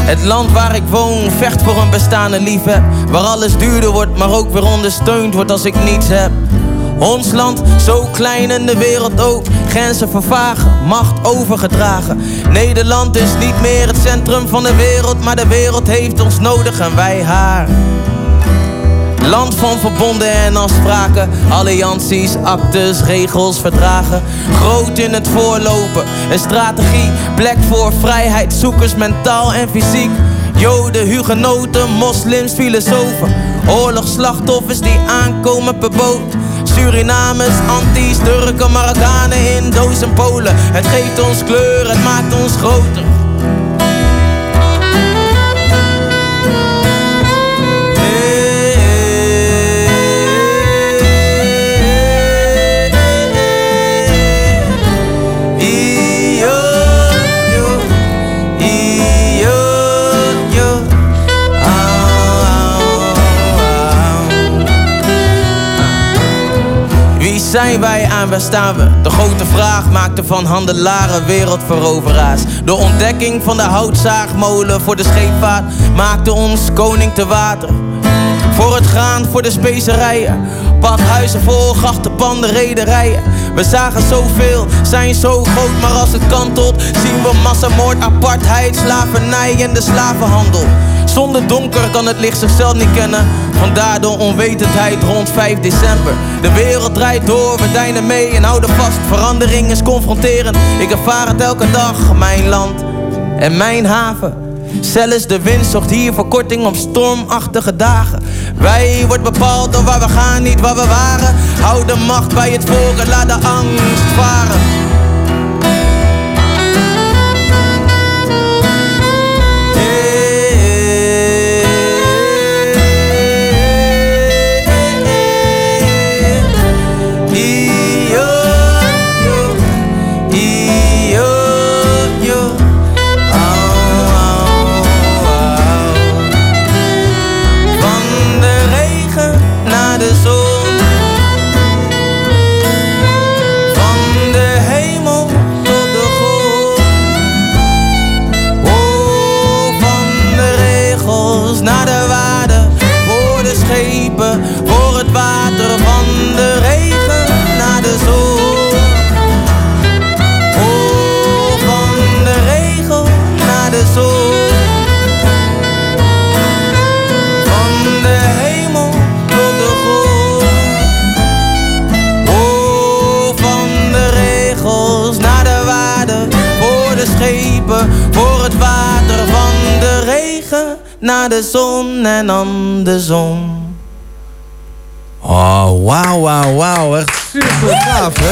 Het land waar ik woon vecht voor een bestaande liefde. Waar alles duurder wordt, maar ook weer ondersteund wordt als ik niets heb. Ons land zo klein en de wereld ook. Grenzen vervagen, macht overgedragen. Nederland is niet meer het centrum van de wereld, maar de wereld heeft ons nodig en wij haar. Land van verbonden en afspraken, allianties, actes, regels, verdragen. Groot in het voorlopen, een strategie, plek voor vrijheid, zoekers mentaal en fysiek. Joden, hugenoten, moslims, filosofen. Oorlogsslachtoffers die aankomen per boot. Surinamers, Antis, Turken, Marokkanen, Indo's en Polen. Het geeft ons kleur, het maakt ons groter. Zijn wij en waar staan we? De grote vraag maakte van handelaren wereldveroveraars. De ontdekking van de houtzaagmolen voor de scheepvaart maakte ons koning te water. Voor het graan, voor de specerijen. Badhuizen vol grachtenpanden, rederijen. We zagen zoveel, zijn zo groot, maar als het kantelt, zien we massamoord, apartheid, slavernij en de slavenhandel. Zonder donker kan het licht zichzelf niet kennen. Vandaar de onwetendheid rond 5 december. De wereld draait door, we deinen mee en houden vast. Verandering is confronterend. Ik ervaar het elke dag, mijn land en mijn haven. Zelfs de wind zocht hier verkorting op stormachtige dagen. Wij wordt bepaald door waar we gaan, niet waar we waren. Hou de macht bij het volk laat de angst varen. Naar de zon en andersom. Oh, wauw, wauw, wauw. Echt super gaaf, hè?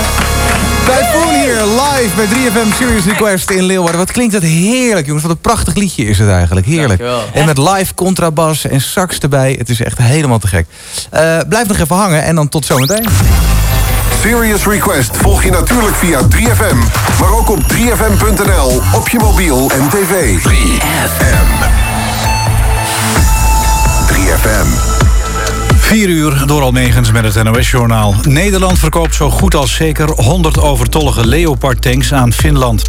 Typhoon hier, live bij 3FM Serious Request in Leeuwarden. Wat klinkt dat heerlijk, jongens. Wat een prachtig liedje is het eigenlijk. Heerlijk. Dankjewel. En met live contrabas en sax erbij. Het is echt helemaal te gek. Eh, blijf nog even hangen en dan tot zometeen. Serious Request volg je natuurlijk via 3FM. Maar ook op 3FM.nl, op je mobiel en tv. 3FM. 3FM. 4 uur door Almegens met het NOS-journaal. Nederland verkoopt zo goed als zeker 100 overtollige Leopard-tanks aan Finland.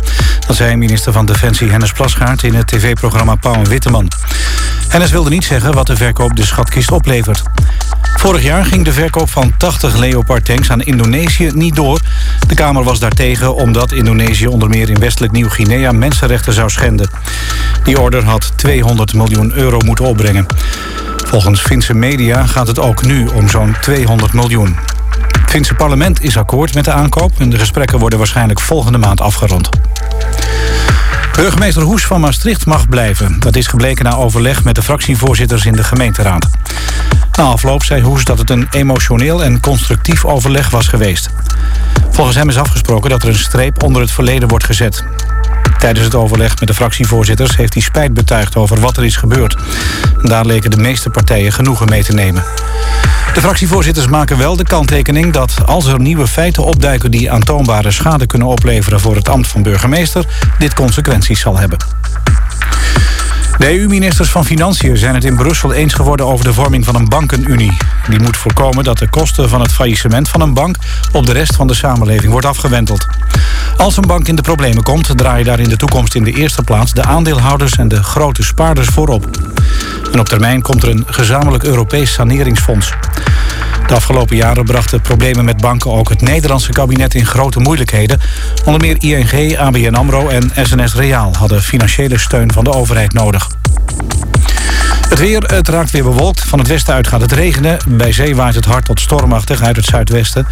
Dat zei minister van Defensie Hennis Plasgaard in het tv-programma Pauw en Witteman. Hennis wilde niet zeggen wat de verkoop de schatkist oplevert. Vorig jaar ging de verkoop van 80 Leopard-tanks aan Indonesië niet door. De Kamer was daartegen omdat Indonesië onder meer in westelijk Nieuw-Guinea mensenrechten zou schenden. Die order had 200 miljoen euro moeten opbrengen. Volgens Finse media gaat het ook nu om zo'n 200 miljoen. Het Finse parlement is akkoord met de aankoop... en de gesprekken worden waarschijnlijk volgende maand afgerond. Burgemeester Hoes van Maastricht mag blijven. Dat is gebleken na overleg met de fractievoorzitters in de gemeenteraad. Na afloop zei Hoes dat het een emotioneel en constructief overleg was geweest. Volgens hem is afgesproken dat er een streep onder het verleden wordt gezet. Tijdens het overleg met de fractievoorzitters heeft hij spijt betuigd over wat er is gebeurd. Daar leken de meeste partijen genoegen mee te nemen. De fractievoorzitters maken wel de kanttekening dat als er nieuwe feiten opduiken die aantoonbare schade kunnen opleveren voor het ambt van burgemeester, dit consequenties zal hebben. De EU-ministers van Financiën zijn het in Brussel eens geworden over de vorming van een bankenunie. Die moet voorkomen dat de kosten van het faillissement van een bank op de rest van de samenleving wordt afgewenteld. Als een bank in de problemen komt, draaien daar in de toekomst in de eerste plaats de aandeelhouders en de grote spaarders voorop. En op termijn komt er een gezamenlijk Europees saneringsfonds. De afgelopen jaren brachten problemen met banken ook het Nederlandse kabinet in grote moeilijkheden. Onder meer ING, ABN AMRO en SNS Reaal hadden financiële steun van de overheid nodig. Het weer, het raakt weer bewolkt. Van het westen uit gaat het regenen. Bij zee waait het hard tot stormachtig uit het zuidwesten.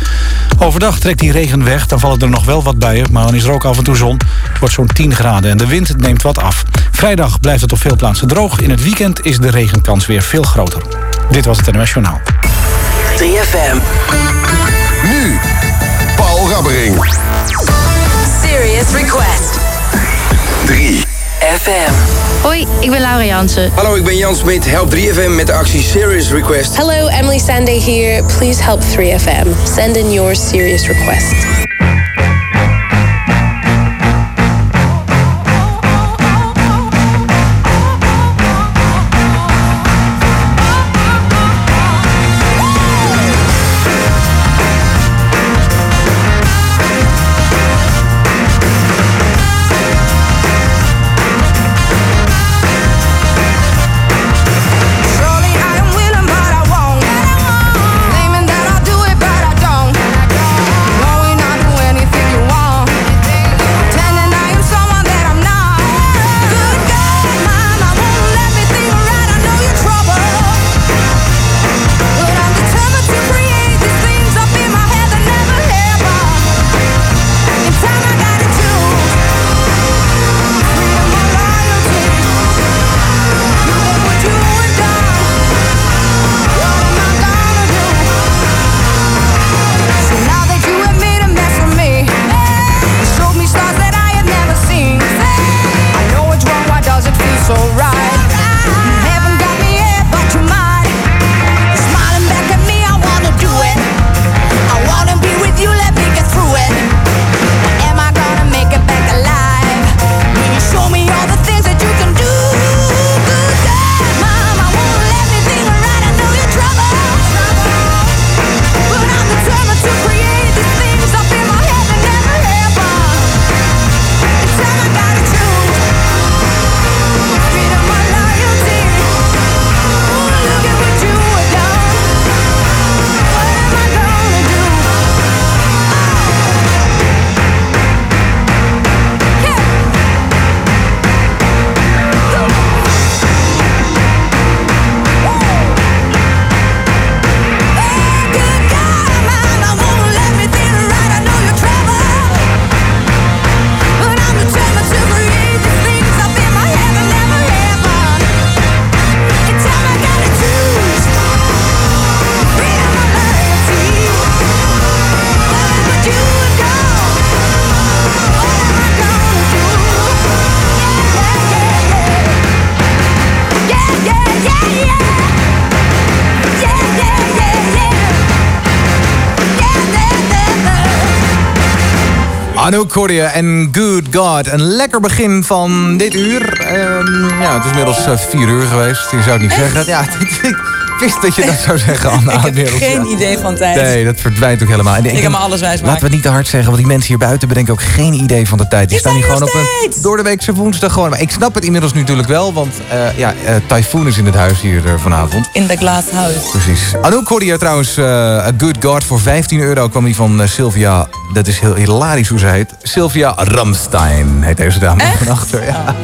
Overdag trekt die regen weg. Dan vallen er nog wel wat buien, maar dan is er ook af en toe zon. Het wordt zo'n 10 graden en de wind neemt wat af. Vrijdag blijft het op veel plaatsen droog. In het weekend is de regenkans weer veel groter. Dit was het NOS Journaal. 3FM. Nu, Paul Rabbering. Serious Request. 3 FM. Hoi, ik ben Laura Jansen. Hallo, ik ben Jan Smit. Help 3FM met de actie Serious Request. Hello, Emily Sande here. Please help 3FM. Send in your serious request. Hoorde je en Good God. Een lekker begin van dit uur. Ehm, ja, het is inmiddels eh, vier uur geweest. Je zou het niet zeggen. Ja, [laughs] wist dat je dat zou zeggen, Anna. Ik heb geen ja. idee van tijd. Nee, dat verdwijnt ook helemaal. En Ik kan me alles wijs Laten we het niet te hard zeggen, want die mensen hier buiten bedenken ook geen idee van de tijd. Die staan hier gewoon op een door de weekse woensdag gewoon. Maar ik snap het inmiddels natuurlijk wel, want eh, ja, eh, Typhoon is in het huis hier eh, vanavond. In de glass house. Precies. Anouk hoorde je trouwens A Good God voor 15 euro kwam die van Sylvia. Dat is heel hilarisch hoe ze heet. Sylvia Ramstein heet deze dame van achter. Ja.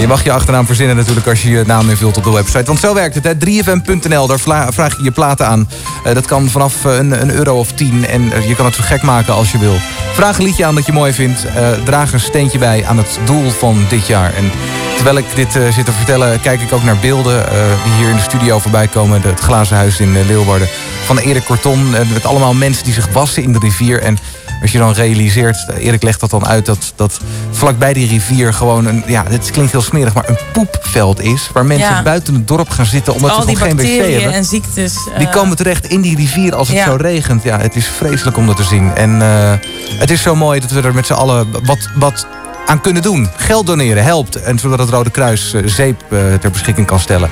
Je mag je achternaam verzinnen natuurlijk als je je naam invult op de website. Want zo werkt het, hè. 3fm.nl, daar vraag je je platen aan. Eh, dat kan vanaf eh, een, een euro of 10 en eh, je kan het zo gek maken als je wil. Vraag een liedje aan dat je mooi vindt. Draag een steentje bij aan het doel van dit jaar. En terwijl ik dit zit te vertellen, kijk ik ook naar beelden die hier in de studio voorbij komen. Het glazen huis in eh, Leeuwarden. Van Erik Korton. met allemaal mensen die zich wassen in de rivier. En als je dan realiseert, Erik legt dat dan uit, dat, dat vlakbij die rivier gewoon een, ja, dit klinkt heel smerig, maar een poepveld is. Waar mensen Ja. buiten het dorp gaan zitten omdat Al ze nog geen wc hebben. en ziektes. Die eh, komen terecht in die rivier als het ja. zo regent. Ja, het is vreselijk om dat te zien. En eh, het is zo mooi dat we er met z'n allen wat, wat aan kunnen doen. Geld doneren helpt. En zodat het Rode Kruis eh, zeep ter beschikking kan stellen.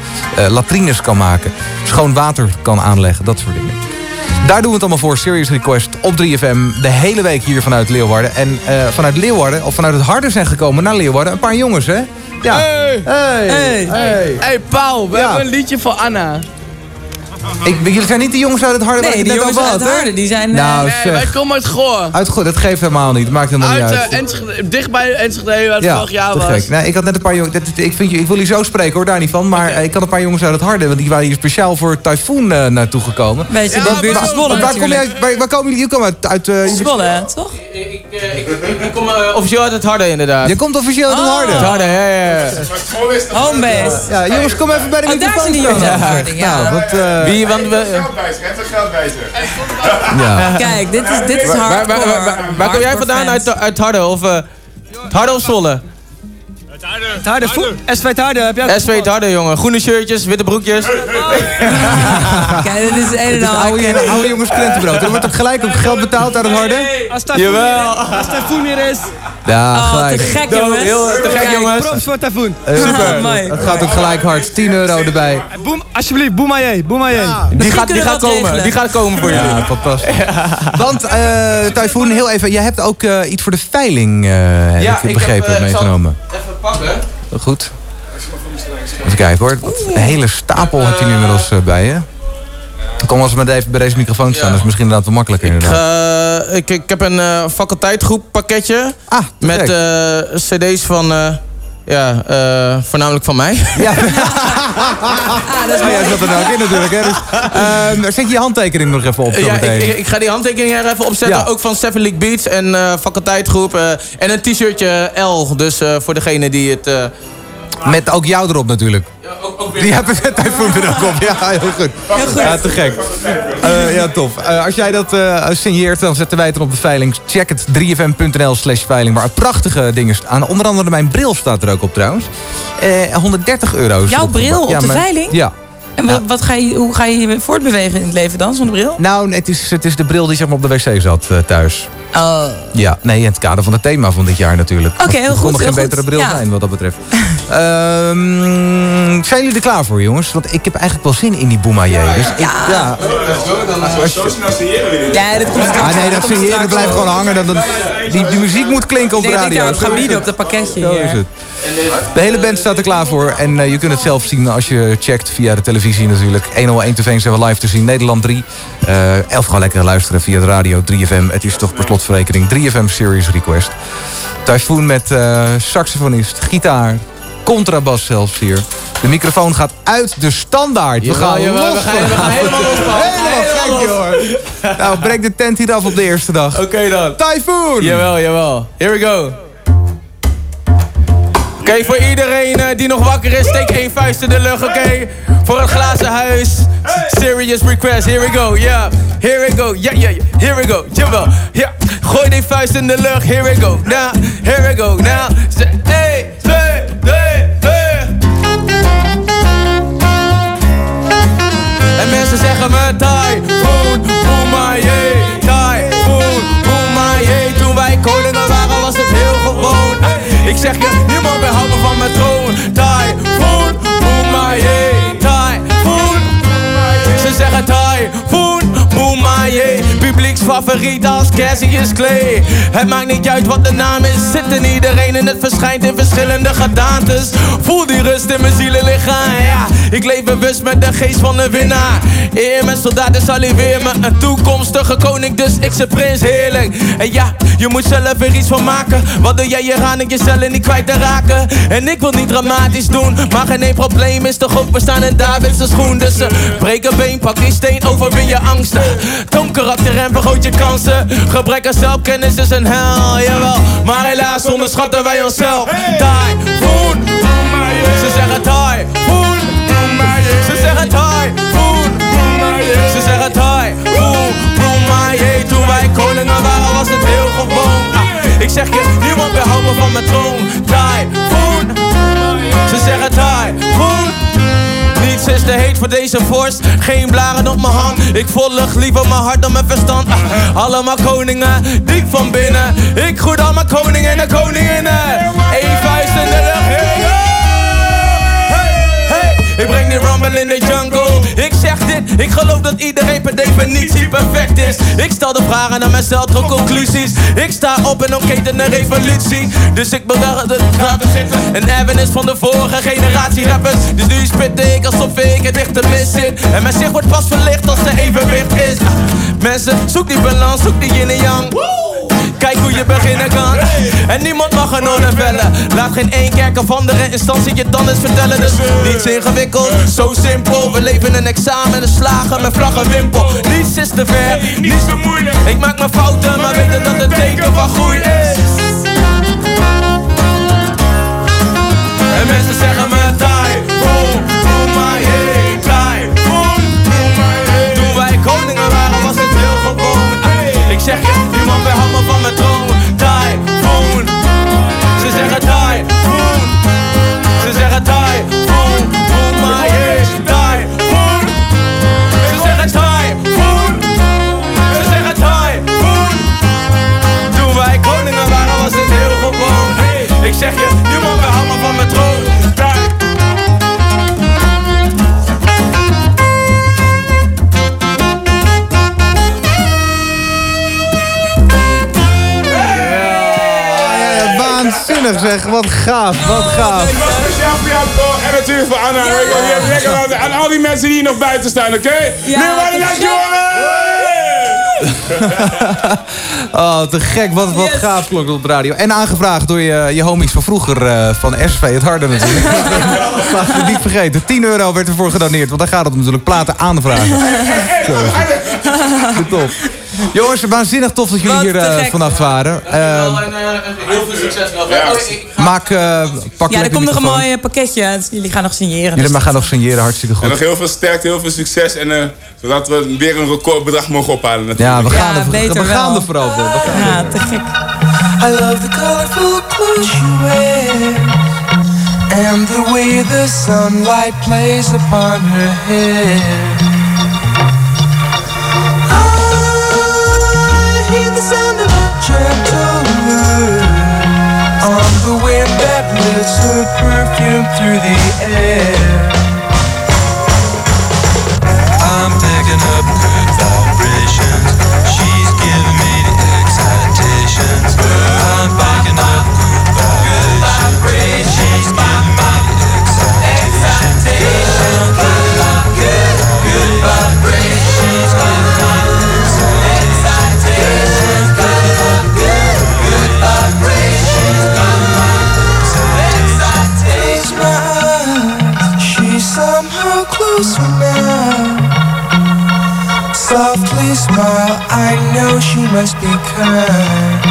Latrines kan maken. Schoon water kan aanleggen. Dat soort dingen. Daar doen we het allemaal voor. Serious Request op 3FM. De hele week hier vanuit Leeuwarden. En eh, vanuit Leeuwarden, of vanuit het Harde zijn gekomen naar Leeuwarden. Een paar jongens, hè? Ja. Hey! Hey! Hey! Hey! Hey, Paul, we Ja. hebben een liedje voor Anna. Ik, jullie zijn niet de jongens uit het Harde waar Nee, ik die net jongens over uit had, het hè? Harde, die zijn... Nou, nee, zeg. wij komen uit Goor. Uit goed, dat geeft helemaal niet. Het maakt helemaal Uit, niet uit. eh, Enschede, dichtbij Enschede, waar het ja, vorig jaar was. gek. Nee, ik had net een paar jongens. Ik, vind je, ik wil je zo spreken hoor, daar niet van. Maar eh, ik had een paar jongens uit het harde. Want die waren hier speciaal voor Typhoon eh, naartoe gekomen. Weet je, Ja, de buurt van waar- Zwolle waar, kom je waar, waar komen jullie? Jullie komen uit... uit eh, jullie- Zwolle, toch? Ik, ik kom eh, officieel uit het harde inderdaad. Je komt officieel uit het Oh. harde. Het harde, ja, ja, ja. Homebase. Ja, jongens, kom even bij de Oh, daar microfoon. zijn die jongens staan. uit het harde, ja. Nou, wat, eh, Wie, want we... ja. Kijk, dit is, dit is Waar, waar, waar, waar, waar kom jij vandaan? Uit, uit het harde of... eh, het harde of Zwolle? Het harde voet. SV het harde, heb jij SV het harde, jongen. Groene shirtjes, witte broekjes. [laughs] Kijk, dit is een en Het al oude, jongens krentenbrood. Er wordt ook gelijk ook geld betaald uit het harde. Als Jawel. hier- Als Typhoon hier is. Ja, Oh, te gelijk. gek, Dood, jongens. heel te gek, jongens. Props voor. Eh, super. mooi. Het gaat ook gelijk hard. 10 euro erbij. Boem, alsjeblieft, Boemaye, Boemaye. Die gaat, die gaat komen. Die gaat komen voor jullie. Ja, fantastisch. Want, eh Typhoon, heel even. Jij hebt ook eh, iets voor de veiling, eh heb Ja, ik begrepen, meegenomen. Pakken. Goed. Even kijken hoor. Wat Een hele stapel heb je nu inmiddels eh, bij je. Kom als we met even bij deze microfoon staan. Dat is misschien inderdaad wel makkelijker inderdaad. Eh, ik, ik heb een eh faculteitgroep pakketje. Ah, Met eh, cd's van... ja, eh, voornamelijk van mij. [laughs] Ja. Oh, jij zat er nou ook in natuurlijk. Hè? Dus, ehm, zet je je handtekening nog even op Ja, ik, ik, ik ga die handtekening er even opzetten. Ja. Ook van Seven League Beats en eh faculteitgroep. eh, en een t-shirtje L. Dus eh, voor degene die het... Met ook jou erop natuurlijk. Die hebben we Typhoon er ook op. Ja, heel goed. Ja, te gek. Eh, ja, tof. Eh, als jij dat eh, signeert, dan zetten wij het er op de veiling. Check het 3fm.nl slash veiling. Waar prachtige dingen staan. Onder andere mijn bril staat er ook op trouwens. Eh 130 euro. Jouw bril op de veiling? Ja. En wat, wat ga je, hoe ga je je voortbewegen in het leven dan, zonder bril? Nou, het is, het is de bril die zeg maar, op de wc zat eh, thuis. Oh. Ja, nee, in het kader van het thema van dit jaar natuurlijk. Oké, heel Er kon goed, nog geen goed. betere bril Ja. zijn wat dat betreft. [laughs] Ehm, zijn jullie er klaar voor, jongens? Want ik heb eigenlijk wel zin in die Boemaye. Dus ik, ja. Ja, dit komt straks. Ah, nee, dat komt signeren blijft gewoon hangen. Dat, dat- die, die muziek moet klinken op Ik de denk dat ik radio. daarop ga bieden op dat pakketje Zo is het. De hele band staat er klaar voor. En eh, je kunt het zelf zien als je checkt via de televisie natuurlijk. 101 TV zijn we live te zien. Nederland 3. Eh elf gewoon lekker luisteren via de radio 3FM. Het is toch per slotverrekening 3FM Series Request. Typhoon met eh, saxofonist, gitaar, contrabas zelfs hier. De microfoon gaat uit de standaard. We gaan los. we gaan- we gaan helemaal los. [laughs] Helemaal gek, joh. Nou, breek de tent hier af op de eerste dag. Oké dan. Typhoon! Jawel, jawel. Here we go. Oké, voor iedereen eh, die nog wakker is, steek één vuist in de lucht, oké? Voor het glazen huis. Serious request, here we go, yeah. Here we go, yeah, yeah, yeah. Here we go, jawel. Ja, gooi die vuist in de lucht, here we go. Now, here we go, now. 1, 2, 3, 4. En mensen zeggen me Typhoon, Boemaye, Typhoon, Boemaye. Toen zeg je, niemand houden van mijn troon. Typhoon, boom my yeah. Typhoon, ze zeggen typhoon, yeah. Publieksfavoriet als Cassius Clay. Het maakt niet uit wat de naam is, zit in iedereen en het verschijnt in verschillende gedaantes. Voel die rust in mijn zielenlichaam, ja. Ik leef bewust met de geest van de winnaar. Eer mijn soldaten salueer me, een toekomstige koning, dus ik ze prins heerlijk. En ja, je moet zelf er iets van maken. Wat doe jij hier aan en jezelf niet kwijt te raken? En ik wil niet dramatisch doen, maar geen probleem is toch ook bestaan in David's schoen. Dus eh, been, pak die steen, overwin je angsten. Toon karakter en vergroot je kansen. Gebrek aan zelfkennis is een hel, jawel. Maar helaas onderschatten wij onszelf. Typhoon, ze zeggen typhoon. Ze zeggen typhoon. Ze zeggen typhoon, boom my yeah. Toen wij koningen waren was het heel gewoon. Ah, ik zeg je, niemand wil houden van mijn troon. Typhoon, ze zeggen typhoon. Niets is te heet voor deze vorst. Geen blaren op mijn hand. Ik volg liever mijn hart dan mijn verstand. Ah, allemaal koningen, diep van binnen. Ik groet allemaal koningen en koninginnen. Eén vuist in de lucht. Ik breng die rumble in de jungle. Ik zeg dit, ik geloof dat iedereen per definitie perfect is. Ik stel de vragen aan mezelf, trok conclusies. Ik sta op en omketen een revolutie. Dus ik bedacht het laten zitten. Een evenis van de vorige generatie rappers. Dus nu spit ik alsof ik het dicht te mis zit. En mijn zicht wordt pas verlicht als er evenwicht is. Ah, Mensen, zoek die balans, zoek die yin en yang. Kijk hoe je beginnen kan. En niemand mag een orde vellen. Laat geen één kerk of andere instantie je dan eens vertellen. Dus niets ingewikkeld, zo simpel. We leven een examen en slagen met vlag en wimpel. Niets is te ver, niets te moeilijk. Ik maak mijn fouten, maar weet dat het teken van groei is. En mensen zeggen me Ik zeg je, niemand wil handen van mijn troon. Typhoon, ze zeggen typhoon, ze zeggen typhoon, boom. Ze zeggen typhoon, ze zeggen typhoon. Toen wij koningen waren was het heel gewoon. Ik zeg je, niemand wil handen van mijn troon. Waanzinnig zeg, wat gaaf, wat gaaf. Speciaal voor jou toch? En natuurlijk voor Anna. Lekker En al die mensen die hier nog buiten staan, oké? Nu maar de [laughs] oh, te gek. Wat, wat gaaf klonk op de radio. En aangevraagd door je, je homies van vroeger, eh, van SV, het harde natuurlijk. [laughs] Laten we niet vergeten. 10 euro werd ervoor gedoneerd. Want daar gaat het om natuurlijk platen aanvragen. [laughs] Zo het. Top. Jongens, waanzinnig tof dat jullie Wat hier eh, vannacht waren. Eh, Heel veel succes nog. maak, eh, pak Ja, er komt nog een mooi eh, pakketje. Dus Jullie gaan nog signeren. Jullie maar gaan nog signeren, hartstikke En goed. nog heel veel sterkte, heel veel succes. En eh, zodat we weer een recordbedrag mogen ophalen natuurlijk. Ja, we gaan, er, we gaan er vooral voor. We gaan Ja, te gek. I love the colorful clothes you wear and the way the sunlight plays upon her hair. Her perfume through the air. She must be kind.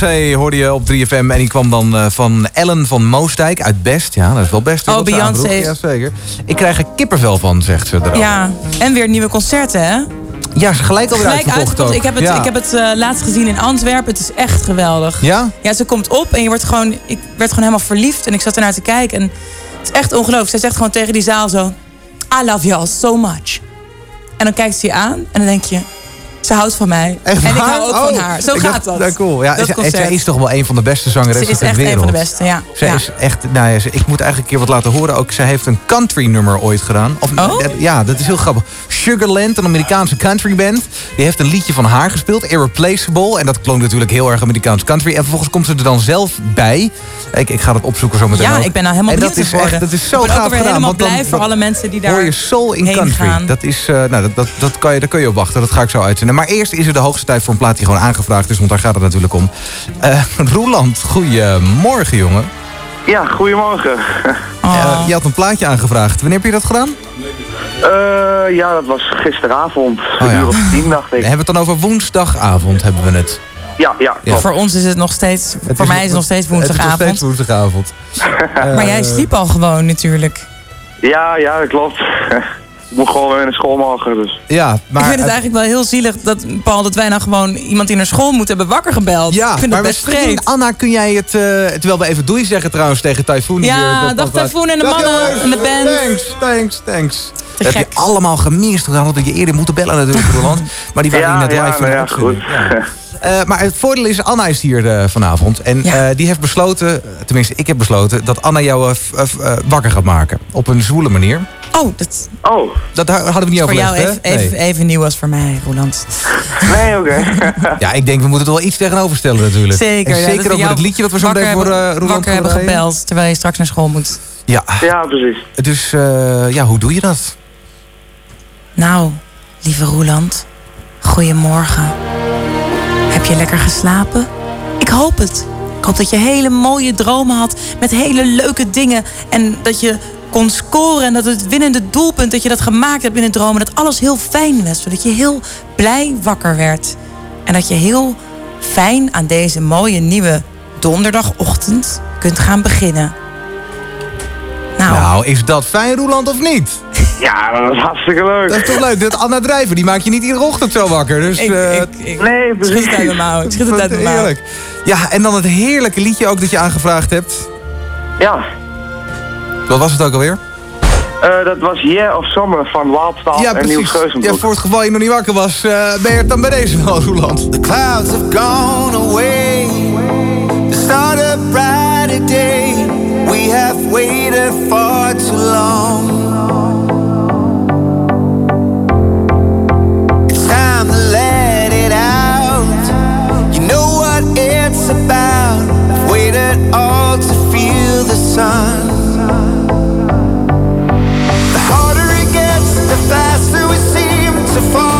Beyoncé hoorde je op 3FM. En die kwam dan eh, van Ellen van Moosdijk uit Best. Ja, dat is wel best. Oh, Beyoncé. Ja, zeker. Ik krijg er kippenvel van, zegt ze er Ja, en weer nieuwe concerten, hè? Ja, ze gelijk alweer Gelijk uitverkocht ook. Ik heb het, Ja. ik heb het eh, laatst gezien in Antwerpen. Het is echt geweldig. Ja? Ja, ze komt op en je wordt gewoon... Ik werd gewoon helemaal verliefd en ik zat ernaar te kijken. En het is echt ongelooflijk. Zij zegt gewoon tegen die zaal zo... I love you all so much. En dan kijkt ze je aan en dan denk je... Ze houdt van mij. Echt en ik hou ook van Oh, haar. Zo gaat dacht- dat. nou, cool. Ja, Dat zij, is toch wel een van de beste zangeressen Ze is ter echt wereld. een van de beste, ja. Ja. is echt, nou ja, ze- ik moet eigenlijk een keer wat laten horen. Ook, zij heeft een country nummer ooit gedaan. Of, Oh? Ja, dat is heel grappig. Sugarland, een Amerikaanse country band. Die heeft een liedje van haar gespeeld, Irreplaceable. En dat klonk natuurlijk heel erg Amerikaans country. En vervolgens komt ze er dan zelf bij. Ik, ik ga dat opzoeken zo meteen Ja, ook. ik ben nou helemaal en dat is echt, dat is zo ik ben gaaf ook weer gedaan. helemaal want dan- blij voor alle mensen die daar Hoor je soul in heen country. gaan. Dat is, eh, nou, dat, dat, dat kan je, daar kun je op wachten. Dat ga ik zo uitzenden. Maar eerst is er de hoogste tijd voor een plaat die gewoon aangevraagd is. Want daar gaat het natuurlijk om. Eh [laughs] Roeland, goedemorgen jongen. Ja, goedemorgen. [laughs] Eh, je had een plaatje aangevraagd. Wanneer heb je dat gedaan? Eh, ja, dat was gisteravond. Oh, ja. uur of tien, dacht ik. We hebben het dan over woensdagavond, hebben we het. Ja, ja. Ja. Voor ons is het nog steeds... Het voor mij is het nog steeds Het is nog woensdagavond. steeds woensdagavond. [laughs] maar jij Eh, sliep al gewoon natuurlijk. Ja, ja, dat klopt. [laughs] ik moet gewoon weer naar school morgen, dus. Ja, maar... ik vind het eigenlijk wel heel zielig, dat, Paul, dat wij nou gewoon iemand die naar school moet hebben wakker gebeld. Ja, ik vind maar het best misschien, vreemd. Anna, kun jij het... eh terwijl we even doei zeggen trouwens tegen Typhoon. Ja, hier, dat- dag dat- Typhoon en de Dag, mannen jongens. en de band. Thanks, thanks, thanks. Te Dat heb gek. je allemaal gemist. We je eerder moeten bellen natuurlijk, Roland. Maar die waren Ja, hier net ja, live in nou ja, goed. Ja. [laughs] Eh, maar het voordeel is, Anna is hier eh, vanavond. En eh, die heeft besloten, tenminste ik heb besloten... dat Anna jou wakker gaat maken. Op een zwoele manier. Oh, dat Oh. Dat ha- hadden we niet voor jou even, hè? even, even nieuw als voor mij, Roland. Nee, oké. [laughs] Ja, ik denk we moeten er wel iets tegenover stellen natuurlijk. Zeker. En ja, zeker ook met het liedje dat we zo meteen voor hebben- eh Roland wakker hebben gebeld, terwijl je straks naar school moet. Ja. Ja, precies. Dus eh, ja, hoe doe je dat? Nou, lieve Roeland, goedemorgen. Heb je lekker geslapen? Ik hoop het. Ik hoop dat je hele mooie dromen had met hele leuke dingen. En dat je kon scoren en dat het winnende doelpunt dat je dat gemaakt hebt in het dromen, dat alles heel fijn was. Zodat je heel blij wakker werd. En dat je heel fijn aan deze mooie nieuwe donderdagochtend kunt gaan beginnen. Nou, is dat fijn, Roeland, of niet? Ja, dat was hartstikke leuk. Dat is toch leuk? Dat Anna Drijver, die maak je niet iedere ochtend zo wakker. Dus, Ik- eh, ik- ik- Nee, Schud het uit mijn mouw. Ik schud het uit mijn mouw. Heerlijk. Ja, en dan het heerlijke liedje ook dat je aangevraagd hebt. Ja. Wat was het ook alweer? Eh, dat was Yeah of Summer van Wildstyle ja, en Niels precies. Geuzenbroek. Ja, voor het geval je nog niet wakker was, eh, ben je het dan bij deze wel, Roeland? The clouds have gone away. The start a brighter day. We have waited far too long. It's time to let it out. You know what it's about. I've waited all to feel the sun. The harder it gets, the faster we seem to fall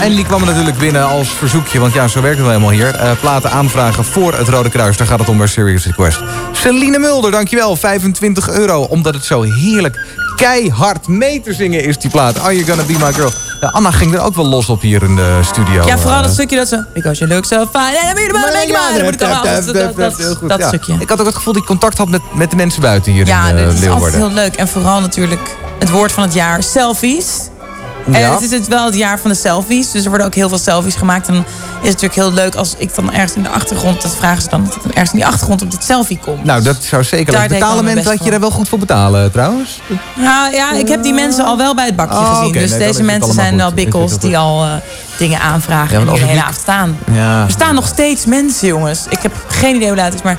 En die kwam natuurlijk binnen als verzoekje, want ja, zo werkt het wel helemaal hier. Eh, platen aanvragen voor het Rode Kruis, daar gaat het om bij Serious Request. Celine Mulder, dankjewel, 25 euro. Omdat het zo heerlijk keihard mee te zingen is, die plaat. Are You Gonna Be My Girl. Ja, Anna ging er ook wel los op hier in de studio. Ja, vooral dat Eh, stukje dat ze... Because you look so fine. En dan moet je dat- dat- dat- Dat ja. stukje. Ik had ook het gevoel dat ik contact had met, met de mensen buiten hier Ja, in eh, dat is altijd heel leuk. En vooral natuurlijk het woord van het jaar, selfies. En Ja. het is het wel het jaar van de selfies. Dus er worden ook heel veel selfies gemaakt. En dan is het natuurlijk heel leuk als ik dan ergens in de achtergrond... dat vragen ze dan dat ik dan ergens in die achtergrond op dit selfie kom. Nou, dat zou zeker Daar leuk. Betalen mensen dat je er wel goed voor betalen trouwens? Ja, ja, ik heb die mensen al wel bij het bakje Oh, gezien. Dus Nee, deze mensen zijn goed. wel bikkels die al eh, dingen aanvragen Ja, en die de hele avond staan. Ja. Er staan nog steeds mensen, jongens. Ik heb geen idee hoe laat het is, maar...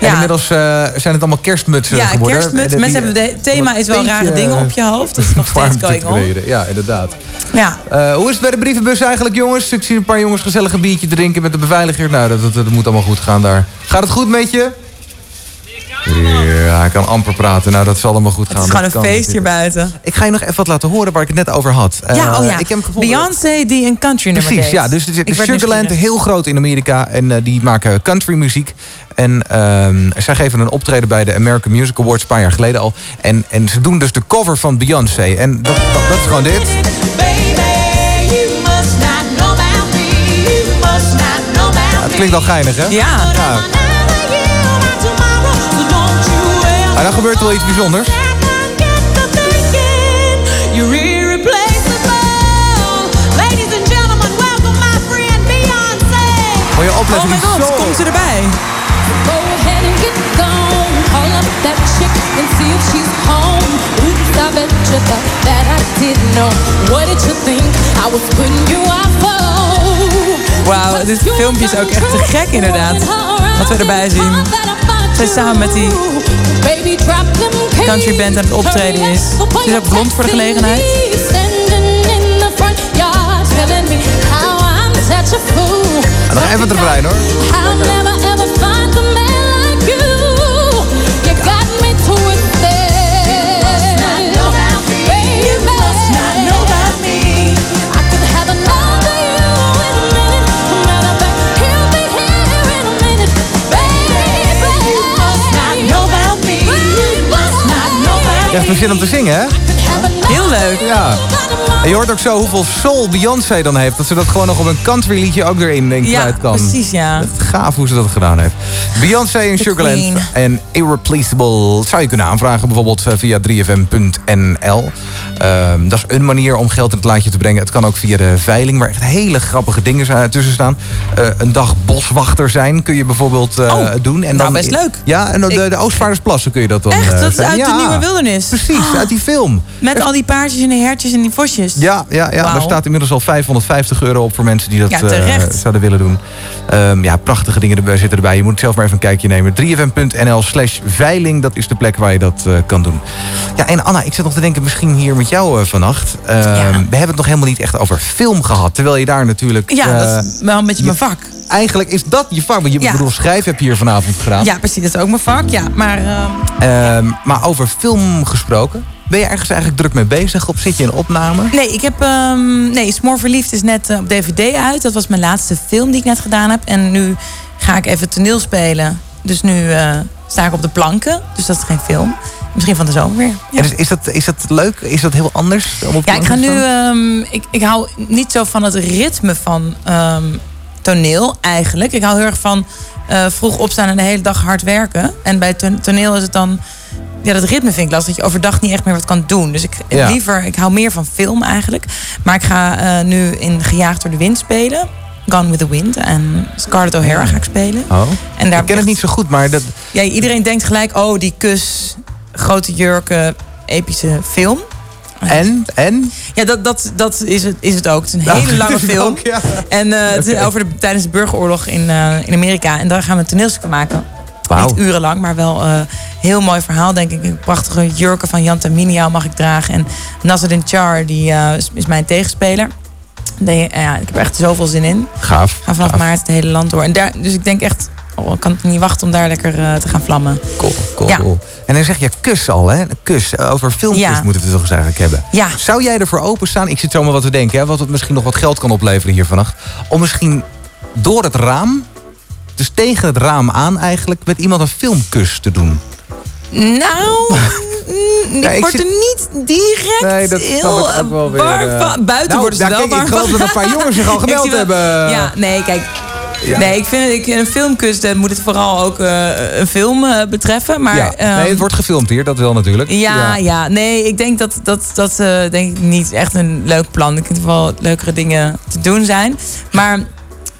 En Ja, inmiddels eh, zijn het allemaal kerstmutsen ja geworden. kerstmuts. En, eh, Mensen die, hebben het thema is wel rare dingen eh, op je hoofd. Dat is nog [laughs] steeds going on. Ja, inderdaad. Ja. Eh, hoe is het bij de brievenbus eigenlijk, jongens? Ik zie een paar jongens gezellig een biertje drinken met de beveiliger. Nou, dat, dat, dat moet allemaal goed gaan daar. Gaat het goed met je? Ja, hij kan amper praten. Nou, dat zal allemaal goed gaan. Het is gewoon een feest hier buiten. Ik ga je nog even wat laten horen waar ik het net over had. Ja, Eh, oh ja. Ik heb. Beyoncé die een country nummer Precies, deed. ja. Dus het is Ik werd Sugarland, heel groot in Amerika. En eh, die maken country muziek. En ehm, zij geven een optreden bij de American Music Awards een paar jaar geleden al. En, en ze doen dus de cover van Beyoncé. En dat, dat, dat is gewoon dit. Ja, het klinkt al geinig, hè? Ja. En dan gebeurt er wel iets bijzonders. Moet je opletten, Oh my die god, soul. komt ze erbij? Bet you thought that I didn't know. What did you think I was putting you out for? Wauw, dit filmpje is ook echt te gek inderdaad. Wat we erbij zien. Zij samen met die country band aan het optreden is. Ze is ook blond voor de gelegenheid. En nog even erbij, hoor. Hebt er zin om te zingen, hè? Heel leuk. Ja. En je hoort ook zo hoeveel soul Beyoncé dan heeft. Dat ze dat gewoon nog op een country liedje ook erin denk ik Ja, kwijt kan. precies ja. Echt gaaf hoe ze dat gedaan heeft. Beyoncé en Sugarland en Irreplaceable. Zou je kunnen aanvragen bijvoorbeeld eh, via 3fm.nl. Ehm, dat is een manier om geld in het laadje te brengen. Het kan ook via de veiling, waar echt hele grappige dingen zijn- tussen staan. Eh, een dag boswachter zijn kun je bijvoorbeeld eh, doen. En nou, best leuk. Ja, en de, de Oostvaardersplassen kun je dat dan Echt? eh, Dat is uit Ja, de Nieuwe Wildernis? Precies, uit die film. Met al die paardjes en die hertjes en die vosjes. Ja, ja, ja. Daar staat inmiddels al 550 euro op voor mensen die dat Ja, eh, zouden willen doen. Ehm, ja, prachtige dingen erbij zitten erbij. Je moet zelf maar even een kijkje nemen. 3fm.nl slash veiling, dat is de plek waar je dat eh, kan doen. Ja, en Anna, ik zit nog te denken, misschien hier met jou eh, vannacht. Ehm, We hebben het nog helemaal niet echt over film gehad. Terwijl je daar natuurlijk... Ja, dat is wel een beetje mijn vak. Eigenlijk is dat je vak. Want je Ja. bedoel, schrijf heb je hier vanavond gedaan. Ja, precies. Dat is ook mijn vak. Ja, maar Ehm, maar over film gesproken. Ben je ergens eigenlijk druk mee bezig? Of zit je in opname? nee, ik heb... ehm, nee, Smoor Verliefd is net eh, op DVD uit. Dat was mijn laatste film die ik net gedaan heb. En nu ga ik even toneel spelen. Dus nu eh, sta ik op de planken. Dus dat is geen film. Misschien van de zomer weer. En is, is, dat, is dat leuk? Is dat heel anders? Om op Ja, ik ga nu. ehm, ik, ik hou niet zo van het ritme van ehm, toneel eigenlijk. Ik hou heel erg van eh, vroeg opstaan en de hele dag hard werken. En bij ton- toneel is het dan. Ja, dat ritme vind ik lastig. Dat je overdag niet echt meer wat kan doen. Dus ik Ja. liever, ik hou meer van film eigenlijk. Maar ik ga eh, nu in Gejaagd door de Wind spelen. Gone with the Wind. En Scarlett O'Hara ga ik spelen. Oh. En daar ik ken het niet zo goed, maar dat... Ja, iedereen denkt gelijk, oh, die kus, grote jurken, epische film. En? En? Ja, dat, dat, dat is, het, is het ook. Het is een Nou, hele [laughs] lange film. ook, ja. En eh, het is [laughs] over de, tijdens de burgeroorlog in, eh, in Amerika. En daar gaan we een toneelstuk van maken. Wauw. Niet urenlang, maar wel een heel mooi verhaal, denk ik. Een prachtige jurken van Jan Taminiau mag ik dragen. En Nasruddin Char, die eh, is, is mijn tegenspeler. Nee, ja, ik heb echt zoveel zin in. Gaaf. Ga vanaf gaaf. maart het hele land door. En daar, dus ik denk echt, oh, ik kan het niet wachten om daar lekker eh, te gaan vlammen. Cool, cool, Ja. cool. En dan zeg je kus al, hè? Kus. Over filmpjes Ja. moeten we het toch eens eigenlijk hebben. Ja. Zou jij ervoor openstaan? Ik zit zomaar wat te denken, hè? Wat het misschien nog wat geld kan opleveren hier vannacht. Om misschien door het raam, dus tegen het raam aan eigenlijk, met iemand een filmkus te doen. Nou, [laughs] Ja, ik word zit- er niet direct Nee, dat heel warm eh. van. Buiten Nou, worden ze daar wel kijk, ik geloof dat een paar jongens zich al [laughs] gemeld hebben. Ja, nee, kijk. Ja. Nee, ik vind ik, een filmkus, dan moet het vooral ook eh, een film eh, betreffen. Maar, ja. ehm, nee, het wordt gefilmd hier, dat wel natuurlijk. ja, ja, nee, ik denk dat dat, dat eh, denk ik niet echt een leuk plan. Ik vind wel leukere dingen te doen zijn. Maar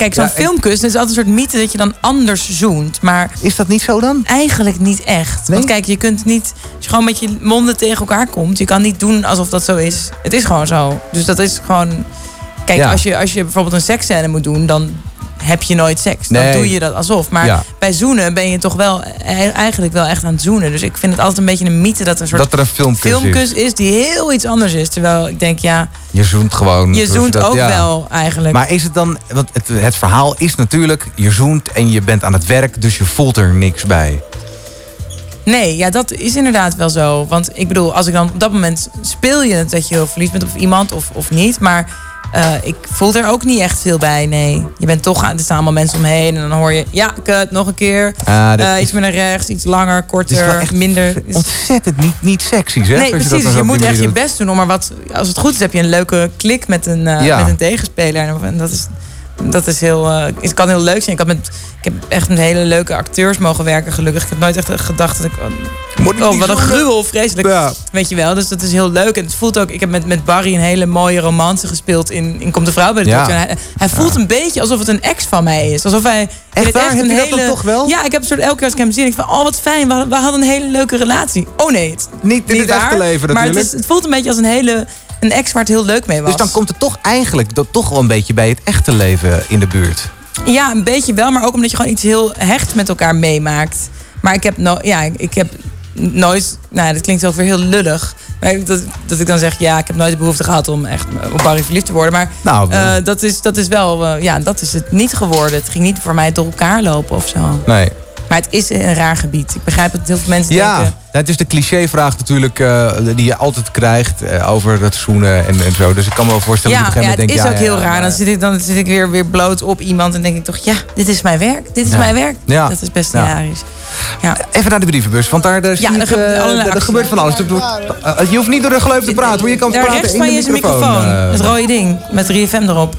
kijk, zo'n Ja, filmkus, dat is altijd een soort mythe dat je dan anders zoent. Maar Is dat niet zo dan? Eigenlijk niet echt. Want kijk, je kunt niet, als je gewoon met je monden tegen elkaar komt, je kan niet doen alsof dat zo is. Het is gewoon zo. Dus dat is gewoon. Kijk, Ja. als, je, als je bijvoorbeeld een seksscène moet doen, dan heb je nooit seks. Dan Nee. doe je dat alsof. Maar Ja. bij zoenen ben je toch wel e- eigenlijk wel echt aan het zoenen. Dus ik vind het altijd een beetje een mythe dat er een soort Dat er een filmkus, filmkus is. is die heel iets anders is. Terwijl ik denk, ja, Je zoent gewoon. je zoent dat- ook ja. wel eigenlijk. Maar is het dan, want het, het verhaal is natuurlijk, je zoent en je bent aan het werk, dus je voelt er niks bij. Nee, ja, dat is inderdaad wel zo. Want ik bedoel, als ik dan op dat moment speel je het dat je heel verliefd bent op iemand of, of niet. Maar eh, ik voel er ook niet echt veel bij. Nee, je bent toch aan. Er staan allemaal mensen omheen en dan hoor je, ja, kut, nog een keer. Ah, dat Eh, is- iets meer naar rechts, iets langer, is korter, wel echt minder. ontzettend niet, niet sexy, zeg. Nee, precies. dat Dus je moet echt je best doen. om Maar wat, als het goed is, heb je een leuke klik met een, eh, Ja. met een tegenspeler. En dat is, dat is heel, eh, het kan heel leuk zijn. Ik, had met, ik heb echt met hele leuke acteurs mogen werken, gelukkig. Ik heb nooit echt gedacht dat ik. Oh, wat een gruwel, vreselijk. Weet je wel, dus dat is heel leuk. En het voelt ook. Ik heb met, met Barry een hele mooie romance gespeeld in, in Komt de Vrouw bij de Ja. dokter. Hij, hij voelt een beetje alsof het een ex van mij is. Alsof hij. Echt waar? Heb een je dat toch wel? Ja, ik heb een soort elke keer als ik hem zie, denk ik van, oh wat fijn, we, hadden- we hadden een hele leuke relatie. Oh nee, het, Niet in het echte leven Maar het, is, het voelt een beetje als een hele een ex waar het heel leuk mee was. Dus dan komt het toch eigenlijk dat toch wel een beetje bij het echte leven in de buurt. Ja, een beetje wel, maar ook omdat je gewoon iets heel hecht met elkaar meemaakt. Maar ik heb, no ja, ik heb nooit, nou dat klinkt wel weer heel lullig. Maar dat, dat ik dan zeg, ja, ik heb nooit de behoefte gehad om echt op Barry verliefd te worden. Maar Nou, eh, dat, is, dat is wel, eh, ja, dat is het niet geworden. Het ging niet voor mij door elkaar lopen of zo. Nee. Maar het is een raar gebied. Ik begrijp dat heel veel mensen Ja, denken... het is de clichévraag natuurlijk eh, die je altijd krijgt eh, over het zoenen en, en zo. Dus ik kan me wel voorstellen Ja, dat je op ja, een het gegeven is moment ook denkt... heel raar. Dan zit, ik, dan zit ik weer, weer bloot op iemand en denk ik toch... ja, dit is mijn werk. Dit is Ja. mijn werk. Ja. Dat is best Ja. hilarisch. Ja. Even naar de brievenbus, want daar, daar, zie Ja, ik, er ge- eh, er- gebeurt van alles. Je hoeft niet door de gleuf te praten, maar je kan Daar praten rechts in van de je is een microfoon. Het rode ding met 3FM erop.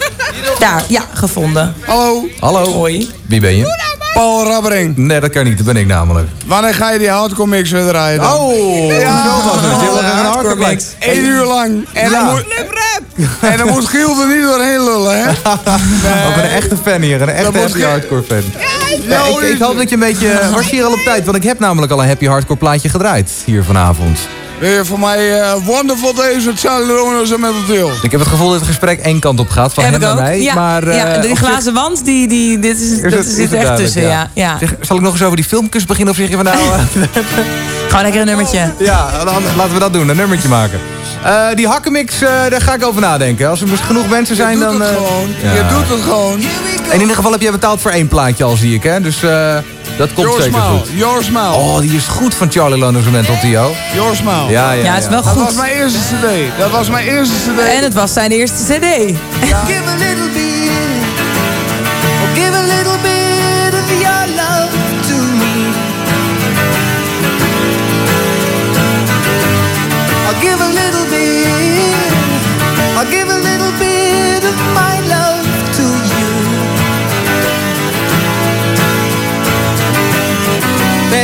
[laughs] Daar, ja, gevonden. Hallo. Hallo. Hoi. Wie ben je? Paul Rabbering. Nee, dat kan niet. Dat ben ik namelijk. Wanneer ga je die hardcore mix weer draaien dan? Oh, ja. zo was het. Je wil een hardcore mix. Eén uur lang. En, Ja. dan moet, en dan moet Giel er niet doorheen lullen, hè? Ook een echte fan hier, een echte happy hardcore fan. Ja, Nou, ik, ik hoop dat je een beetje... Was je hier al op tijd? Want ik heb namelijk al een happy hardcore plaatje gedraaid hier vanavond. Weer voor mij eh, Wonderful Days met Charlie Ronos en Metal Deel. Ik heb het gevoel dat het gesprek één kant op gaat, van Heb hem naar mij. ja, maar, eh, ja, die op zich- glazen wand, die, die, dit is, is dat het- zit is het er echt duidelijk, tussen. Ja. Ja. Zeg, zal ik nog eens over die filmpjes beginnen of zeg je van nou... [laughs] eh, Gewoon lekker een nummertje. ja, dan, laten we dat doen, een nummertje maken. Eh, die hakkenmix, eh, daar ga ik over nadenken. Als er dus genoeg mensen zijn, doet dan... het eh, gewoon. ja. Je doet het gewoon. In ieder geval heb jij betaald voor één plaatje al, zie ik, hè? Dus eh, dat komt Your zeker Smile. goed. Your Smile. Oh, die is goed van Charlie Lonos en Mental Tio. Your Smile. Ja, ja, Ja, het is wel Dat goed. was mijn eerste cd. Dat was mijn eerste cd. En het was zijn eerste cd. [laughs] Give a little bit, oh, give a little bit of your love to me. I'll give a little bit, I'll give a little bit of my love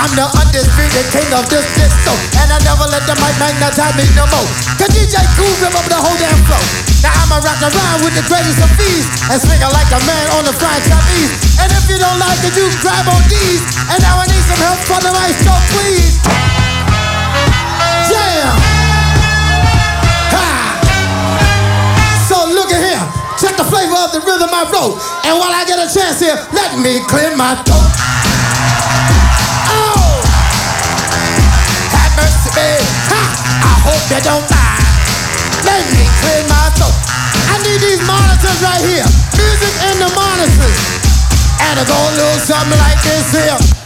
I'm the undisputed king of this disco, and I never let the mic magnetize me no more. Cause DJ Cool rip up the whole damn flow. Now I'ma rock around with the greatest of ease and swing like a man on the fried Chinese. And if you don't like it, you grab on these. And now I need some help from the maestro, please. Yeah. Ha. So look at here. Check the flavor of the rhythm I wrote. And while I get a chance here, let me clear my throat. You don't mind. Let me clear my throat. I need these monitors right here. Music in the monitors. And it go a little something like this here.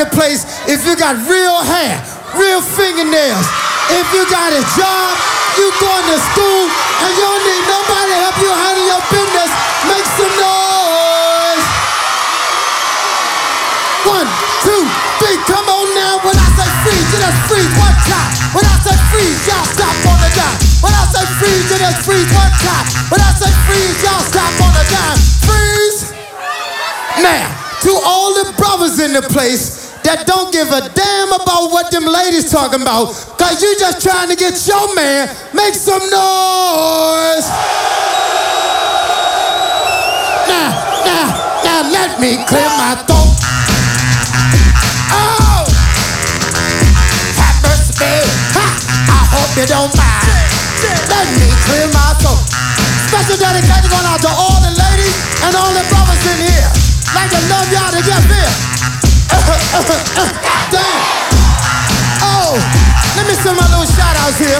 The place, if you got real hair, real fingernails, if you got a job, you going to school, and you don't need nobody to help you handle your business, make some noise. One, two, three, come on now. When I say freeze, you just freeze one time. When I say freeze, y'all stop on the dime. When I say freeze, you just freeze one time. When I say freeze, y'all stop on the dime. Freeze. Now, to all the brothers in the place that don't give a damn about what them ladies talking about, cause you just trying to get your man, make some noise. Now, now, now let me clear my throat. Oh, have mercy, babe. Ha, I hope you don't mind. Let me clear my throat. Special dedication going out to all the ladies and all the brothers in here. Like to love y'all to get here. Damn. Oh, let me send my little shout outs here.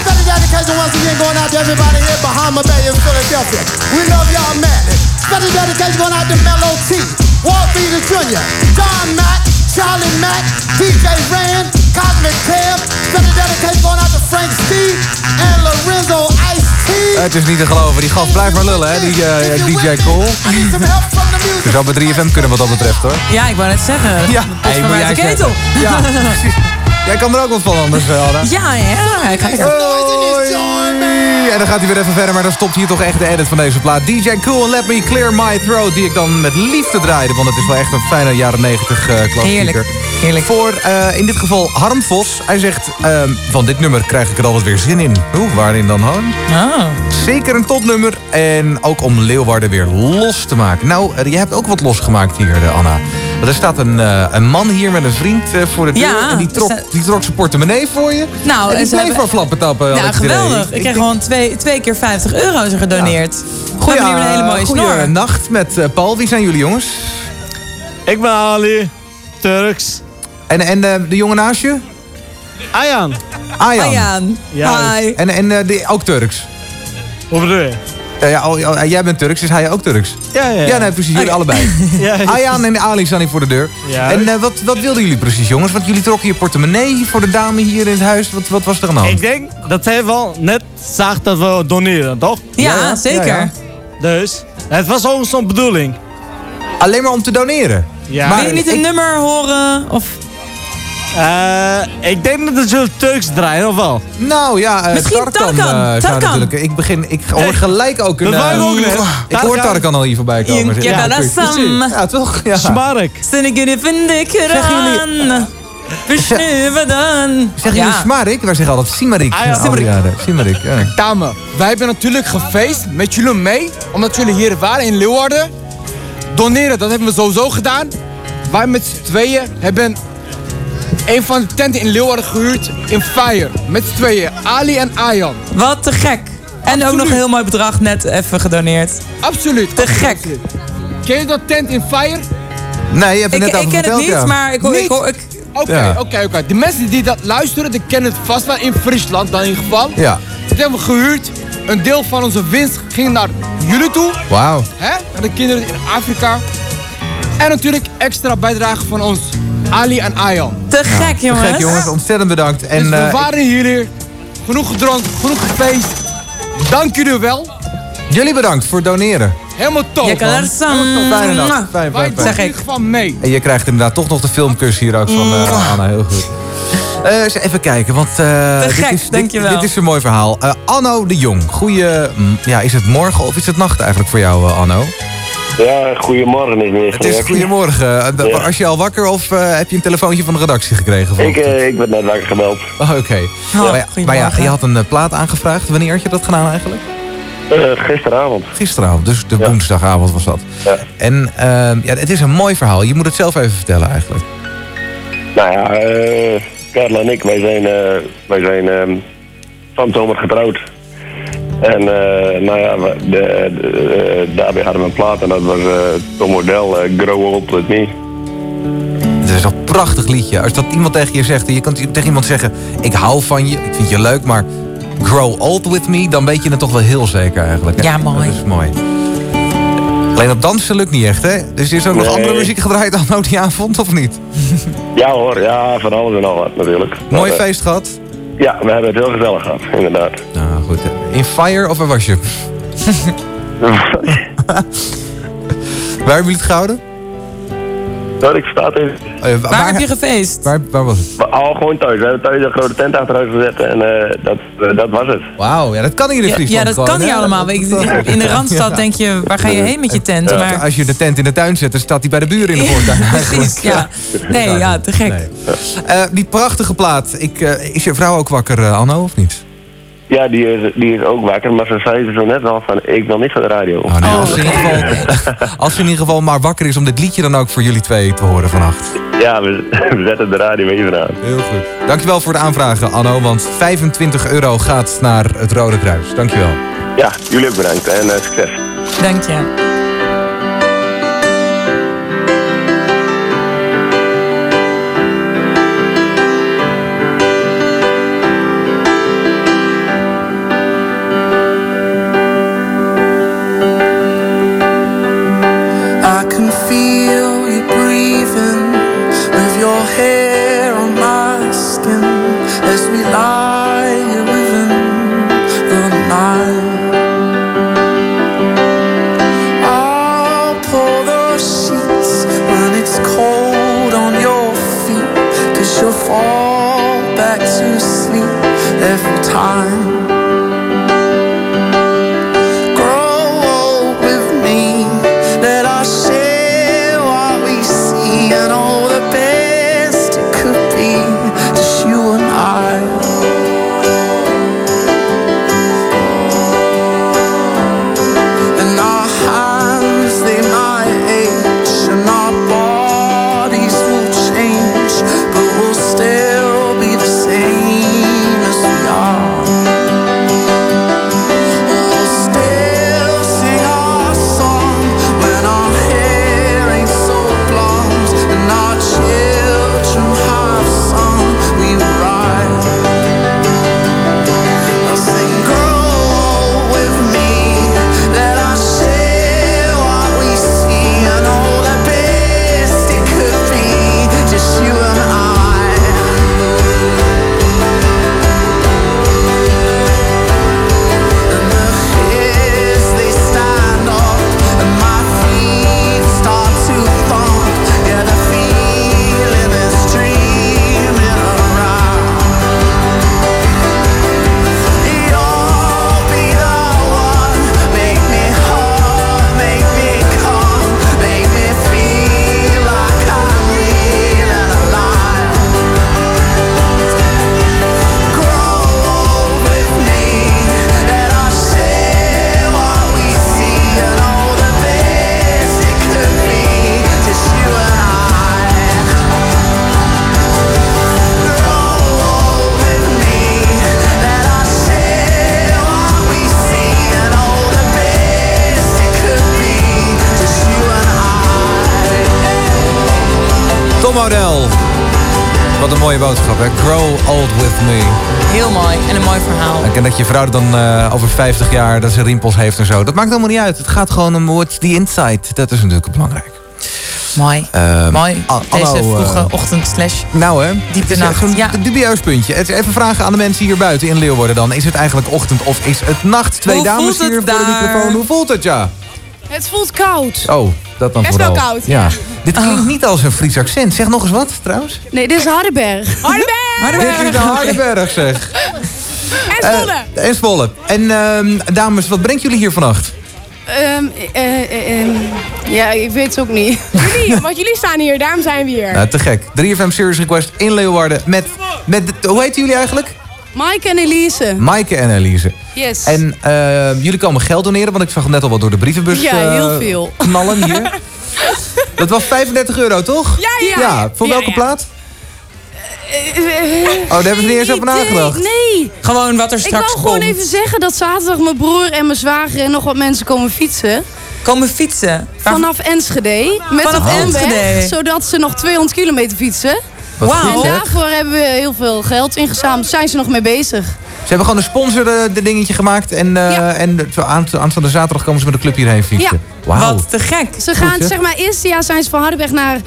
Special dedication once again going out to everybody here Bahama Bay in Philadelphia. We love y'all madly. Special dedication going out to Mellow T, Walt Beater Jr., John Mack, Charlie Mack, DJ Rand, Cosmic Kev. Special dedication going out to Frank Steve and Lorenzo Ice. Het is niet te geloven. Die gast blijft maar lullen, hè, die eh, DJ Cole. Je zou bij 3FM kunnen wat dat betreft, hoor. Ja, ik wou net zeggen. Ja, Hey, moet moet jij uit de ketel. zeggen. Ja, [laughs] precies. Jij kan er ook wat van anders, Helda. Ja, ja. Ik ga En dan gaat hij weer even verder, maar dan stopt hier toch echt de edit van deze plaat. DJ Cool Let Me Clear My Throat, die ik dan met liefde draaide. Want het is wel echt een fijne jaren 90 uh, klassieker. Heerlijk, heerlijk. Voor eh, in dit geval Harm Vos. Hij zegt, ehm, van dit nummer krijg ik er altijd weer zin in. Hoe, waarin dan Harm? Oh. Zeker een topnummer. En ook om Leeuwarden weer los te maken. Nou, eh, je hebt ook wat losgemaakt hier, eh, Anna. Want er staat een, eh, een man hier met een vriend eh, voor de deur. Ja, en die trok, staat- die trok zijn portemonnee voor je. Nou, en die ze bleef maar flappen tappen. had Ja, ik geweldig. Ik kreeg gewoon twee, twee keer 50 euro er gedoneerd. Goeie Goeie, een hele mooie snor. nacht met eh, Paul. Wie zijn jullie jongens? Ik ben Ali, Turks. En, en eh, de jongen naast je? Ayan. Ayan. Ayaan. Ja, Hi. En, en eh, die, ook Turks? Hoe bedoel je? Ja, oh, oh, jij bent Turks, is hij ook Turks? Ja, ja, ja. Ja, nee, precies. Jullie allebei. [laughs] Ja, ja. Ayaan en Ali staan hier voor de deur. En eh, wat, wat wilden jullie precies, jongens? Want jullie trokken je portemonnee voor de dame hier in het huis. Wat, wat was er aan de hand? Ik denk dat hij wel net zag dat we doneren, toch? Ja, zeker. Dus, het was ook zo'n bedoeling. Alleen maar om te doneren? Ja. Wil je niet een nummer horen? Of... Eh, ik denk dat het zullen Turks draaien, of wel? Nou ja, eh, Misschien Tarkan, Tarkan, eh, Tarkan. natuurlijk... Ik, begin, ik hoor gelijk ook een... Dat ook net. ik hoor Tarkan. Al hier voorbij komen. Je kan dat. Ja, toch? Ja. Smark. Versnuwen dan. Zeggen jullie Smarik? Wij zeggen altijd Simarik. Ah, ja. Simarik, ja. Dame, wij hebben natuurlijk gefeest met jullie mee, omdat jullie hier waren in Leeuwarden. Doneren, dat hebben we sowieso gedaan. Wij met z'n tweeën hebben een van de tenten in Leeuwarden gehuurd in Fire. Met z'n tweeën, Ali en Ayan. Wat te gek. En ook nog een heel mooi bedrag net even gedoneerd. Absoluut. Te gek. Ken je dat tent in Fire? Nee, je hebt Ik, net ik over ken het verteld, niet, ja. maar ik hoor... Ik hoor ik, Oké, Ja. oké, oké. De mensen die dat luisteren, die kennen het vast wel in Friesland dan in ieder geval. Ja. Dat hebben we gehuurd. Een deel van onze winst ging naar jullie toe. Wauw. Hè? Naar de kinderen in Afrika. En natuurlijk extra bijdrage van ons, Ali en Ayan. te gek, Te jongens. gek jongens, ontzettend bedankt. En, dus we eh, waren hier, genoeg gedronken, genoeg gefeest. Dank jullie wel. jullie bedankt voor het doneren. Helemaal top. Je kan er. Fijne. Mwah. Fijn, Wij fijn, in ieder geval mee. En je krijgt inderdaad toch nog de filmkus hier ook van eh, Anna. Heel goed. Eh, eens even kijken, want eh, dit, gek, is, dit, dit is een mooi verhaal. Eh, Anno de Jong, goeie... mm, Ja, is het morgen of is het nacht eigenlijk voor jou, Anno? Ja, goedemorgen is meer Het is goedemorgen. Eh, Ja. Was je al wakker of eh, heb je een telefoontje van de redactie gekregen? Ik, eh, ik ben net wakker gebeld. Oh, Oké. maar, ja, maar ja, je had een plaat aangevraagd. Wanneer had je dat gedaan eigenlijk? Eh, gisteravond. Gisteravond, dus de woensdagavond was dat. Ja. En ehm, ja, het is een mooi verhaal. Je moet het zelf even vertellen eigenlijk. Nou ja, eh Carla en ik, wij zijn, eh, wij zijn ehm, van zomer getrouwd. En eh, nou ja, we- de, de, eh, daarbij hadden we een plaat en dat was eh Tom Model, Grow Old With Me. Het is een prachtig liedje. Als dat iemand tegen je zegt, en je kan tegen iemand zeggen... ik hou van je, ik vind je leuk, maar grow old with me... dan weet je het toch wel heel zeker eigenlijk. hè? Ja, mooi. Dat is mooi. Alleen op dansen lukt niet echt, hè? Dus is er ook nog Nee. andere muziek gedraaid dan die avond, of niet? Ja hoor, ja, van alles en al wat natuurlijk. Mooi Maar, feest gehad? Ja, we hebben het heel gezellig gehad, inderdaad. Nou goed. In Fire of waar was je? waar hebben jullie het gehouden? Dat ik versta het even. Wa- Waar heb je gefeest? Waar, waar was het? Al gewoon thuis. We hebben thuis een grote tent achteruit gezet en eh, dat, eh, dat was het. Wauw, ja, dat kan hier in Friesland ja, dat gewoon, kan niet allemaal. Ik- In de Randstad [laughs] denk je, waar ga je heen met je tent? Maar Als je de tent in de tuin zet, dan staat hij bij de buren in de voortuin. precies, ja. Nee, ja, te gek. Nee. Eh, die prachtige plaat. Ik, is je vrouw ook wakker, Anno, of niet? Ja, die is, die is ook wakker, maar ze zei ze zo net al van, ik wil niet van de radio. Oh, nee, als, ze in ieder geval, [laughs] als ze in ieder geval maar wakker is om dit liedje dan ook voor jullie twee te horen vannacht. Ja, we, [laughs] we zetten de radio even aan. Heel goed. Dankjewel voor de aanvragen, Anno, want 25 euro gaat naar het Rode Kruis. Dankjewel. Ja, jullie ook bedankt en eh, succes. Dank je. Every time. 50 jaar dat ze rimpels heeft en zo. Dat maakt allemaal niet uit. Het gaat gewoon om what's the insight. Dat is natuurlijk belangrijk. Mooi. Ehm, Mooi. Deze vroege ochtend slash Nou hè, is nacht. Ja. dubieus puntje. Het is even vragen aan de mensen hier buiten in Leeuwarden dan. Is het eigenlijk ochtend of is het nacht? Twee Hoe dames voelt het hier voor de daar? microfoon. Hoe voelt het, ja? Het voelt koud. Oh, dat dan Best vooral. wel koud, Ja. ja. Dit klinkt niet als een Fries accent. Zeg nog eens wat, trouwens. Nee, dit is Hardenberg. Hardenberg! Dit is de Hardenberg, zeg. En Zwolle. Eh, en Zwolle. En ehm, dames, wat brengt jullie hier vannacht? Ehm, eh, eh, ehm, ja, ik weet het ook niet. [laughs] Jullie, want jullie staan hier, daarom zijn we hier. Nou, te gek. 3FM Serious Request in Leeuwarden. Met, met de- hoe heet jullie eigenlijk? Mike en Elise. Maaike en Elise. Yes. En eh, jullie komen geld doneren, want ik zag net al wat door de brievenbus Ja, heel eh, veel. knallen hier. [laughs] Dat was 35 euro, toch? Ja, ja. Ja, voor Ja, welke ja. plaat? Eh, Oh, daar hebben we niet eens over nagedacht. Nee. Gewoon wat er Ik straks wou gewoon komt. even zeggen dat zaterdag mijn broer en mijn zwager en nog wat mensen komen fietsen. Komen fietsen? Vanaf Enschede. Met Vanaf omweg, Enschede? Zodat ze nog 200 kilometer fietsen. Wauw. En daarvoor hebben we heel veel geld ingezameld. Zijn ze nog mee bezig. Ze hebben gewoon een sponsor eh, de dingetje gemaakt. En, eh, en zo aan, aanstaande zaterdag komen ze met de club hierheen fietsen. Wauw. Wat te gek. Ze gaan, zeg maar, eerste jaar zijn ze van Hardenberg naar,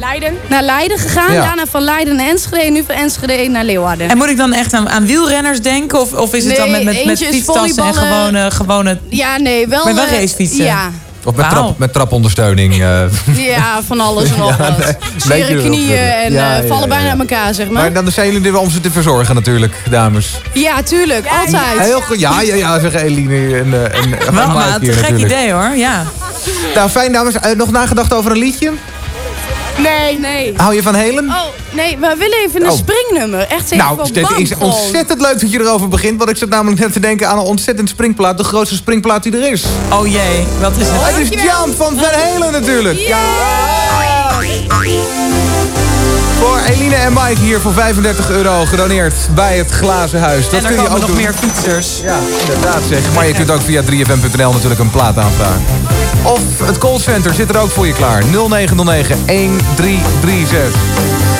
Leiden. naar Leiden gegaan. Ja. Daarna van Leiden naar Enschede. En nu van Enschede naar Leeuwarden. En moet ik dan echt aan, aan wielrenners denken? Of, of is het dan met, met, met fietstassen en volleyballen. gewone, gewone... Ja, nee, wel... Maar wel eh, racefietsen? Ja. Of met, trap, met trapondersteuning. eh. Ja, van alles en nog [laughs] Ja, wat. nee, knieën en Ja, eh, vallen ja, bijna ja. aan elkaar, zeg maar. Maar dan zijn jullie er wel om ze te verzorgen natuurlijk, dames. Ja, tuurlijk. Altijd. Heel goed. Ja, ja, ja, zeggen Eline en, eh, en, en Wel, Mike maar het hier is een gek natuurlijk. idee hoor, ja. Nou, fijn dames. Eh, nog nagedacht over een liedje? Nee. Nee. Hou je van Helen? Oh, nee, we willen even een Oh. springnummer. Echt even Nou, dit is ontzettend leuk dat je erover begint. Want ik zat namelijk net te denken aan een ontzettend springplaat. De grootste springplaat die er is. Oh jee, wat is het? Het is Jump van Van Halen natuurlijk. Ja! Voor Eline en Mike hier voor 35 euro gedoneerd bij het Glazen Huis. Dat kun je ook nog doen. meer fietsers. Ja, inderdaad zeg. Maar je kunt ook via 3fm.nl natuurlijk een plaat aanvragen. Of het callcenter zit er ook voor je klaar. 0909 1336.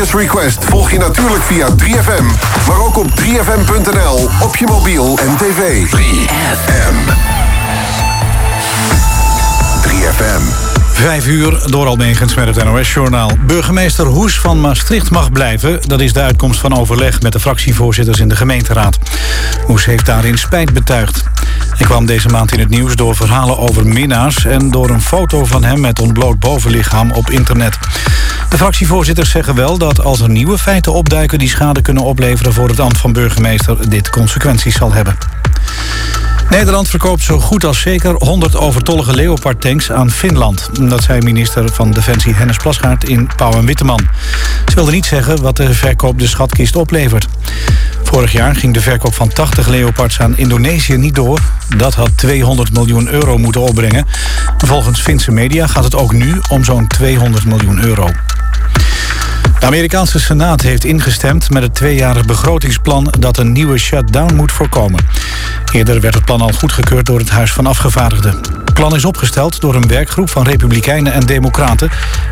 Serious Request volg je natuurlijk via 3FM, maar ook op 3FM.nl, op je mobiel en tv. 3FM. 3FM. Vijf uur door Almegens met het NOS-journaal. Burgemeester Hoes van Maastricht mag blijven. Dat is de uitkomst van overleg met de fractievoorzitters in de gemeenteraad. Hoes heeft daarin spijt betuigd. Hij kwam deze maand in het nieuws door verhalen over minnaars... en door een foto van hem met ontbloot bovenlichaam op internet. De fractievoorzitters zeggen wel dat als er nieuwe feiten opduiken... die schade kunnen opleveren voor het ambt van burgemeester... dit consequenties zal hebben. Nederland verkoopt zo goed als zeker 100 overtollige Leopard-tanks aan Finland. Dat zei minister van Defensie Hennis Plasgaard in Pauw en Witteman. Ze wilde niet zeggen wat de verkoop de schatkist oplevert. Vorig jaar ging de verkoop van 80 Leopards aan Indonesië niet door. Dat had 200 miljoen euro moeten opbrengen. Volgens Finse media gaat het ook nu om zo'n 200 miljoen euro. De Amerikaanse Senaat heeft ingestemd met het tweejarig begrotingsplan dat een nieuwe shutdown moet voorkomen. Eerder werd het plan al goedgekeurd door het Huis van Afgevaardigden. Het plan is opgesteld door een werkgroep van Republikeinen en Democraten.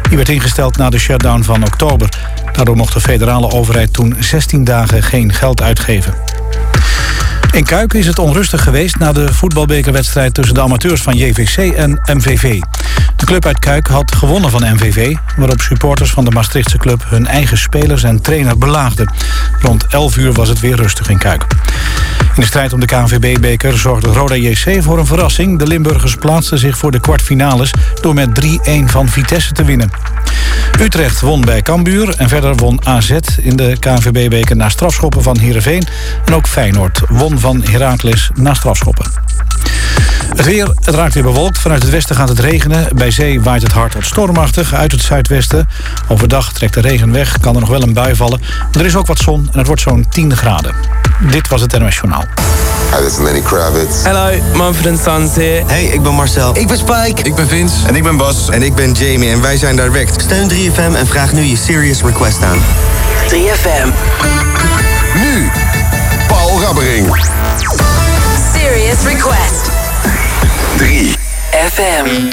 Die werd ingesteld na de shutdown van oktober. Daardoor mocht de federale overheid toen 16 dagen geen geld uitgeven. In Kuik is het onrustig geweest na de voetbalbekerwedstrijd tussen de amateurs van JVC en MVV. De club uit Kuik had gewonnen van MVV, waarop supporters van de Maastrichtse club hun eigen spelers en trainer belaagden. Rond 11 uur was het weer rustig in Kuik. In de strijd om de KNVB-beker zorgde Roda JC voor een verrassing. De Limburgers plaatsten zich voor de kwartfinales door met 3-1 van Vitesse te winnen. Utrecht won bij Cambuur en verder won AZ in de KNVB-beker na strafschoppen van Heerenveen. En ook Feyenoord won van Heracles na strafschoppen. Het weer, het raakt weer bewolkt. Vanuit het westen gaat het regenen. Bij zee waait het hard tot stormachtig uit het zuidwesten. Overdag trekt de regen weg, kan er nog wel een bui vallen. Maar er is ook wat zon en het wordt zo'n 10 graden. Dit was het NOS Journaal. Hi, this is Lenny Kravitz. Hallo, Manfred Sons hier. Hey, ik ben Marcel. Ik ben Spike. Ik ben Vince. En ik ben Bas. En ik ben Jamie en wij zijn Direct. Steun 3FM en vraag nu je Serious Request aan. 3FM. Nu, Paul Rabbering. Serious Request. 3 FM.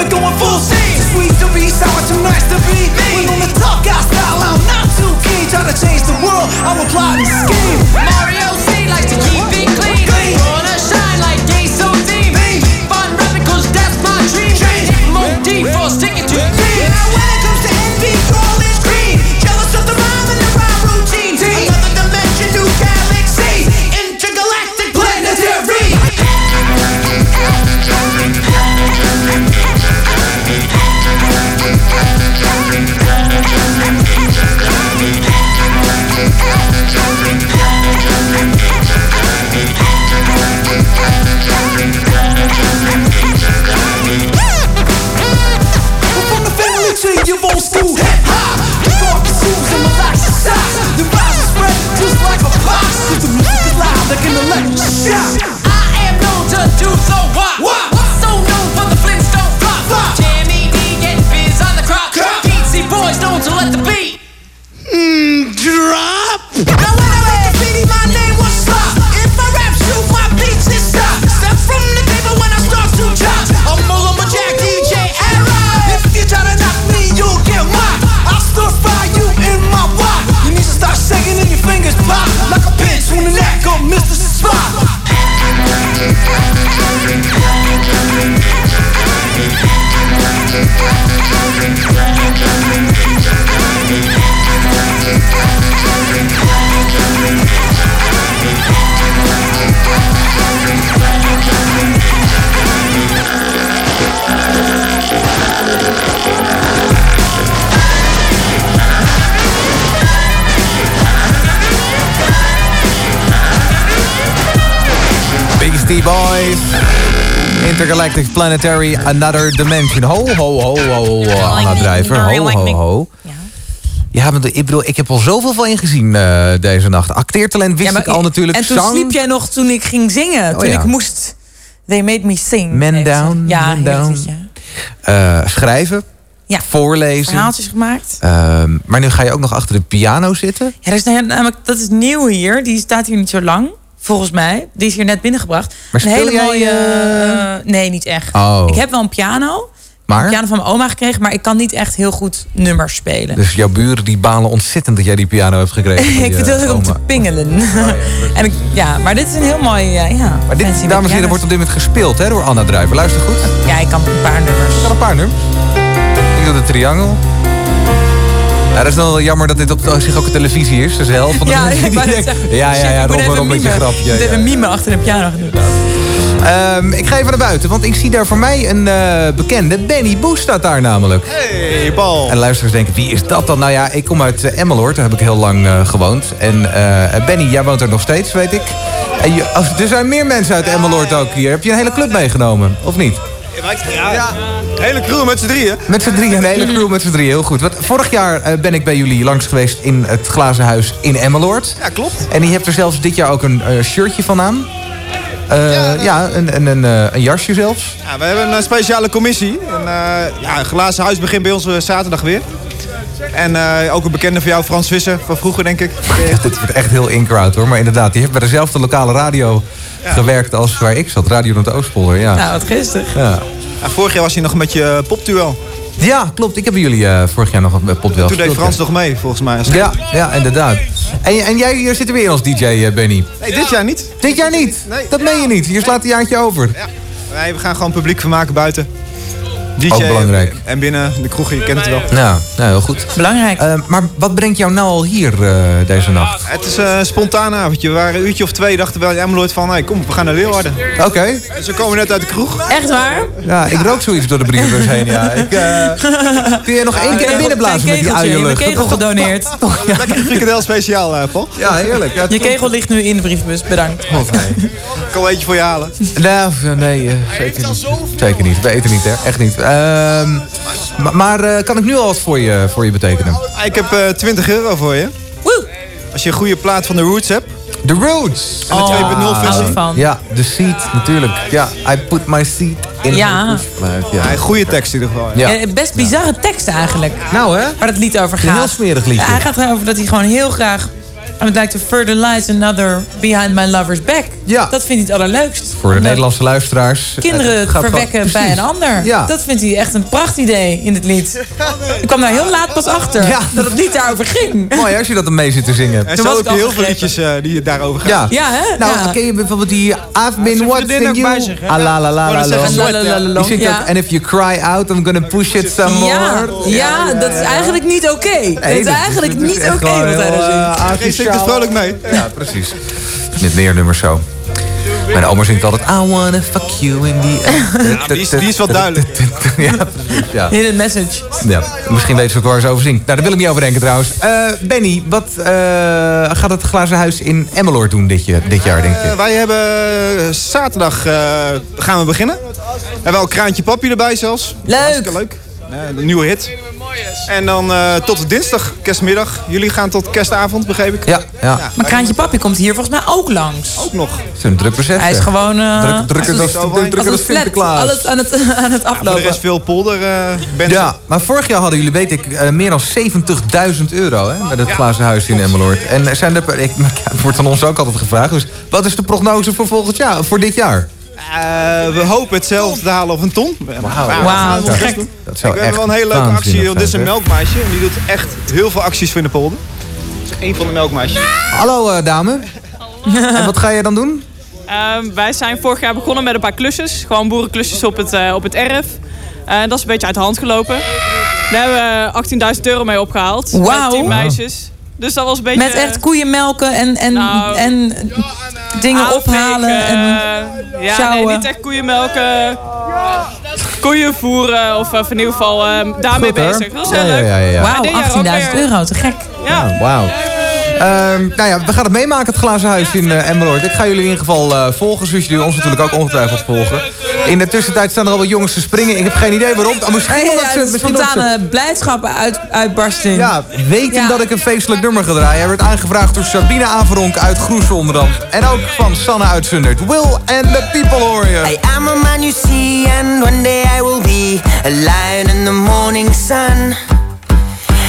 It going, full steam. Too sweet to be sour, too nice to be me. When on the top guy style, I'm not too keen. Try to change the world, I'm a plotting scheme. Mario C likes to keep it clean. Wanna shine like gay so team. Fun rapping, cause that's my dream. Change motif for sticking to me. Now like Beastie Boys. Intergalactic Planetary Another Dimension. Ho, ho, ho, ho, ho. Anna Drijver. Ho, ho, ho. Ja, maar ik bedoel, ik heb al zoveel van je gezien eh, deze nacht. Acteertalent wist Ja, maar ik al natuurlijk. En toen Zang. sliep jij nog toen ik ging zingen. Toen ja. ik moest... They made me sing. Man down, Ja, man down. Eh, schrijven. Ja. Voorlezen. Verhaaltjes gemaakt. Ehm, maar nu ga je ook nog achter de piano zitten. Ja, er is namelijk, dat is nieuw hier. Die staat hier niet zo lang, volgens mij. Die is hier net binnengebracht. Maar een hele jij, mooie. eh, nee, niet echt. Oh. Ik heb wel een piano. Maar? Een piano van mijn oma gekregen, maar ik kan niet echt heel goed nummers spelen. Dus jouw buren die balen ontzettend dat jij die piano hebt gekregen. [laughs] ik vind het heel leuk om te pingelen. [laughs] en ik, ja, maar dit is een heel mooi. ja, ja, Maar dit, dames en heren, wordt op dit moment gespeeld hè, door Anna Druiver. Luister goed. Ja, ik kan een paar nummers. Ik kan een paar nummers. Ik doe de triangel. Ja, dat is dan wel jammer dat dit op zich ook op televisie is. Dat is de helft van de Ja, mensen die denken- [laughs] Ja, ja, ja, wel een beetje mimen. grapje. Ik moet ja. even mime achter de piano gaan doen. Ehm, ik ga even naar buiten, want ik zie daar voor mij een eh, bekende. Benny Boes staat daar namelijk. Hey, Paul. En luisteraars denken, wie is dat dan? Nou ja, ik kom uit uh, Emmeloord, daar heb ik heel lang eh, gewoond. En eh, Benny, jij woont er nog steeds, weet ik. En je, als, er zijn meer mensen uit Emmeloord ook hier. Heb je een hele club meegenomen, of niet? Ja, ja. Hele crew met z'n drieën. Met z'n drieën, een hele crew met z'n drieën, heel goed. Want vorig jaar eh, ben ik bij jullie langs geweest in het Glazen Huis in Emmeloord. Ja, klopt. En die hebt er zelfs dit jaar ook een eh, shirtje van aan. Eh, ja, een, een, een, eh, een jasje zelfs. Ja, we hebben een speciale commissie. En, eh, ja, een glazen huis begint bij ons zaterdag weer. En eh, ook een bekende van jou, Frans Visser, van vroeger denk ik. [laughs] Dit wordt echt heel in-crowd hoor. Maar inderdaad, die heeft bij dezelfde lokale radio gewerkt als waar ik zat. Radio Noord-Oostpolder, ja. Nou, wat geestig. ja. Ja, vorig jaar was hij nog met je popduel. Ja, klopt. Ik heb jullie eh, vorig jaar nog een potwel Toen deed Frans nog mee, volgens mij. Ja, ja, inderdaad. En, en jij hier zit er weer als DJ, eh, Benny. Nee, dit jaar niet. Dit jaar niet? Nee. Dat meen je niet. Je slaat een jaartje over. Ja. Nee, we gaan gewoon publiek vermaken buiten. DJ Ook belangrijk. En binnen de kroeg, je kent het wel. Ja, nou, heel goed. Belangrijk. Eh, maar wat brengt jou nou al hier eh, deze nacht? Het is een spontaan avondje. We waren een uurtje of twee, dachten we in Emmeloord van... Hey, kom, we gaan naar Leeuwarden. Oké. Dus we komen net uit de kroeg. Echt waar? Ja, ik rook zoiets door de brievenbus heen, ja. Ik, eh, [laughs] kun je nog één keer naar binnen blazen met die je uienlucht? kegel gedoneerd. Lekker frikandel speciaal, eh, Paul. Ja, heerlijk. Ja, Je kegel ligt nu in de brievenbus, bedankt. Ik kan wel eentje voor je halen. Nou, nee, eh, zeker niet. Zeker niet. We eten niet, hè. Echt niet. Ehm, maar maar eh, kan ik nu al wat voor je, voor je betekenen? Ah, Ik heb eh 20 euro voor je. Als je een goede plaat van de Roots hebt. The Roots. En de 2.0 versie. van. Ja, de seat natuurlijk. Ja, I put my seat in Ja. Ja, Ja. een goede tekst in ieder geval. Ja. Eh, best bizarre tekst eigenlijk. Nou hè? Waar het lied over Een gaat. heel smerig liedje. Ja, hij gaat erover dat hij gewoon heel graag... I would like to fertilize another behind my lover's back. Ja. Dat vindt hij het allerleukst. Voor de Omdat Nederlandse luisteraars. Kinderen verwekken gewoon- bij een ander. Ja. Dat vindt hij echt een prachtidee in het lied. Ik kwam daar heel laat pas achter. Ja. Dat het lied daarover ging. Mooi als je dat dan mee zit te zingen. En Toen zo was heb ik je al heel veel liedjes eh, die daarover gaan. Ja. Ja, hè? Nou, Ja. ken je bijvoorbeeld die I've been watching ook you. Ah, la, la, la, la, la. ook, And if you cry out, I'm gonna push it some Ja, more. ja, dat is eigenlijk niet oké. Dat is eigenlijk niet oké wat hij daar zingt. Zingt asociaal. vrolijk mee. Ja, precies. Met meer nummers zo. Mijn oma zingt altijd I wanna fuck you in the end. die is- die is wel [laughs] duidelijk. ja, precies. Ja. Hidden message. Ja, misschien weten ze ook waar ze over zingt. Nou, daar wil ik niet over denken trouwens. Eh, Benny, wat eh, gaat het glazen huis in Emmeloord doen dit, je- dit jaar, denk je? Eh, wij hebben zaterdag gaan we beginnen. We hebben ook Kraantje Papi erbij zelfs. Leuk. Hartstikke leuk. De nieuwe hit. En dan eh, tot dinsdag, kerstmiddag. Jullie gaan tot kerstavond, begreep ik. Ja, ja. Maar Kraantje Papi komt hier volgens mij ook langs. Ook nog. Het is een druk bezet. Hij is gewoon... Druk, drukker dan, drukker als. Sinterklaas. Alles aan het, [laughs] aan het Voor de aflopen. rest veel polder eh bands. Ja, maar vorig jaar hadden jullie, weet ik, meer dan 70.000 euro hè, met het glazen huis in Emmeloord. En er zijn er, ik, [laughs] het wordt van ons ook altijd gevraagd. Dus wat is de prognose voor volgend jaar, voor dit jaar? Eh, we hopen hetzelfde te halen of een ton. Wauw. We te ons gek. Dat zou Ik heb echt wel een hele leuke actie. want Dit is een zijn, melkmeisje. En die doet echt heel veel acties voor in de polder. Dat is één van de melkmeisjes. Hallo eh, dame. en wat ga je dan doen? Ehm, wij zijn vorig jaar begonnen met een paar klusjes. Gewoon boerenklusjes op het, eh, op het erf. Dat is een beetje uit de hand gelopen. Daar hebben we 18.000 euro mee opgehaald. Wauw. Met 10 meisjes. Dus dat was een beetje... Met echt koeien melken en, en, Nou, en dingen ophalen. En eh, ja, sjouwen. nee, niet echt koeien melken. Koeien voeren of, of in ieder geval eh, daarmee Goed, bezig. Dat heel leuk. ja, ja, ja. Wauw, 18.000 weer- euro, te gek. Ja. Wauw. Ehm, nou ja, we gaan het meemaken, het glazen huis in uh, Emmeloord. Ik ga jullie in ieder geval eh, volgen, zoals jullie ons natuurlijk ook ongetwijfeld volgen. In de tussentijd staan er al wat jongens te springen. Ik heb geen idee waarom. Ah, misschien omdat ze... ja, de misschien omdat ze- spontane blijdschap uit, uitbarsting. Ja, weten Ja. dat ik een feestelijk nummer ga draaien. Hij werd aangevraagd door Sabine Averonk uit Groes onder andere. En ook van Sanne uit Zundert. Will and the People hoor je. I am a man you see, and one day I will be a lion in the morning sun.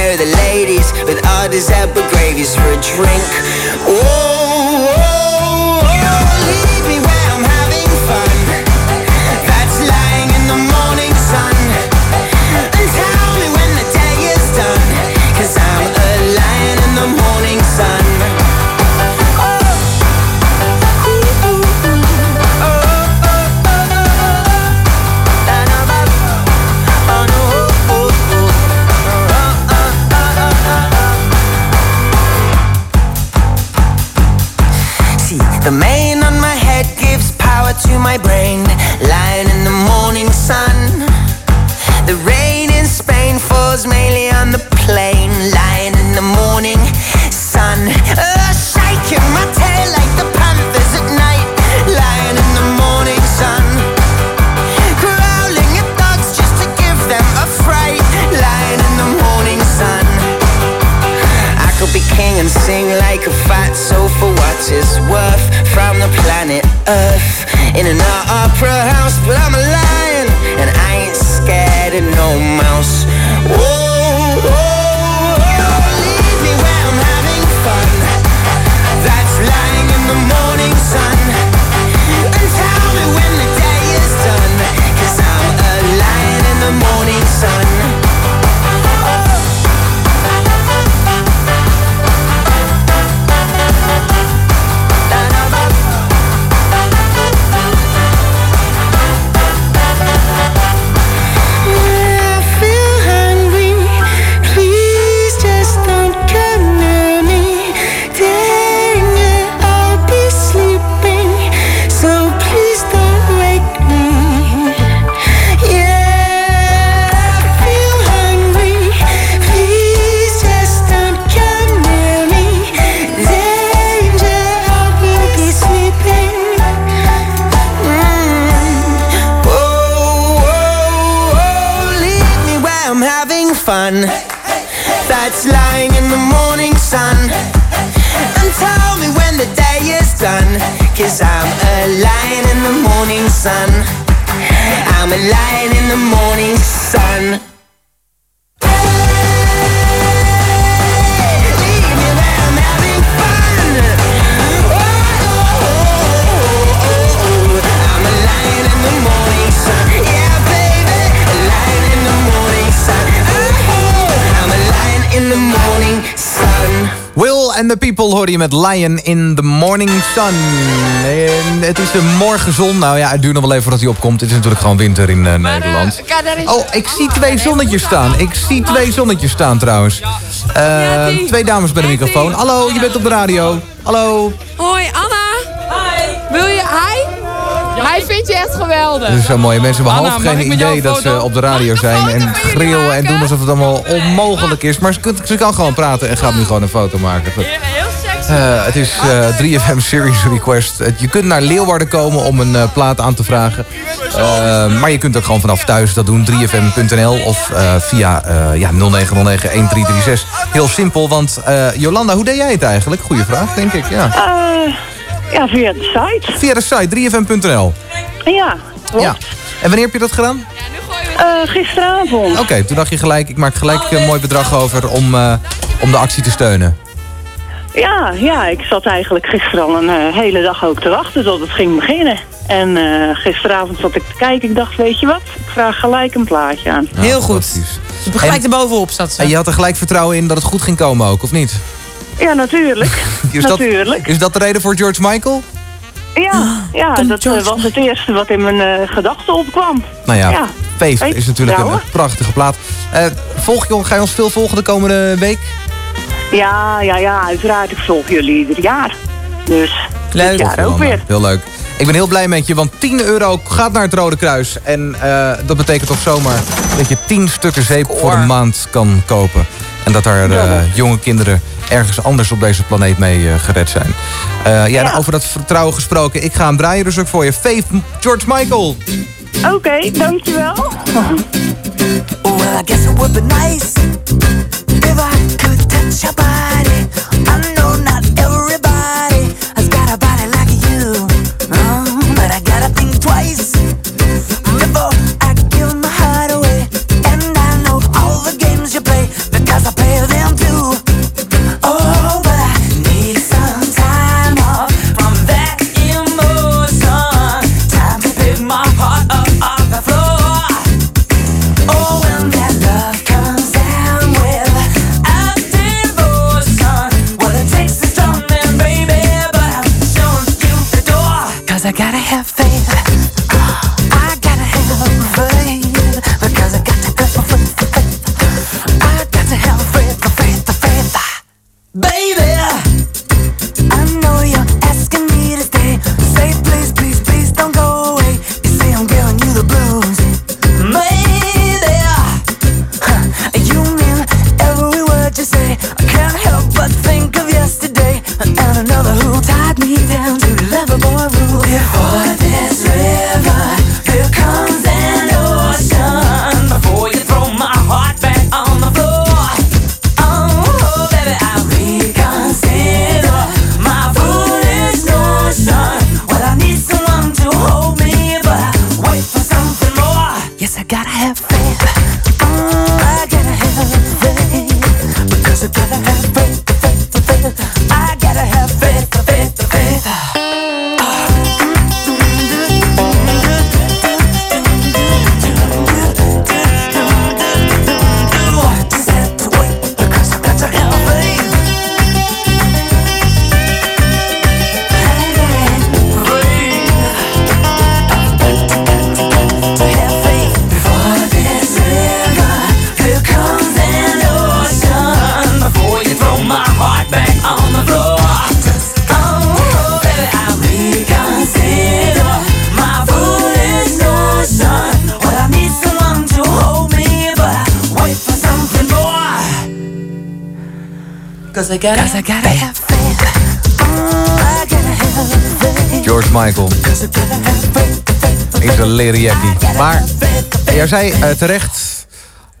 where are the ladies with all these apple gravies for a drink? Oh, power to my brain. Lying in the morning sun. The rain in Spain falls mainly on the plain. Lying in the morning sun. Uh, shaking my tail like the panthers at night. Lying in the morning sun. Growling at dogs just to give them a fright. Lying in the morning sun. I could be king and sing like a fat for what worth from the planet Earth in an opera house, but I'm a lion and I ain't scared of no mouse. Me where I'm having fun. That's lying in the morning sun. And tell me when the day is done, cause I'm a lion in the morning sun. I'm a lion in the morning and the People hoor je met Lion in the Morning Sun. En het is de morgenzon. Nou ja, het duurt nog wel even voordat hij opkomt. Het is natuurlijk gewoon winter in eh, Nederland. Oh, ik zie twee zonnetjes staan. Ik zie twee zonnetjes staan trouwens. Eh, twee dames bij de microfoon. Hallo, je bent op de radio. Hallo. Hoi, Anna. Hij vindt je echt geweldig. Dat is zo mooi. Mensen hebben half geen idee dat ze op de radio zijn en schreeuwen en doen alsof het allemaal onmogelijk is. Maar ze, kunt- ze kan gewoon praten en gaat nu gewoon een foto maken. Goed. Eh, het is eh, 3FM Series Request. Het- je kunt naar Leeuwarden komen om een eh, plaat aan te vragen. Eh, maar je kunt ook gewoon vanaf thuis dat doen. 3fm.nl of eh, via eh ja, 0909-1336. Heel simpel, want eh, Jolanda, hoe deed jij het eigenlijk? Goeie vraag, denk ik. Ja, Eh, ja, via de site. via de site 3fm.nl. Ja, klopt. Ja. En wanneer heb je dat gedaan? Eh, gisteravond. Oké, toen dacht je gelijk, ik maak gelijk een mooi bedrag over om, eh, om de actie te steunen. Ja, ja, ik zat eigenlijk gisteren al een eh, hele dag ook te wachten tot het ging beginnen. En eh, gisteravond zat ik te kijken. Ik dacht, weet je wat? Ik vraag gelijk een plaatje aan. Heel goed. Gelijk erbovenop zat ze. En je had er gelijk vertrouwen in dat het goed ging komen ook, of niet? Ja, natuurlijk. [laughs] Is dat, natuurlijk. is dat de reden voor George Michael? Ja, ja dat eh, was het eerste wat in mijn eh, gedachten opkwam. Nou ja, Faith Faith is natuurlijk een trouwen. prachtige plaat. Eh, volg je, ga je ons veel volgen de komende week? Ja, ja, ja, uiteraard. Ik volg jullie ieder jaar. Dus dit jaar ook weer. Heel leuk. Ik ben heel blij met je, want 10 euro gaat naar het Rode Kruis. En eh, dat betekent toch zomaar dat je 10 stukken zeep voor een maand kan kopen. En dat daar jonge kinderen ergens anders op deze planeet mee eh, gered zijn. Eh, ja, en over dat vertrouwen gesproken. Ik ga hem draaien dus ook voor je. Faith George Michael. Oké, dankjewel. Well, I guess it would be nice if I could touch your body. Cause I gotta have faith. George Michael. Ik een leren jackie. Maar jij zei eh, terecht,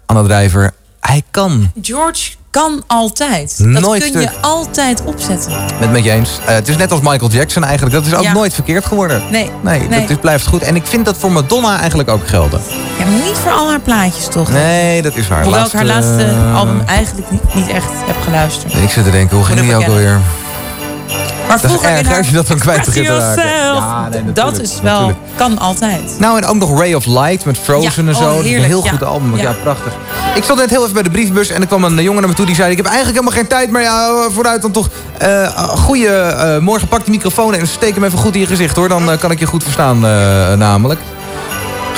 Anna Drijver, hij kan. George kan altijd. Dat Nooit kun je altijd opzetten. Met met je eens. Eh, het is net als Michael Jackson eigenlijk. Dat is ook Ja. nooit verkeerd geworden. Nee. Nee, Nee. dat is, blijft goed. En ik vind dat voor Madonna eigenlijk ook gelden. Ja, maar niet voor al haar plaatjes toch? Nee, dat is waar. Hoewel ik haar Laatste, laatste eh, album eigenlijk niet, niet echt heb geluisterd. Ik zit te denken, hoe ging die ook alweer? Maar Dat is erg haar als je dat dan kwijt begint te raken. Ja, nee, dat is wel, natuurlijk. kan altijd. Nou, en ook nog Ray of Light met Frozen Ja, en zo. oh, is een heel ja. goed album. Ja. Ja. prachtig. Ik stond net heel even bij de brievenbus en er kwam een jongen naar me toe die zei... ik heb eigenlijk helemaal geen tijd, maar ja, vooruit dan toch... eh goeie, eh, morgen pak de microfoon en steek hem even goed in je gezicht, hoor. Dan kan ik je goed verstaan, namelijk.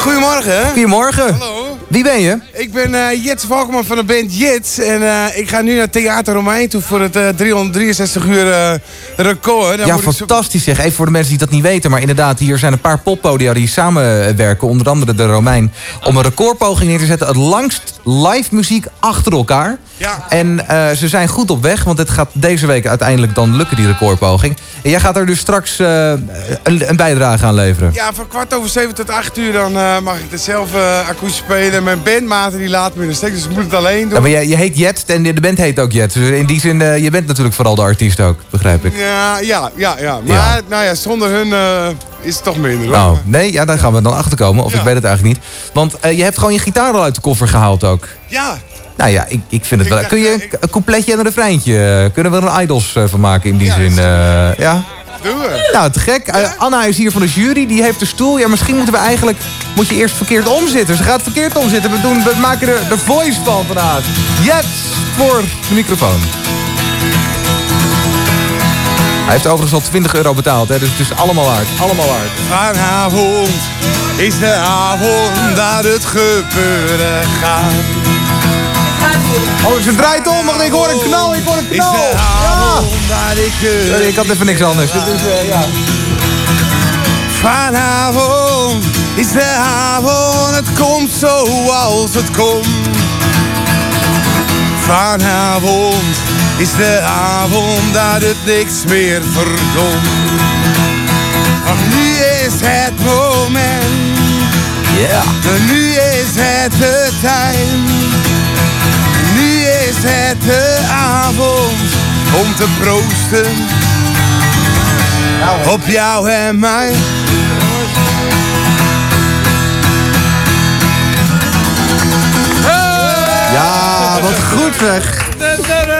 Goedemorgen. Goedemorgen. Hallo. Wie ben je? Ik ben eh Jits Valkman van de band Jits. En eh, ik ga nu naar Theater Romein toe voor het eh, 363 uur eh, record. Daar ja, ik fantastisch zeg. Even voor de mensen die dat niet weten. Maar inderdaad, hier zijn een paar poppodia die samenwerken. Onder andere de Romein. Om een recordpoging neer te zetten. Het langst live muziek achter elkaar. Ja. En ze zijn goed op weg. Want het gaat deze week uiteindelijk dan lukken, die recordpoging. En jij gaat er dus straks een, een bijdrage aan leveren. Ja, van kwart over zeven tot acht uur dan mag ik het zelf akoestisch spelen. Mijn bandmaten die laten me in de steek, dus ik moet het alleen doen. Ja, maar je, je heet Jet en de band heet ook Jet. Dus in die zin, eh, je bent natuurlijk vooral de artiest ook, begrijp ik. Ja, ja, ja, ja. Maar Ja. nou ja, zonder hun eh, is het toch minder. hoor. Nou, nee, ja, daar gaan we dan achter komen. Of ik weet het eigenlijk niet. Want eh, je hebt gewoon je gitaar al uit de koffer gehaald ook. Ja, Nou ja, ik, ik vind het wel. Kun je een coupletje en een refreintje? Kunnen we er een idols van maken in die zin? ja? Doen we. Nou, te gek. Eh, Anna is hier van de jury, die heeft de stoel. Ja, misschien moeten we eigenlijk... Moet je eerst verkeerd omzitten. Ze gaat verkeerd omzitten. We, doen, we maken er de voice van vandaag. Yes, voor de microfoon. Hij heeft overigens al 20 euro betaald, hè, dus het is allemaal waard. Allemaal waard. Vanavond is de avond dat het gebeuren gaat. Oh, ze draait om. Wacht, ik hoor een knal. Ik hoor een knal. ik... eh, Sorry, ik had even niks anders. Dit is, eh, ja. Vanavond is de avond, het komt zoals het komt. Vanavond is de avond dat het niks meer verdomt. Want nu is het moment, Ja. nu is het de tijd. Is het de avond om te proosten op jou en mij. Ja, wat goed zeg.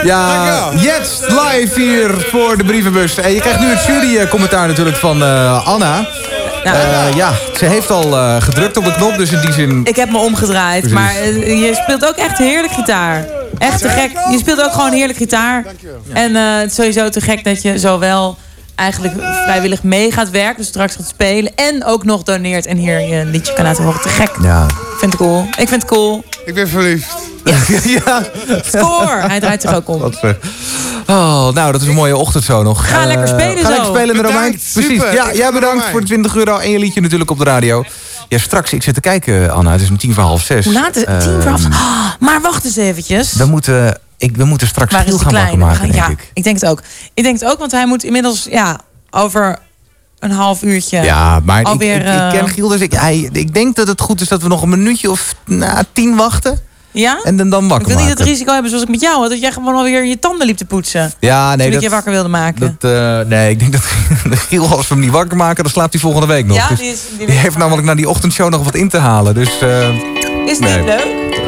Ja, Jets live hier voor de brievenbus. En je krijgt nu het jury-commentaar natuurlijk van eh, Anna. Eh, ja, ze heeft al eh, gedrukt op de knop, dus in die zin... Ik heb me omgedraaid, Precies. maar je speelt ook echt heerlijk gitaar. Echt te gek. Je speelt ook gewoon heerlijk gitaar. En eh, het is sowieso te gek dat je zowel eigenlijk vrijwillig mee gaat werken, dus straks gaat spelen, en ook nog doneert en hier je liedje kan laten horen. Te gek. Ja. Ik vind het cool. Ik vind het cool. Ik ben verliefd. [laughs] ja. Score! Hij draait zich ook om. Wat ver- Oh, nou, dat is een mooie ochtend zo nog. Ga lekker spelen Ga zo. lekker spelen in de Romein. Precies. super. Ja, jij ga bedankt Romein. voor de 20 euro en je liedje natuurlijk op de radio. Ja, straks, ik zit te kijken, Anna. Het is om tien voor half zes. Hoe laat is het? Tien voor half- Ehm, Ah, maar wacht eens eventjes. We moeten, ik, we moeten straks Waar Giel is de gaan kleine? maken, denk ja, ik. ik denk het ook. Ik denk het ook, want hij moet inmiddels ja, over een half uurtje Ja, maar alweer... ik, ik ken eh, Giel, dus ik, hij, ik denk dat het goed is dat we nog een minuutje of na tien wachten. Ja? En dan, dan Ik wakker wil niet het maken. risico hebben zoals ik met jou had. Dat jij gewoon alweer je tanden liep te poetsen. Ja, nee, toen dat, ik je wakker wilde maken. dat, eh, nee, ik denk [laughs] dat Giel, als we hem niet wakker maken, dan slaapt hij volgende week nog. Ja, Dus die is- die die heeft namelijk naar die ochtendshow nog wat in te halen. Dus, eh, Is nee. dit leuk?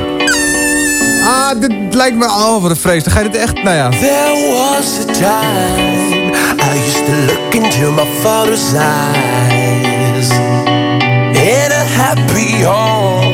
Ah, dit lijkt me... Oh, wat een vrees. Dan ga je dit echt... Nou ja. There was a time I used to look into my father's eyes. In a happy home,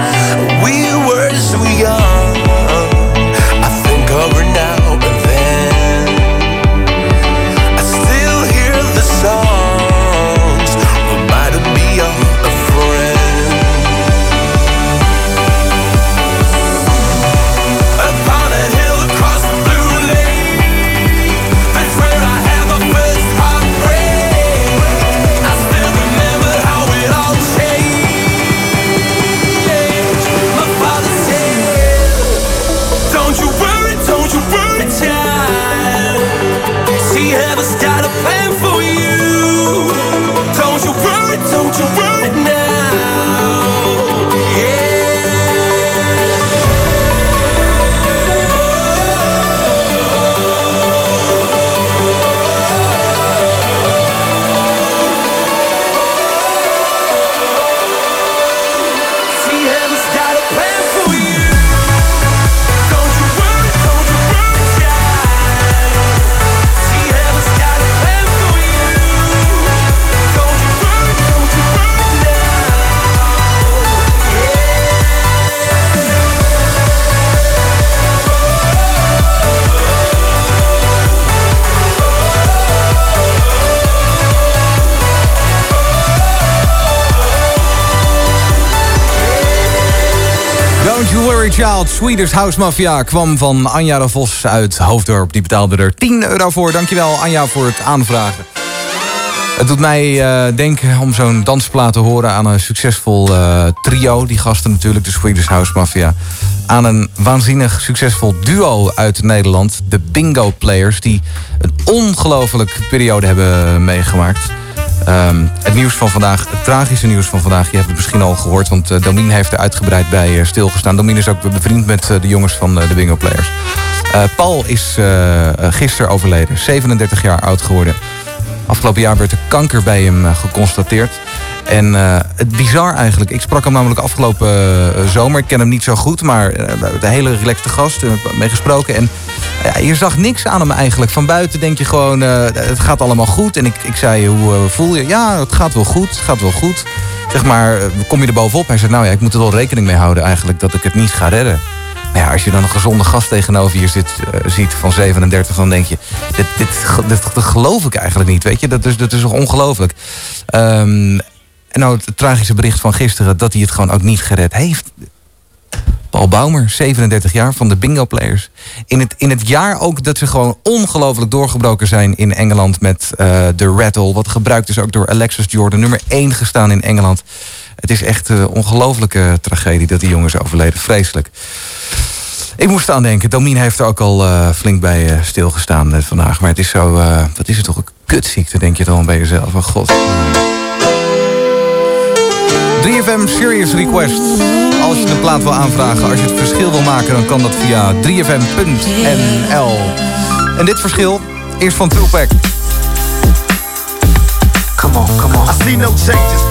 Child, Swedish House Mafia... kwam van Anja de Vos uit Hoofddorp. Die betaalde er 10 euro voor. Dankjewel Anja voor het aanvragen. Het doet mij eh, denken om zo'n dansplaat te horen aan een succesvol eh, trio. Die gasten natuurlijk, de Swedish House Mafia. Aan een waanzinnig succesvol duo uit Nederland. De Bingo Players, die een ongelofelijke periode hebben meegemaakt. Ehm, het nieuws van vandaag, het tragische nieuws van vandaag, je hebt het misschien al gehoord, want uh, Domien heeft er uitgebreid bij eh, stilgestaan. Domien is ook bevriend met eh, de jongens van eh, de Bingo Players. Eh, Paul is eh, eh, gisteren overleden, 37 jaar oud geworden. Afgelopen jaar werd er kanker bij hem eh, geconstateerd. En eh, het bizar eigenlijk, ik sprak hem namelijk afgelopen eh, zomer. Ik ken hem niet zo goed, maar de hele relaxte gast, mee gesproken. En je zag niks aan hem eigenlijk. Van buiten denk je gewoon, het gaat allemaal goed. En ik, ik zei, hoe voel je? Ja, het gaat wel goed, het gaat wel goed. Zeg maar, kom je er bovenop? Hij zei, nou ja, ik moet er wel rekening mee houden eigenlijk dat ik het niet ga redden. Nou ja, als je dan een gezonde gast tegenover je zit, eh, ziet van 37, dan denk je, dit, dit, geloof ik eigenlijk niet, weet je. Dat is, dat is toch ongelooflijk. Ehm, en nou het tragische bericht van gisteren, dat hij het gewoon ook niet gered heeft. Paul Baumer, 37 jaar, van de Bingo Players. In het, in het jaar ook dat ze gewoon ongelooflijk doorgebroken zijn in Engeland met eh, de Rattle. Wat gebruikt is ook door Alexis Jordan, nummer 1 gestaan in Engeland. Het is echt een ongelofelijke tragedie dat die jongens overleden. Vreselijk. Ik moest aan denken, Domien heeft er ook al eh, flink bij eh, stilgestaan eh, vandaag. Maar het is zo, eh, wat is het toch een kutziekte, denk je dan bij jezelf. Oh god. 3FM Serious Request. Als je een plaat wil aanvragen, als je het verschil wil maken... dan kan dat via 3fm.nl. En dit verschil is van Tupac. Come on, come on. I see no changes.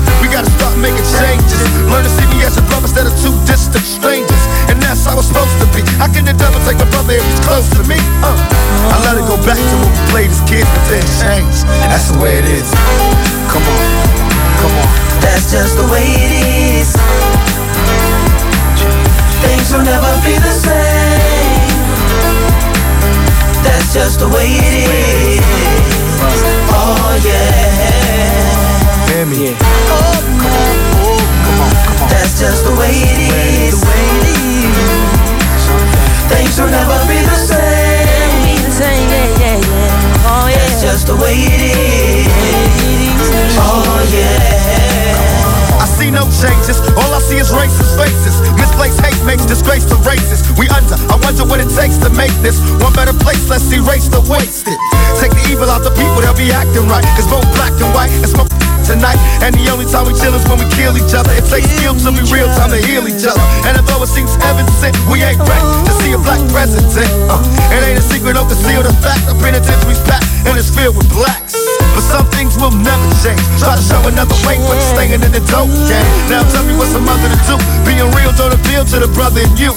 We gotta start making changes. Learn to see me as a brother instead of two distant strangers. And that's how it's supposed to be. How can the devil take my brother if he's close to me? Uh, I let it go back to when we played as kids, but then changed. And that's the way it is. Come on, come on. That's just the way it is. Things will never be the same. That's just the way it is. Oh yeah. Hear me. Oh, come on, come on, come on. That's just the way it is. Things will never be the same. Yeah, yeah, yeah. Oh yeah. That's just the way it is. And the only time we chill is when we kill each other. It takes skill to be real time to heal each other. And although it seems evident, we ain't ready to see a black president. Uh, it ain't a secret, don't conceal the fact. The penitentiary's packed and it's filled with blacks. But some things will never change. Try to show another way, but staying in the dope game. Now tell me what's a mother to do. Being real don't appeal to the brother in you.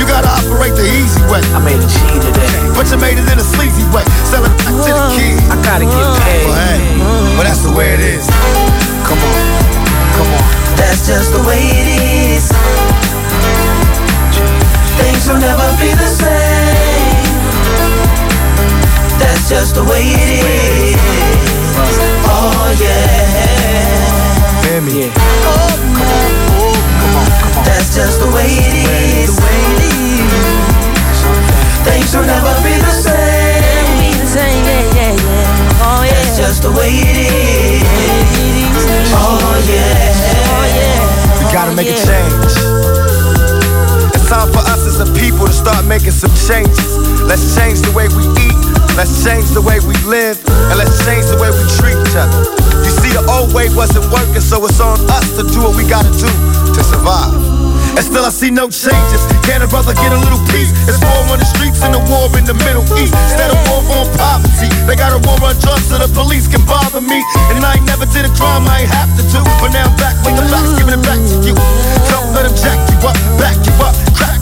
You gotta operate the easy way. I made a G today. But you made it in a sleazy way. Sell it back to the kids. I gotta get paid. Well, hey, well, that's the way it is. Come on, come on. That's just the way it is. Things will never be the same. That's just the way it is. Oh yeah. Hear me. Oh, come on, oh, come on, come on. That's just the way it is. Things will never be the same. Just the way it is. Oh yeah. We gotta make a change. It's time for us as a people to start making some changes. Let's change the way we eat. Let's change the way we live. And let's change the way we treat each other. You see, the old way wasn't working, so it's on us to do what we gotta do to survive. And still I see no changes. Can a brother get a little peace? It's war on the streets and a war in the Middle East. Instead of war on poverty, they got a war on drugs so the police can bother me. And I ain't never did a crime I ain't have to do. But now I'm back with the facts, giving it back to you. Don't let them jack you up, back you up, crack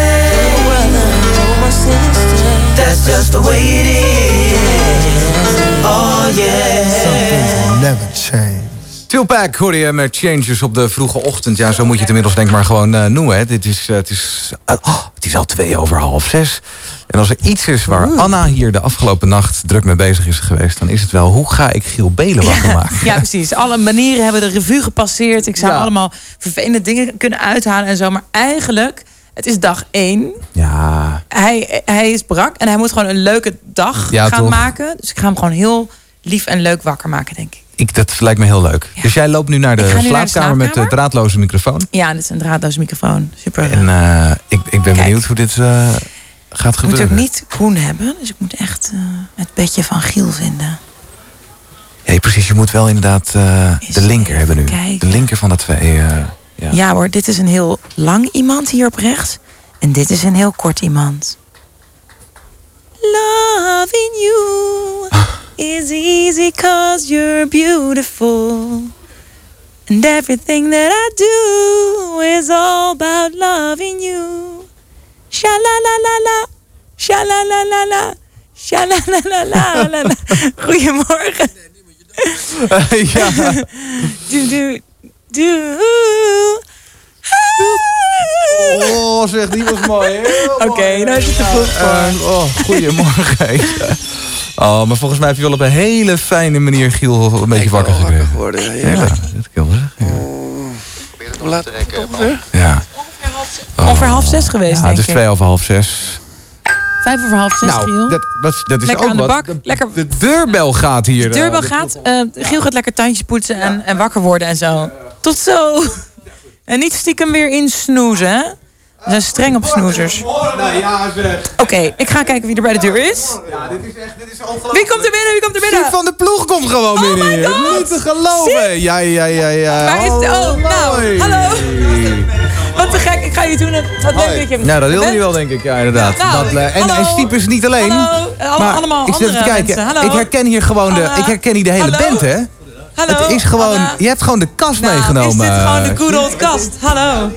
That's just the way it is. Oh yeah. Never change. Tupac hoorde je met Changes op de vroege ochtend. Ja, zo moet je het inmiddels denk ik maar gewoon eh, noemen. Hè. Dit is, eh, het, is, eh, oh, het is al twee over half zes. En als er iets is waar Anna hier de afgelopen nacht druk mee bezig is geweest... dan is het wel, hoe ga ik Giel Belen wakker maken? Ja, precies. Alle manieren hebben de revue gepasseerd. Ik zou Ja. allemaal vervelende dingen kunnen uithalen en zo. Maar eigenlijk, het is dag één. Ja, Hij, hij is brak en hij moet gewoon een leuke dag Ja, gaan toch? maken. Dus ik ga hem gewoon heel lief en leuk wakker maken, denk ik. ik, dat lijkt me heel leuk. Dus jij loopt nu naar de naar slaapkamer met de draadloze microfoon. Ja, dit is een draadloze microfoon. Super. En eh, ik, ik ben benieuwd hoe dit eh, gaat ik moet ook gebeuren. niet Koen hebben, dus ik moet echt eh, het bedje van Giel vinden. Nee, precies. Je moet wel inderdaad de linker hebben nu. De linker van de twee. Ja. Ja. hoor, dit is een heel lang iemand hier op rechts. En dit is een heel kort iemand. Loving you [laughs] is easy cause you're beautiful. And everything that I do is all about loving you. Sha la la la la. Sha la la la la. Sha la la [laughs] la la la. Goedemorgen. ja. [laughs] Doe. Oh, zeg, die was mooi. Oké, nou is het te vroeg voor. Eh, oh, goedemorgen. [laughs] Oh, maar volgens mij heb je wel op een hele fijne manier Giel een beetje wakker gekregen. worden. Ja, dat kan ik wel zeggen. Hoe laat Ja. Ongeveer half zes geweest, Ja, denk het is twee over half zes. Vijf over half zes, Nou, Giel. dat, dat, dat is Lekker ook aan de wat. bak. Lekker. De deurbel gaat hier. De eh, deurbel de- gaat. eh, Giel gaat lekker tandjes poetsen en, en wakker worden en zo. Tot zo. En niet stiekem weer insnoezen, hè? We zijn streng op snoezers. Nou ja, zeg. Oké, ik ga kijken wie er bij de deur is. Ja, dit is echt, dit is ongelooflijk. Wie komt er binnen? Wie komt er binnen? Siep van de ploeg komt gewoon Oh binnen. Niet te geloven. Ja, ja, ja, ja. Waar is de... Oh, nou, hallo. Wat te gek. Ik ga je doen. Wat leuk dat je... Nou, dat wilde bent. hij wel, denk ik. Ja, inderdaad. Nou, Dat, eh, en, en Stiep is niet alleen. Hallo. Alle- maar allemaal ik zit even te andere kijken. mensen. Hallo. Ik herken hier gewoon de, ik herken hier de hele Hallo. band, hè? Hallo. Het is gewoon, je hebt gewoon de kast Nou, meegenomen. is dit gewoon de good old kast? Hallo.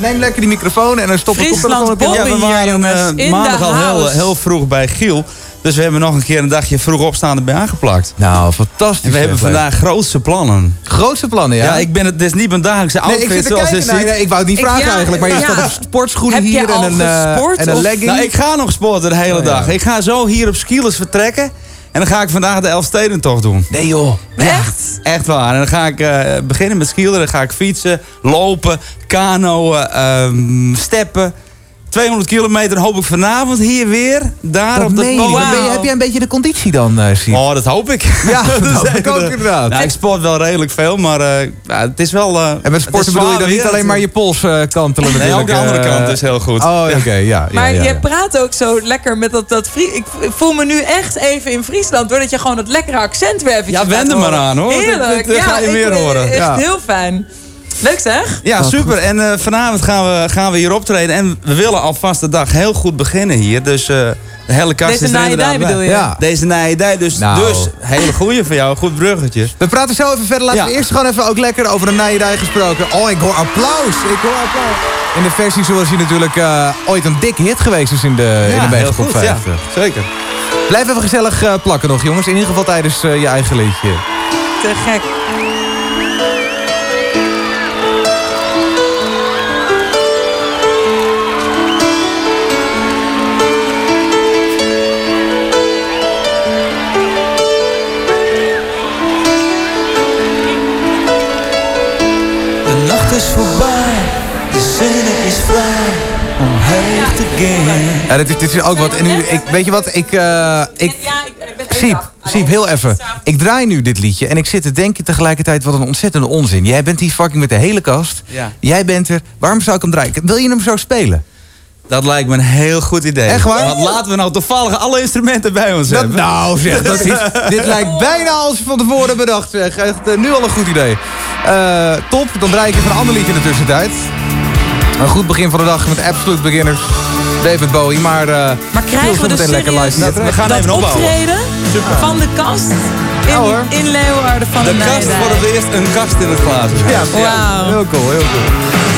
Neem lekker die microfoon en dan stop Friesland op. Bobby Ja, we hier, waren jongens. eh, maandag al heel, heel vroeg bij Giel. Dus we hebben nog een keer een dagje vroeg opstaan erbij aangeplakt. Nou, fantastisch. En we hebben vandaag grootste plannen. Grootste plannen, ja? Ja, ik ben het, dit is niet mijn dagelijkse Nee, outfit ik zit te zoals kijken. Nee, ziet. nee, ik wou het niet Ik- vragen ja, eigenlijk, maar je ja. staat op sportschoenen hier en een, eh, gesport, en een legging. Nou, ik ga nog sporten de hele Oh, ja. dag. Ik ga zo hier op Skielers vertrekken. En dan ga ik vandaag de Elfstedentocht doen. Nee joh. Echt? Echt waar. En dan ga ik eh, beginnen met skileren. Dan ga ik fietsen, lopen, kanoën, ehm, steppen. 200 kilometer hoop ik vanavond hier weer. Daar Dat op dat meen je. Heb jij een beetje de conditie dan, eh Siep? Oh, dat hoop ik. Ja, [laughs] dat hoop is ik ook inderdaad. Nou, ik sport wel redelijk veel, maar eh, ja, het is wel... eh, En met sporten bedoel je dan niet weer alleen maar je pols eh, kantelen Nee, ook de andere kant is heel goed. Oh, oké, ja. Maar ja, ja, je ja. praat ook zo lekker met dat, dat Frie- ik, voel me nu echt even in Friesland. Doordat je gewoon dat lekkere accent weer eventjes Ja, wend er maar aan, hoor. Heerlijk. Dat- dat ga je ik- meer horen. Echt Ja. heel fijn. Leuk zeg. Ja, super. En eh, vanavond gaan we, gaan we hier optreden. En we willen alvast de dag heel goed beginnen hier. Dus eh, de hele kast Deze is er inderdaad bedoel je? Ja. Deze naaie dij. Dus, Nou. dus hele goeie voor jou. Goed bruggetje. We praten zo even verder. Laten Ja. we eerst gewoon even ook lekker over de Nijerij gesproken. Oh, ik hoor applaus. Ik hoor applaus. In de versie zoals die natuurlijk eh, ooit een dikke hit geweest is in de, in de heel Megatop goed. Ja, 50. zeker. Blijf even gezellig eh, plakken nog, jongens. In ieder geval tijdens je eigen liedje. Te gek. Is voorbij, de zin is vrij om heen te gaan. Ja, dit, is- dit is ook wat. En nu, ik, weet je wat? Ik, eh ik, Siep, Siep, heel even. Ik draai nu dit liedje en ik zit te denken tegelijkertijd... wat een ontzettende onzin. Jij bent hier fucking met de hele kast. Ja. Jij bent er. Waarom zou ik hem draaien? Wil je hem zo spelen? Dat lijkt me een heel goed idee. Echt waar? Want laten we nou toevallig alle instrumenten bij ons Dat, hebben. nou zeg, dat is, [laughs] dit lijkt bijna als van tevoren bedacht. Zeg. Echt, eh, nu al een goed idee. Eh, top, dan draai ik even een ander liedje in de tussentijd. Een goed begin van de dag met Absolute Beginners. David Bowie, maar... eh Maar krijgen we dus lekker live. serieus We gaan dat even opbouwen. optreden van de kast in, in Leeuwarden van de, De kast voor het eerst een kast in het glazen. Ja, Wauw. heel cool, heel cool.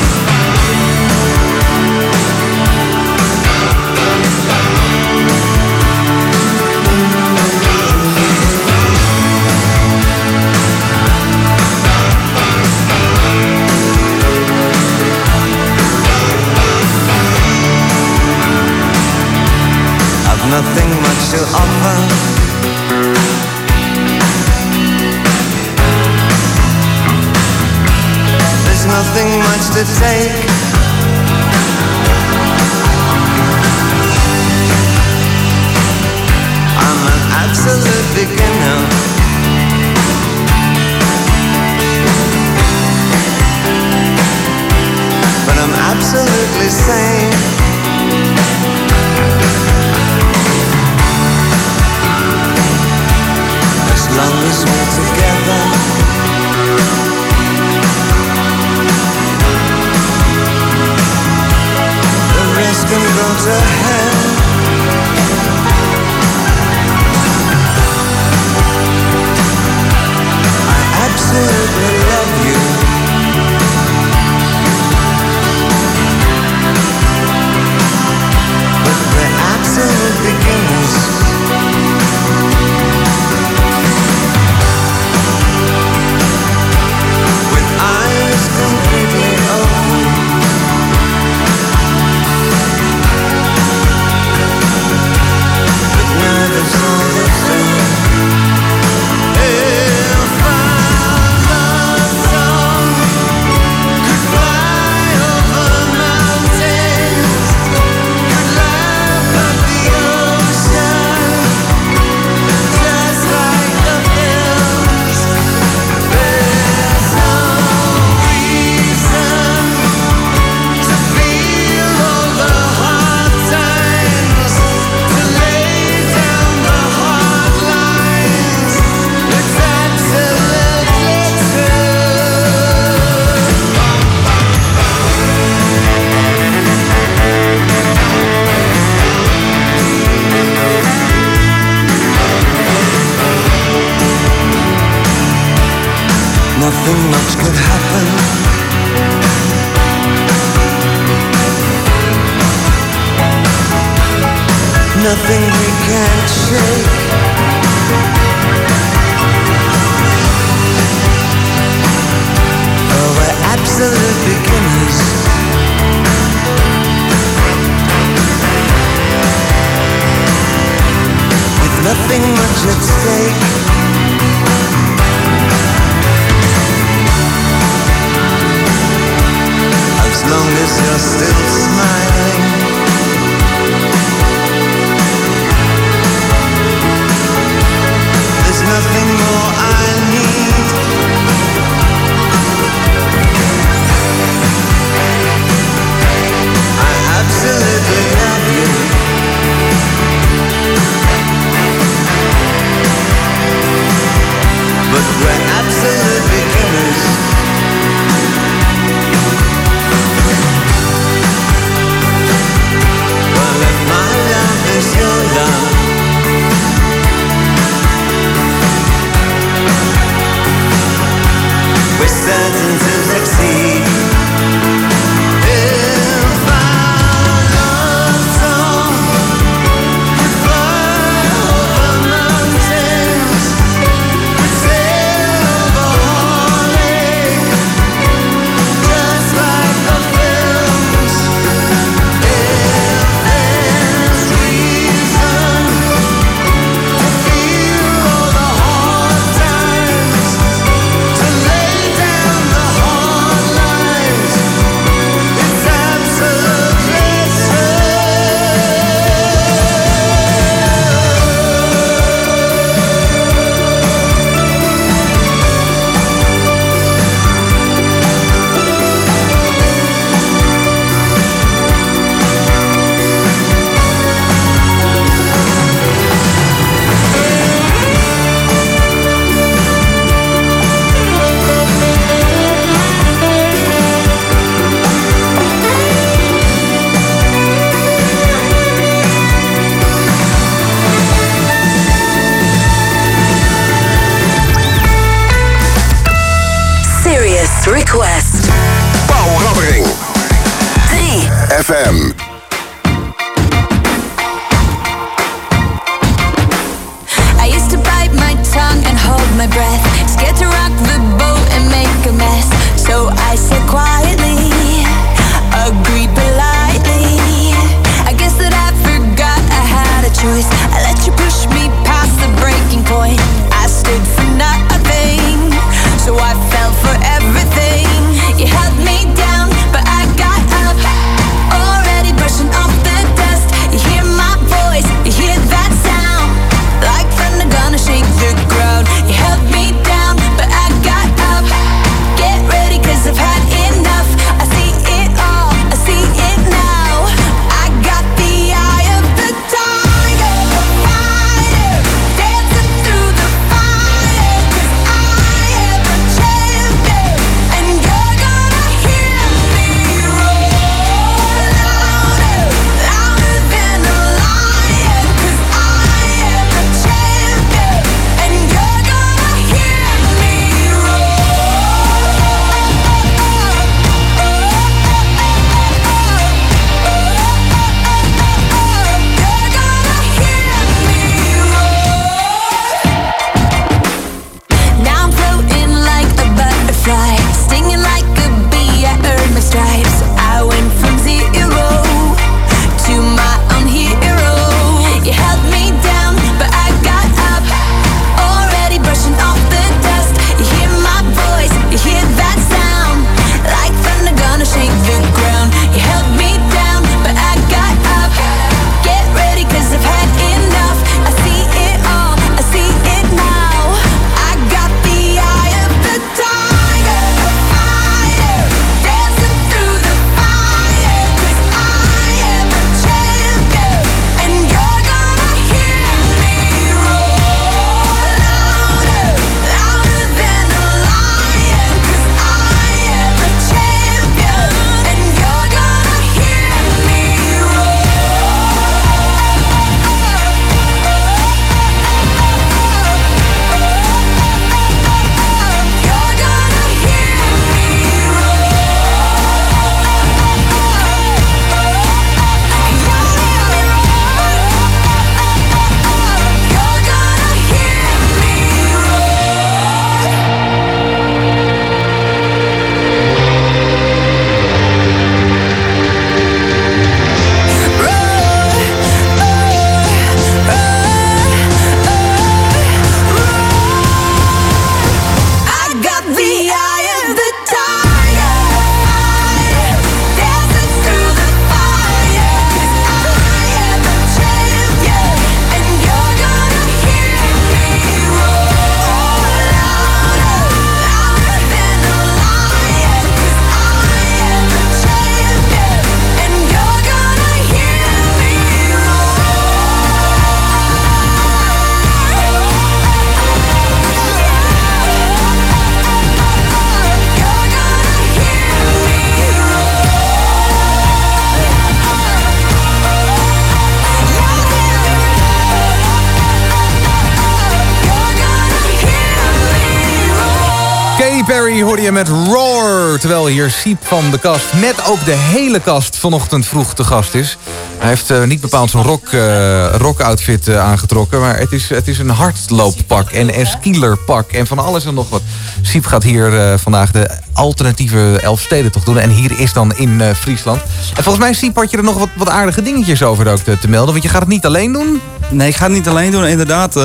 Hier Siep van de kast met ook de hele kast vanochtend vroeg te gast is. Hij heeft eh, niet bepaald zo'n rock, eh, rock outfit eh, aangetrokken. Maar het is, het is een hardlooppak en een skielerpak en van alles en nog wat. Siep gaat hier vandaag de alternatieve Elfstedentocht doen. En hier is dan in Friesland. En volgens mij, Siep, had je er nog wat, wat aardige dingetjes over ook te, te melden. Want je gaat het niet alleen doen. Nee, ik ga het niet alleen doen. Inderdaad,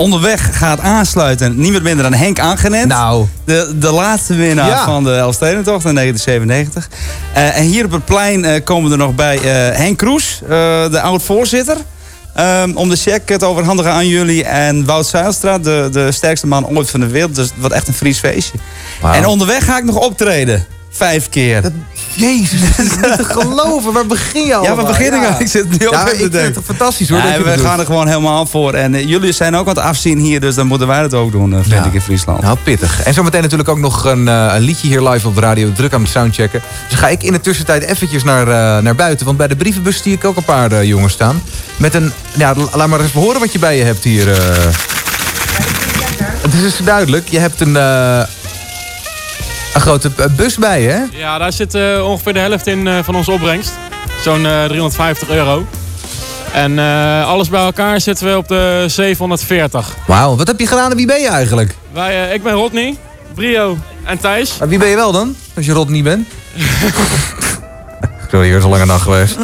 onderweg gaat aansluiten niemand minder dan Henk Angenet. Nou. De, de laatste winnaar Ja. van de Elfstedentocht in 1997. Eh, en hier op het plein eh, komen er nog bij eh, Henk Kroes, de oud-voorzitter. Ehm, om de check te overhandigen aan jullie. En Wout Zeilstra, de, de sterkste man ooit van de wereld. Dus wordt echt een Fries feestje. En onderweg ga ik nog optreden. Vijf keer. Jezus, dat is niet te geloven. Waar begin je al? Ja, we beginnen al. Ik zit nu ja, ik vind het fantastisch hoor. Ja, dat je we dat doet. gaan er gewoon helemaal voor. En eh, jullie zijn ook aan het afzien hier, dus dan moeten wij het ook doen, eh, vind Ja. ik, in Friesland. Nou, pittig. En zometeen natuurlijk ook nog een, eh, een liedje hier live op de radio. Druk aan het soundchecken. Dus ga ik in de tussentijd eventjes naar, eh, naar buiten. Want bij de brievenbus zie ik ook een paar eh, jongens staan. Met een... Ja, la- laat maar eens horen wat je bij je hebt hier. eh. Het is dus duidelijk. Je hebt een... Een grote eh, bus bij, hè? Ja, daar zit eh, ongeveer de helft in eh, van onze opbrengst. Zo'n eh, 350 euro. En alles bij elkaar zitten we op de 740. Wauw, wat heb je gedaan en wie ben je eigenlijk? Wij, ik ben Rodney, Brio en Thijs. Maar wie ben je wel dan? Als je rot niet bent? [laughs] Sorry, hier is een lange nacht geweest.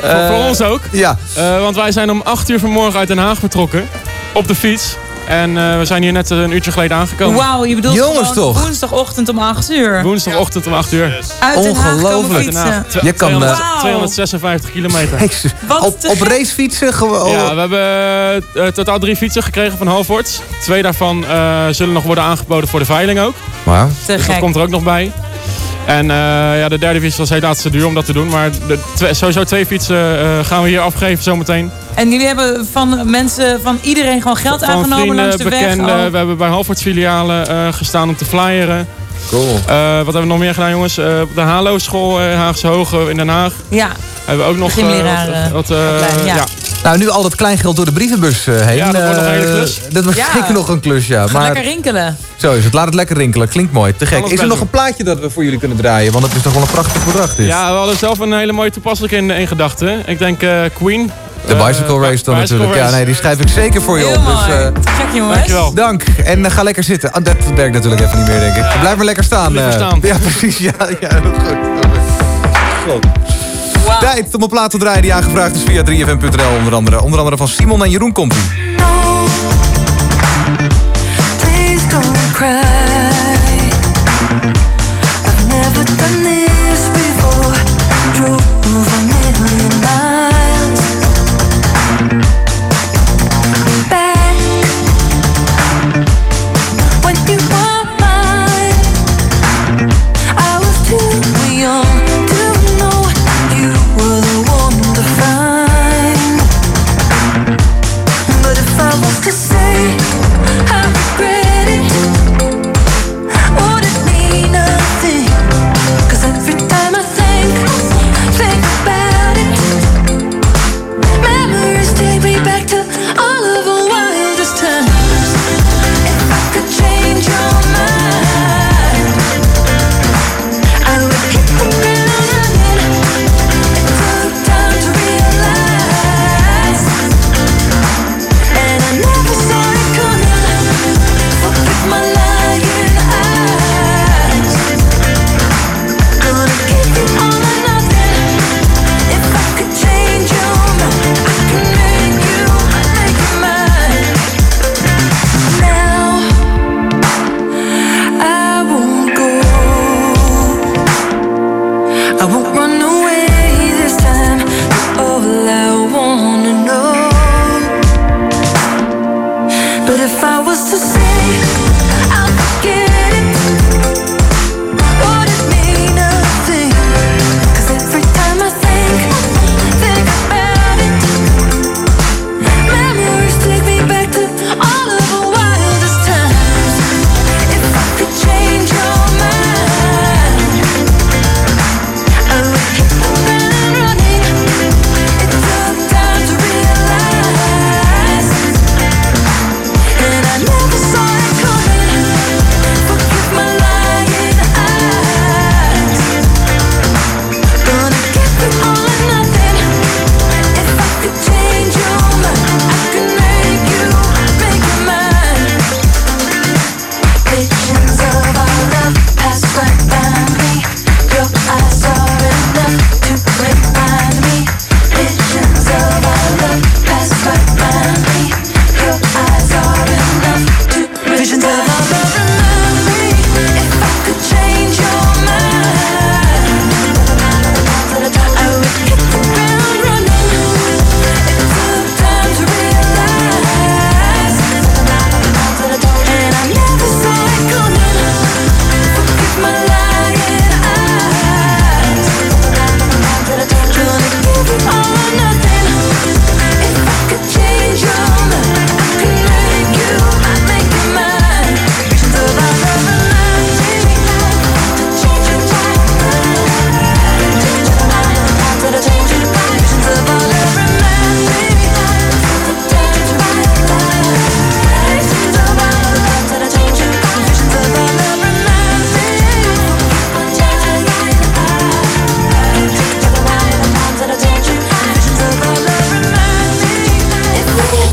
voor, voor ons ook. Ja. Want wij zijn om 8 uur vanmorgen uit Den Haag vertrokken. Op de fiets. En eh, we zijn hier net een uurtje geleden aangekomen. Wauw, je bedoelt Jongens toch? woensdagochtend om 8 uur. Woensdagochtend om 8 uur. Komen fietsen. Tw- Je kan, eh, 200 Wauw. 256 kilometer. op, op racefietsen gewoon. Ja, we hebben eh, totaal drie fietsen gekregen van Halfords. Twee daarvan eh, zullen nog worden aangeboden voor de veiling ook. Wauw. Dus dat komt er ook nog bij. En eh, ja, de derde fiets was helaas te duur om dat te doen. Maar de sowieso twee fietsen eh, gaan we hier afgeven zometeen. En jullie hebben van mensen, van iedereen gewoon geld Van aangenomen vrienden, langs de bekenden. weg. Oh. We hebben bij Halfords filialen eh, gestaan om te flyeren. Cool. wat hebben we nog meer gedaan jongens? Eh, op de Halo school eh, Haagse Hoge in Den Haag. Ja. Hebben we ook nog eh, wat, wat, eh, ja. Nou, nu al dat kleingeld door de brievenbus eh, heen. Ja, dat wordt nog een hele eh, klus. Dat wordt Ja. zeker nog een klus, ja. Ga Maar lekker rinkelen. zo is het. Laat het lekker rinkelen. Klinkt mooi. Te gek. Alles Is er nog een plaatje dat we voor jullie kunnen draaien? Want het is toch wel een prachtig bedrag dit. Ja, we hadden zelf een hele mooie toepasselijke in, in gedachten. Ik denk eh, Queen. De bicycle race dan natuurlijk. Ja, nee, die schrijf ik zeker voor je Heel op. mooi. Dus, eh, Gek jongens. Dankjewel. dank. En ga lekker zitten. Ah, dat werkt natuurlijk even niet meer, denk ik. Blijf maar lekker staan. Ja, precies. Ja, ja, dat is Tijd om een plaat te draaien die aangevraagd is via 3fm.nl onder andere. Onder andere van Simon en Jeroen komt ie.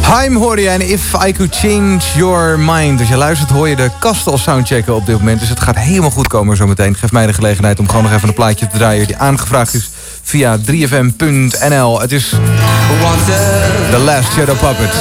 Haim hoorde je en If I Could Change Your Mind. Als je luistert hoor je de kasten al soundchecken op dit moment. Dus het gaat helemaal goed komen zometeen. Geef mij de gelegenheid om gewoon nog even een plaatje te draaien... die aangevraagd is via 3fm.nl. Het is The Last Shadow Puppet.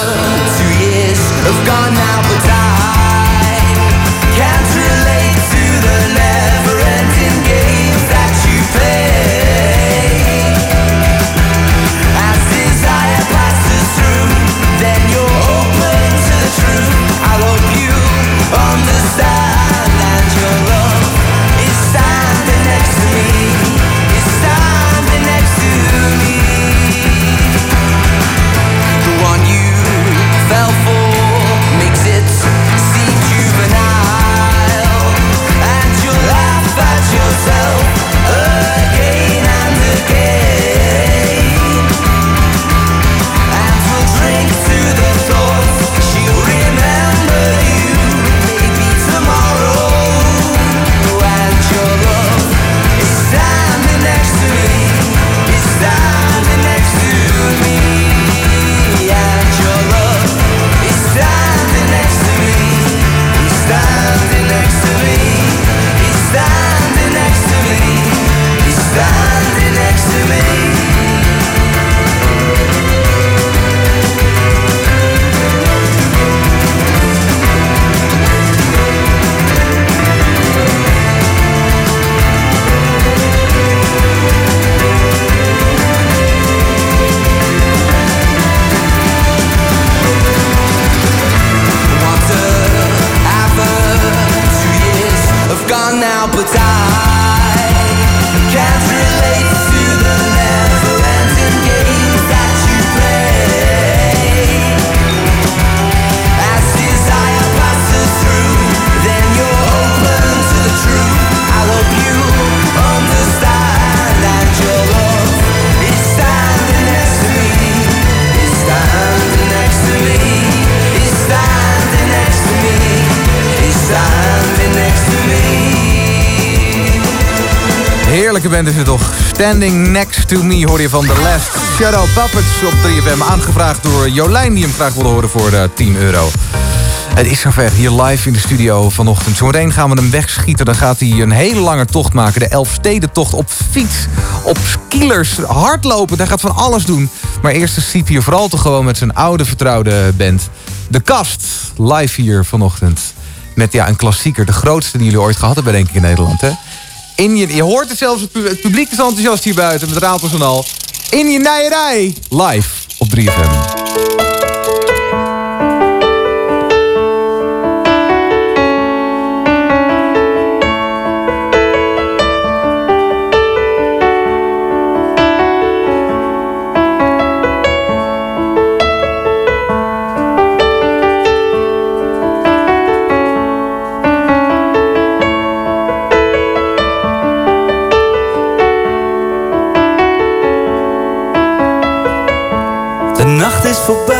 Band is het toch. Standing Next to Me hoor je van The Last Shadow Puppets op 3FM. Aangevraagd door Jolijn die hem graag wilde horen voor eh, 10 euro. Het is zover hier live in de studio vanochtend. Zometeen gaan we hem wegschieten. Dan gaat hij een hele lange tocht maken. De Elfstedentocht op fiets, op skilers, hardlopen. Hij gaat van alles doen. Maar eerst ziet hij vooral toch gewoon met zijn oude vertrouwde band. De Kast, live hier vanochtend. Met ja, een klassieker. De grootste die jullie ooit gehad hebben denk ik in Nederland. Hè? In je, je hoort het zelfs, het pu- het publiek is enthousiast hier buiten met rapels en al. In je nijerij, live op 3FM. Nacht